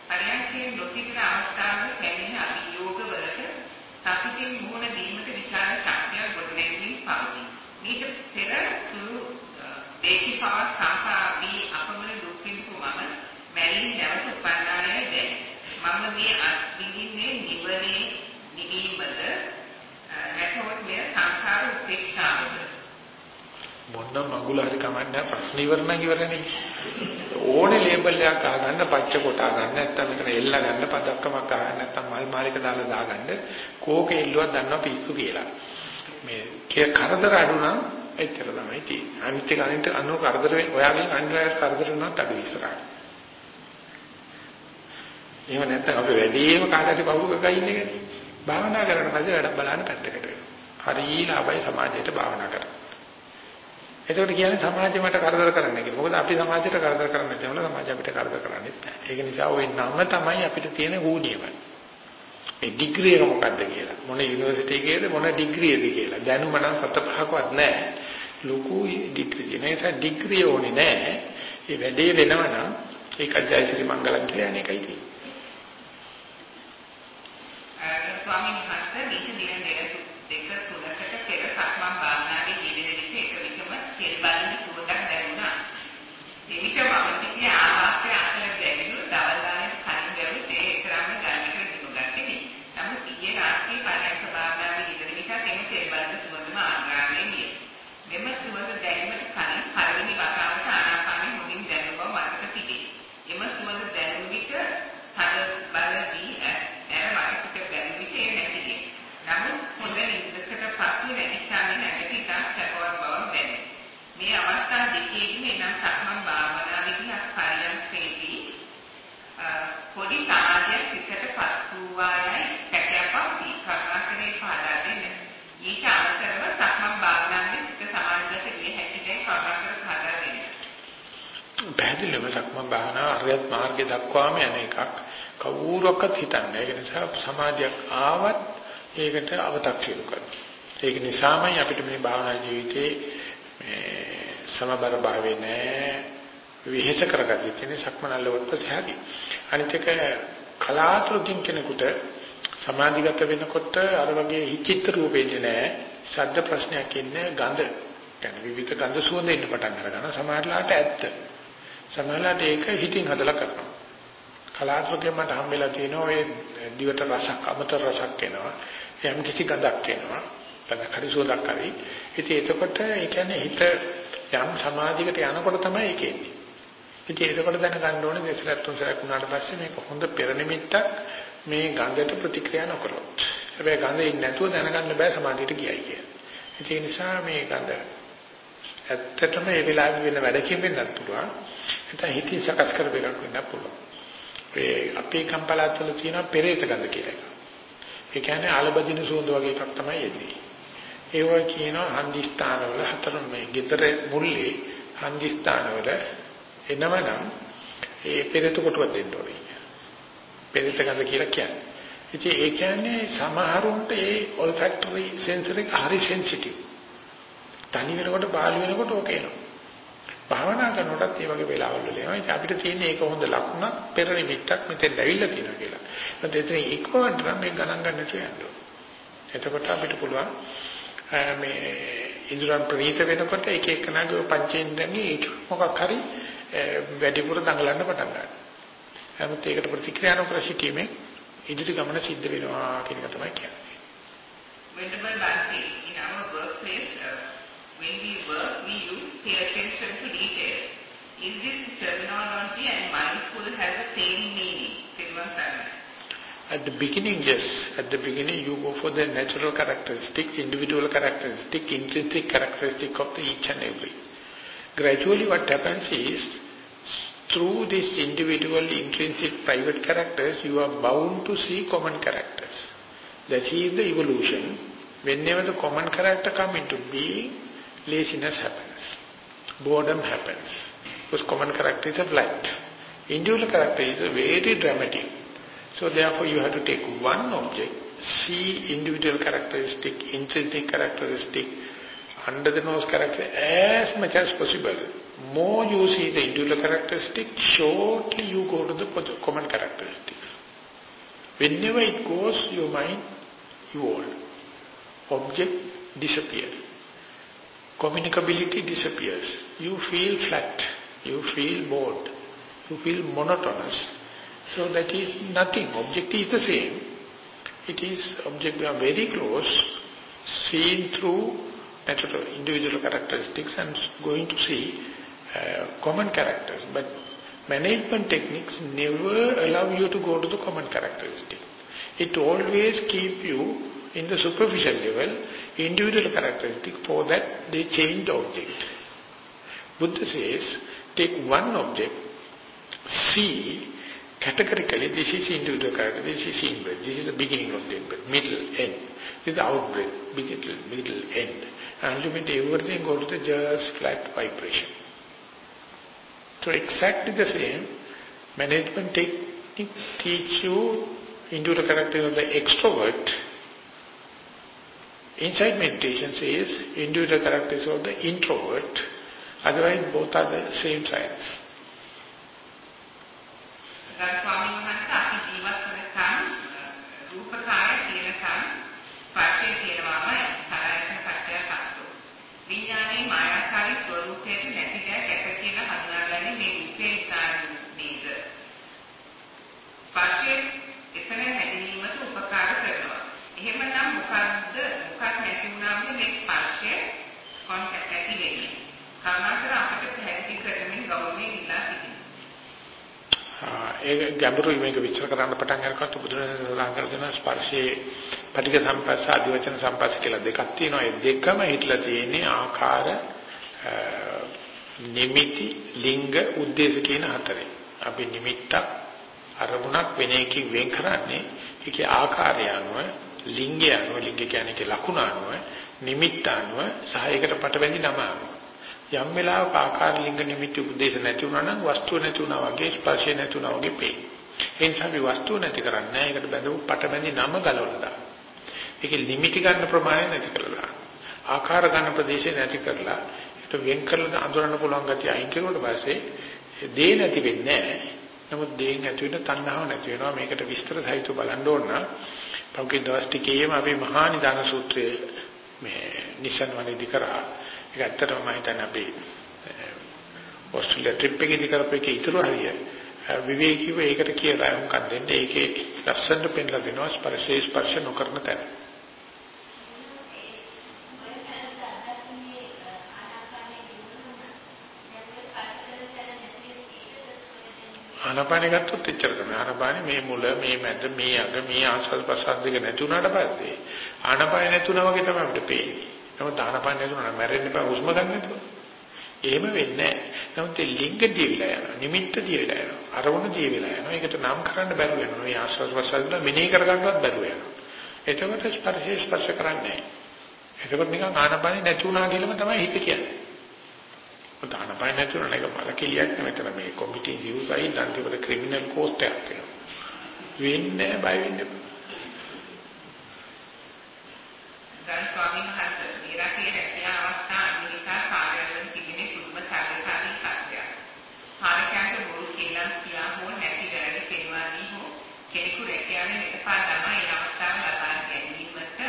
පරයන්කේ නොසිටින අවස්ථාවල පැමිණ අභියෝගවලට සතුටින් මුහුණ දීමට විශාල ශක්තියක් ගොඩනැගී පවතී. මීට පෙර සුළු දේශිපාව සංසාරී අපමණ දුක් විඳපු මම මැරී නැවත උපන්නාය දැන. මම මේ අත්විඳින්නේ නිවනේ නිවීමද නැතහොත් මේ සංසාර උපේක්ෂාවද මොන මඟුල හරි කමන්නේ ප්‍රශ්න ඉවරණ ඉවරනේ ඕනේ ලේබල් එකක් අහගන්න පච්ච කොට අහගන්න නැත්නම් මෙතන එල්ල ගන්න පදක්කමක් අහගන්න නැත්නම් මල් මාලික දාලා දාගන්න කෝක එල්ලුවක් දන්නවා පිස්සු කියලා. මේ කරදර අඩු නම් එච්චර තමයි තියෙන්නේ. අනිත් එක අනිත් අනු කරදර ඔයාගෙන් අනිවාර්ය කරදර වුණත් අඩු ඉස්සරහට එහෙම නැත්නම් අපි වැඩිම කාටද බහුවක ඉන්නේ. භාවනා කරන පස්සේ වැඩ බලන්න පැත්තකට වෙනවා. හරි ලාභයි සමාජයට භාවනා කරා එතකොට කියන්නේ සමාජය මට කරදර කරන්න කියලා. මොකද අපි සමාජයට කරදර කරන්නේ නැතිවම සමාජය අපිට කරදර කරන්නේ නැහැ. ඒක නිසා ওই නම තමයි අපිට තියෙන ඌනියම. ඒ ඩිග්‍රී එක මොකද්ද කියලා. මොන යුනිවර්සිටි එකේද මොන ඩිග්‍රී එකද කියලා. දැනුම නම් සත පහකවත් නැහැ. ලොකු ඩිග්‍රී. ඒ නිසා ඩිග්‍රී ඕනේ නැහැ. ඒ වැඩේ වෙනවනම් ඒකත් ජයශ්‍රී මංගලම් කියලා අනේකයි තියෙන්නේ. ස්වාමීන් වහන්සේ මේක දින දෙක දෙක තුනකට පෙර සක්මන් භාවනාවේ යෙදෙන විට එක විටම කෙල් බලන සුවඳක් දැනුණා. එවිට මම සිටින ආවාසය අසල දැනුණු දවල් වාරයේ කලින් ගැවුත් ඒ එතරම් ගන්නට දිනුගත්තේ. නමුත් ඊයේ රාත්‍රියේ පරයන්ක භාවනාවේ යෙදෙන විට එම කෙල් බලන සුවඳම ආග්‍රහණය විය. මෙම සුවඳ දැනීමට කලින් පළවෙනි වතාවට ආනාපානෙ මුලින් දැනුම මතක තිබේ. එම සුවඳ දැනුම් විට හද බලදී ඇර මතකට බැරි විට ඒ නැති ගියේ. නමුත් හොඳ නිදකට පසු නැතිසාමේ නැගිටිට සැපවත් බව දැනේ. මේ අවස්ථා දෙකේදී එනම් සක්මන් භාවනාවේදී පරියන්කේදී පොඩි සමාධියක් සිතට පසු වායයි කැටයපක් කරුණාකරේ පාදා දෙන්න. ඊට අමතරව සක්මන් භාවනාවේ සිත සමාධියට ගිය හැකිදේ කරුණාකර පාදා දෙන්න. පැහැදිලිවම සක්මන් භාවනා අරියත් මාර්ගය දක්වාම යන එකක්. කවුරක්වත් හිතන්නේ ඒක නිසා සමාධියක් ආවත් ඒකට අව탁සියු කරනවා. ඒක නිසාමයි අපිට මේ භාවනා ජීවිතේ මේ සමබර භාවයේ නැහැ විහෙස කරගත්තේ. කියන්නේ සක්මනල්ලවට සහැදී. අනිත් එක කලාතුරකින් කෙනෙකුට සමාධිගත වෙනකොට අර වගේ හිචිත්‍ර රූපෙන්නේ නැහැ ශබ්ද ප්‍රශ්නයක් ඉන්නේ ගඳ. يعني විවිධ ගඳ සුවඳ එන්න පටන් අරගන්න සමහරලාට ඇත්ත. සමහරලාට ඒක හිතින් හදලා කරනවා. කලාතුරකින් මට හම්බෙලා තියෙනවා ඔය දිවට රසක් අමතර රසක් එනවා. යම් කිසි ගඳක් එනවා. තමයි හරි සුවඳක් හරි. ඉතින් එතකොට ඒ කියන්නේ හිත යම් සමාධියකට යනකොට තමයි ඒක එන්නේ. ඉතින් එතකොට දැනගන්න ඕනේ දෙසලක් තුන්සලක් වුණාට පස්සේ මේක හොඳ පෙර නිමිත්තක් මේ ගඳට ප්‍රතික්‍රියා නොකරොත්. හැබැයි ගඳ ඉන්නේ නැතුව දැනගන්න බෑ සමාධියට ගියයි කියලා. ඒ නිසා මේ ගඳ ඇත්තටම ඒ වෙලාවේ වෙන වැඩකින් වෙන්නත් පුළුවන්. නැත්නම් හිතින් සකස් කරපු එකක් වෙන්න පුළුවන්. ඒ අපේ කම්පලාත්වල තියෙන පෙරේත ගඳ කියලා එකක්. ඒ කියන්නේ ආලබදින සුවඳ වගේ එකක් තමයි එන්නේ. ඒවා කියනවා හන්දි ස්ථානවල හතර මේ ගෙදර මුල්ලේ හන්දි ස්ථානවල එනවනම් ඒ පෙරේත කොටුවක් දෙන්න ඕනේ. පෙරේත ගඳ කියලා කියන්නේ. ඉතින් ඒ කියන්නේ සමහරුන්ට ඒ olfactory sensor එක හරි sensitive. තනි වෙනකොට පාළු වෙනකොට ඕක එනවා. භාවනා කරනකොටත් මේ වගේ වෙලාවල් වල එනවා. ඉතින් අපිට තියෙන්නේ ඒක හොඳ ලකුණක් පෙර නිමිත්තක් මෙතෙන් ඇවිල්ලා තියෙනවා කියලා. ඒත් එතන ඉක්මනට නම් මේ ගණන් ගන්න නැතුව යන්න එතකොට අපිට පුළුවන් මේ ඉන්ද්‍රයන් ප්‍රණීත වෙනකොට එක එකනාගේ පංචේන්ද්‍රයන්ගේ මොකක් හරි වැඩිපුර දඟලන්න පටන් ගන්නවා. නමුත් ඒකට ප්‍රතික්‍රියා නොකර සිටීමේ ඉදිරි ගමන සිද්ධ වෙනවා කියන එක තමයි කියන්නේ. Venerable Bhante, in our workplace, uh, when we work, we use pay attention to detail. Is this terminology and mindful has the same meaning? At the beginning, yes. At the beginning, you go for the natural characteristics, individual characteristics, intrinsic characteristics of the each and every. Gradually, what happens is, through these individual, intrinsic, private characters, you are bound to see common characters. That is the evolution. Whenever the common character come into being, laziness happens. Boredom happens. Because common character is a light. Individual character is very dramatic. So therefore you have to take one object, see individual characteristic, intrinsic characteristic, under the nose character as much as possible. More you see the individual characteristic, shortly you go to the common characteristics. Whenever it goes, your mind you evolve. Object disappears. Communicability disappears. You feel flat. You feel bored. You feel monotonous. So that is nothing. Object is the same. It is object we are very close, seen through natural individual characteristics and going to see uh, common characters. But management techniques never allow you to go to the common characteristic. It always keep you in the superficial level, individual characteristic, for that they change the object. Buddha says, take one object, see categorically this is individual character, this is in-breath, this is the beginning of the in-breath, middle, end. This is the out-breath, middle, middle, end. And ultimately everything goes to the just flat vibration. So exactly the same, management technique teach you individual character of the extrovert. Inside meditation says, individual characteristics of the introvert, otherwise both are the same science." That's ඒක ගැඹුරුයි මේක විස්තර කරන්න පටන් ගන්නකොට බුදුරජාණන් සඳහන් කර දෙන ස්පර්ශයේ පටික සම්පස්ස ආදි වචන සම්පස්ස කියලා දෙකක් තියෙනවා. ඒ දෙකම හිටලා තියෙන්නේ ආකාර නිමිති ලිංග උද්දේශ කියන හතරේ. අපි නිමිත්තක් අරමුණක් වෙන එකකින් වෙන් කරන්නේ ඒකේ ආකාරය අනුව ලිංගය අනුව ලිංග කියන්නේ ඒකේ ලකුණ අනුව නිමිත්ත අනුව සහ ඒකට පටවැඳි නම අනුව යම් වෙලාවක ආකාර ලිංග නිමිති උපදේශ නැති වුණා නම් වස්තුව නැති වුණා වගේ ස්පර්ශය නැති වුණා වගේ පේන. ඒ නිසා අපි වස්තුව නැති කරන්නේ ඒකට බඳපු පටබැඳි නම ගලවලා දාන්න. ඒකේ නිමිති ගන්න ප්‍රමාණය නැති කරලා ආකාර ගන්න ප්‍රදේශය නැති කරලා ඒක වෙන් කරලා අඳුරන්න පුළුවන් ගතිය අයින් කරුවට පස්සේ දේ නැති වෙන්නේ නැහැ. නමුත් දේෙන් ඇති වෙන තණ්හාව නැති වෙනවා. මේකට විස්තර සහිතව බලන්න ඕන නම් පෞකේ දවස් ටිකේම අපි මහා නිදාන සූත්‍රයේ මේ නිසන් වනේදී කරා ඒක ඇත්තටම මම හිතන්නේ අපි ඔස්ට්‍රේලියා ට්‍රිප් එකේදී කරපු එකේ ඉතුරු හරිය විවේකීව ඒකට කියලා මොකක්ද දෙන්නේ ඒකේ ලස්සනට පෙන්ලා දෙනවා ස්පර්ශේ ස්පර්ශ නොකරන තැන. ආනපානෙ ගත්තොත් එච්චර තමයි. ආනපානෙ මේ මුල, මේ මැද, මේ අග, මේ ආස්වාද ප්‍රසාර දෙක නැති වුණාට පස්සේ ආනපානෙ නැතුණා වගේ තමයි අපිට පේන්නේ. නමුත් ආනපානෙ නැතුණා නම් මැරෙන්න එපා හුස්ම ගන්න නැතුව. එහෙම වෙන්නේ නැහැ. නමුත් ඒ ලිංග දීවිලා යනවා. නිමිත්ත දීවිලා යනවා. අරමුණ දීවිලා යනවා. ඒකට නම් කරන්න බැරුව යනවා. මේ ආස්වාද ප්‍රසද්ද මෙනෙහි කරගන්නවත් බැරුව යනවා. එතකොට ස්පර්ශය ස්පර්ශ කරන්නේ නැහැ. එතකොට නිකන් ආනපනෙ නැති වුණා කියලාම තමයි හිත කියන්නේ. ආනපනෙ නැති වුණා නේද මල කෙලියක් නෙමෙතන මේ කොමිටි ඉවුසයි ලන්තිවල ක්‍රිමිනල් කෝස්ට් එකක් වෙනවා. වෙන්නේ බය වෙන්නේ. දැන් ස්වාමීන් වහන්සේ නිරාකේ රැකියා අවස්ථා අනිසා කාර්යාලවල තිබෙන කුදුම සාධකාරී කර්තව්‍යයක්. කාර්යයන්ට බොරු කියලා කියා හෝ නැති වැරදි පෙන්වන්නේ හෝ කෙනෙකු රැකියාවේ එකපාර ළමයි ඒ අවස්ථාව ලබා ගැනීමට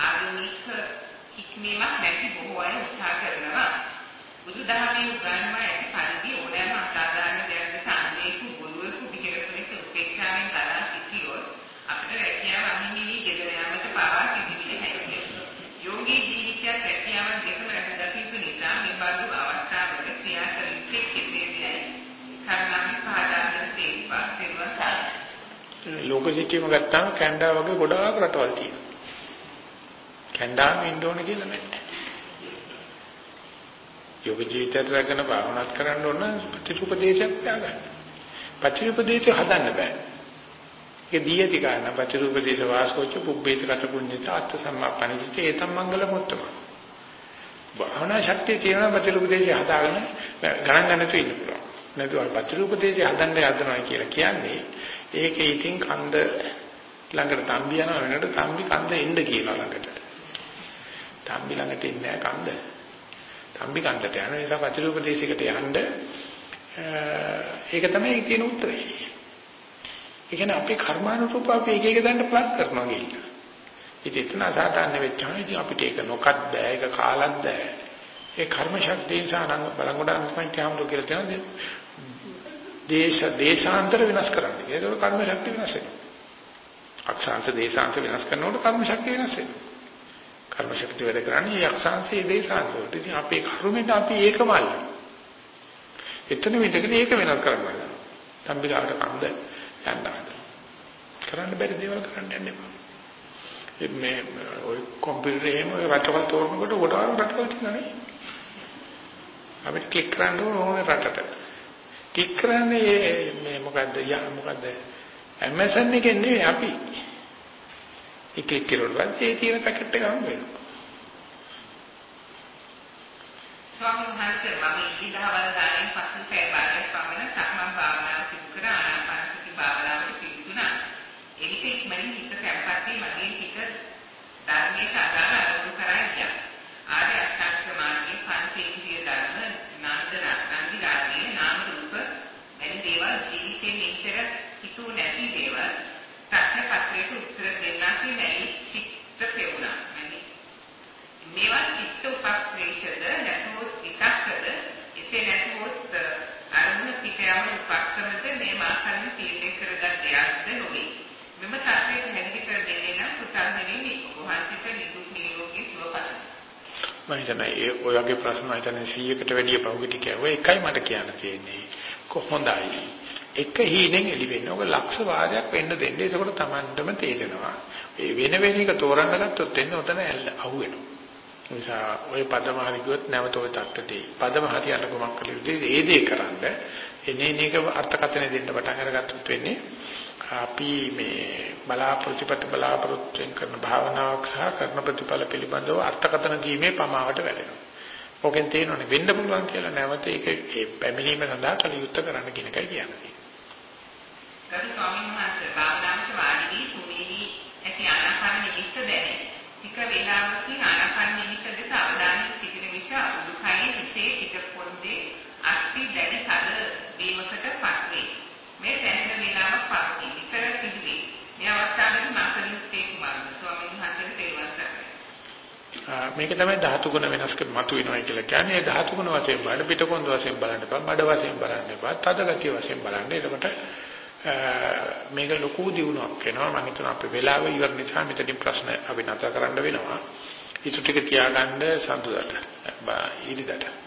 ආගමික හික්මීමක් නැති බොහෝ අය උත්සාහ කරනවා. බුදුදහමේ උගන්වා ඇති පරිදි ඕනෑම අසාධාරණ දෙයක් සාන්දේකු බොරුවෙකු විහෙරපෙලෙස උපේක්ෂාවෙන් කළා සිටියොත් අපිට රැකියාව අහිමි ගෙදර යාමට පවා සිදුවිය හැකිය. යෝගී ජීවිතයක් රැකියාව දෙකම රැකගත යුතු නිසා මේ බඳු අවස්ථාවල ක්‍රියා කළ යුත්තේ කෙසේදයි කර්ණාමි පහදාගෙන තේරුවා තේරුවා ලෝක සිටීම ගත්තාම කැනඩා වගේ ගොඩාක් රටවල් තියෙනවා. කැනඩාම ඉන්න ඕන කියලා නැහැ. යෝග ජීවිතයට රැගෙන භාවනාත් කරන්න ඕන ප්‍රතිසුපදේශයක් තියාගන්න. ප්‍රතිසුපදේශය හදන්න බෑ. ඒක දීයති ගන්න ප්‍රතිසුපදේශ වාසෝච පුබ්බේත කත පුඤ්ඤිත අත්ථ සම්මාපණිත ඒතම් මංගල මුත්තම. භාවනා ශක්තිය තියෙනවා ප්‍රතිසුපදේශය හදාගෙන ගණන් ගන්න තු ඉන්න පුළුවන්. නැතුව ප්‍රතිසුපදේශය හදන්න යදනවා කියලා කියන්නේ ඒකේ ඉතින් කන්ද ළඟට තම්බි යනවා වෙනකොට තම්බි කන්ද එන්න කියනවා ළඟට. තම්බි ළඟට ඉන්නේ කන්ද. තම්බි කන්දට යන නිසා ප්‍රතිරූප දේශයකට යන්න ඒක තමයි තියෙන උත්තරේ. ඒ කියන්නේ අපේ කර්මානුරූප අපි එක එක දන්න ප්ලග් කරනවා කියලා. ඉතින් එතන සාධාරණ වෙච්චාම ඉතින් අපිට ඒක නොකත් බෑ ඒක කාලත් බෑ. ඒ කර්ම ශක්තිය නිසා නම් බලංගොඩන් තමයි කියමු කියලා තියෙනවා. දේශ දේශාන්තර වෙනස් කරන්න. ඒක කර්ම ශක්තිය වෙනස් වෙනවා. අක්ෂාන්ත දේශාන්ත වෙනස් කරනකොට කර්ම ශක්තිය වෙනස් වෙනවා. කර්ම ශක්තිය වැඩ කරන්නේ යක්ෂාංශයේ දේශාංශවලට. ඉතින් අපේ කර්මෙට අපි ඒකම අල්ලන. එතන විතරකදී ඒක වෙනස් කරන්න. සම්බිකාවට කන්ද යන්න කරන්න බැරි දේවල් කරන්න යන්න එපා. මේ ඔය කම්පියුටර් එහෙම ඔය රටවල් තෝරනකොට ගොඩාක් රටවල් තියෙනවා අපිට කික් කරන්න ඕනේ රටට. කික් කරන්නේ මේ මොකද්ද යා මොකද්ද Amazon එකෙන් නෙවෙයි අපි. එක එක කෙරුවට ඒ තියෙන පැකට් එක හම්බ වෙනවා. ස්වාමීන් වහන්සේ මම ඉදිදහවල් දාගෙන පසු පැය භාගයක් පමණ සක්මන් භාවනාව සිදු කර ආනාපානසති භාවනාවට පිවිසුණා. එවිට ඉක්මනින් හිත තැම්පත් වී මගේ හිත ධර්මයට අදාළ අරමුණු කරා ගියා. ආර්ය අෂ්ටාංග මාර්ගයේ පංචේන්ද්‍රිය ධර්ම නාන්දරා නන්දිරාගේ නාම රූප වැනි දේවල් ජීවිතේ නිතර හිතුව නැති දේවල් ප්‍රශ්න පත්‍රයට උත්තර දෙන්නා කියන්නේ චිත්ත පෙවුණා. මේවා චිත්ත උපක්‍රේෂද නැත්නම් විකක්කද එසේ නැත්නම් අරමුණ පිට යන උපක්‍රමද මේ මාසයෙන් තීරණය කරගත් දෙයක්ද නොවේ. මෙම තත්ත්වය පැහැදිලි කර දෙන්නේ නම් පුතල් නෙවෙයි වහන්සිත නිදුක් නිරෝගී සුවපත්. මම හිතන්නේ ඒ ඔය වගේ ප්‍රශ්න මම හිතන්නේ 100කට වැඩිය පහුගිටි කියවුවා එකයි මට කියන්න තියෙන්නේ කොහොඳයි එක හීනෙන් එළි වෙන්නේ. ඔක ලක්ෂ වාරයක් වෙන්න දෙන්න. එතකොට Tamanටම තේරෙනවා. ඒ වෙන වෙන එක තෝරන්න ගත්තොත් එන්නේ උතන ඇල්ල අහුවෙනවා. නිසා ওই පදම හරි ගියොත් නැවත ওই තත්ත්වදී පදම හරියට කොමක් කළ යුතුද? ඒ දේ කරන්න එනේ නේක අර්ථකථන දෙන්න පටන් අරගත්තොත් වෙන්නේ අපි මේ බලාපොරොත්තු බලාපොරොත්තු කරන භාවනාවක් සහ කරන ප්‍රතිඵල පිළිබඳව අර්ථකථන දීමේ පමාවට වැටෙනවා. ඕකෙන් තේරෙන්නේ වෙන්න පුළුවන් කියලා නැවත ඒක ඒ පැමිණීම සඳහා කලියුත් කරන්න කියන එකයි කියන්නේ. ගරු ස්වාමීන් වහන්සේ භාවනාවට වාඩි වී තුනීවි ඇති ආනාපාන නිමිත්ත දැනේ. ටික වේලාවකින් ආනාපාන නිමිත්ත දෙස අවධානය සිටින විට උඩුකයේ හිතේ පිට පොන්දේ අස්ති දැඩි තද වීමකට පත්වේ. මේ දැනෙන වේලාවක් පවතී. විතර සිදුවේ. මේ අවස්ථාවේදී මාසලිත්තේ කුමාරද ස්වාමීන් වහන්සේට තේරුවන් මේක තමයි ධාතු ගුණ වෙනස් කර මතු වෙනවා කියලා කියන්නේ. ධාතු ගුණ වශයෙන් බලන්න පිටකොන්ද වශයෙන් බලන්න එපා මඩ වශයෙන් බලන්න එපා තද ගතිය වශයෙන් බලන්න. එතකොට මේක ලොකු දියුණුවක් වෙනවා. මම හිතනවා අපේ වෙලාව ඉවර නිසා මෙතනින් ප්‍රශ්න අපි නැතර කරන්න වෙනවා. ඊට ටික තියාගන්න සතුටට බා ඊළිදට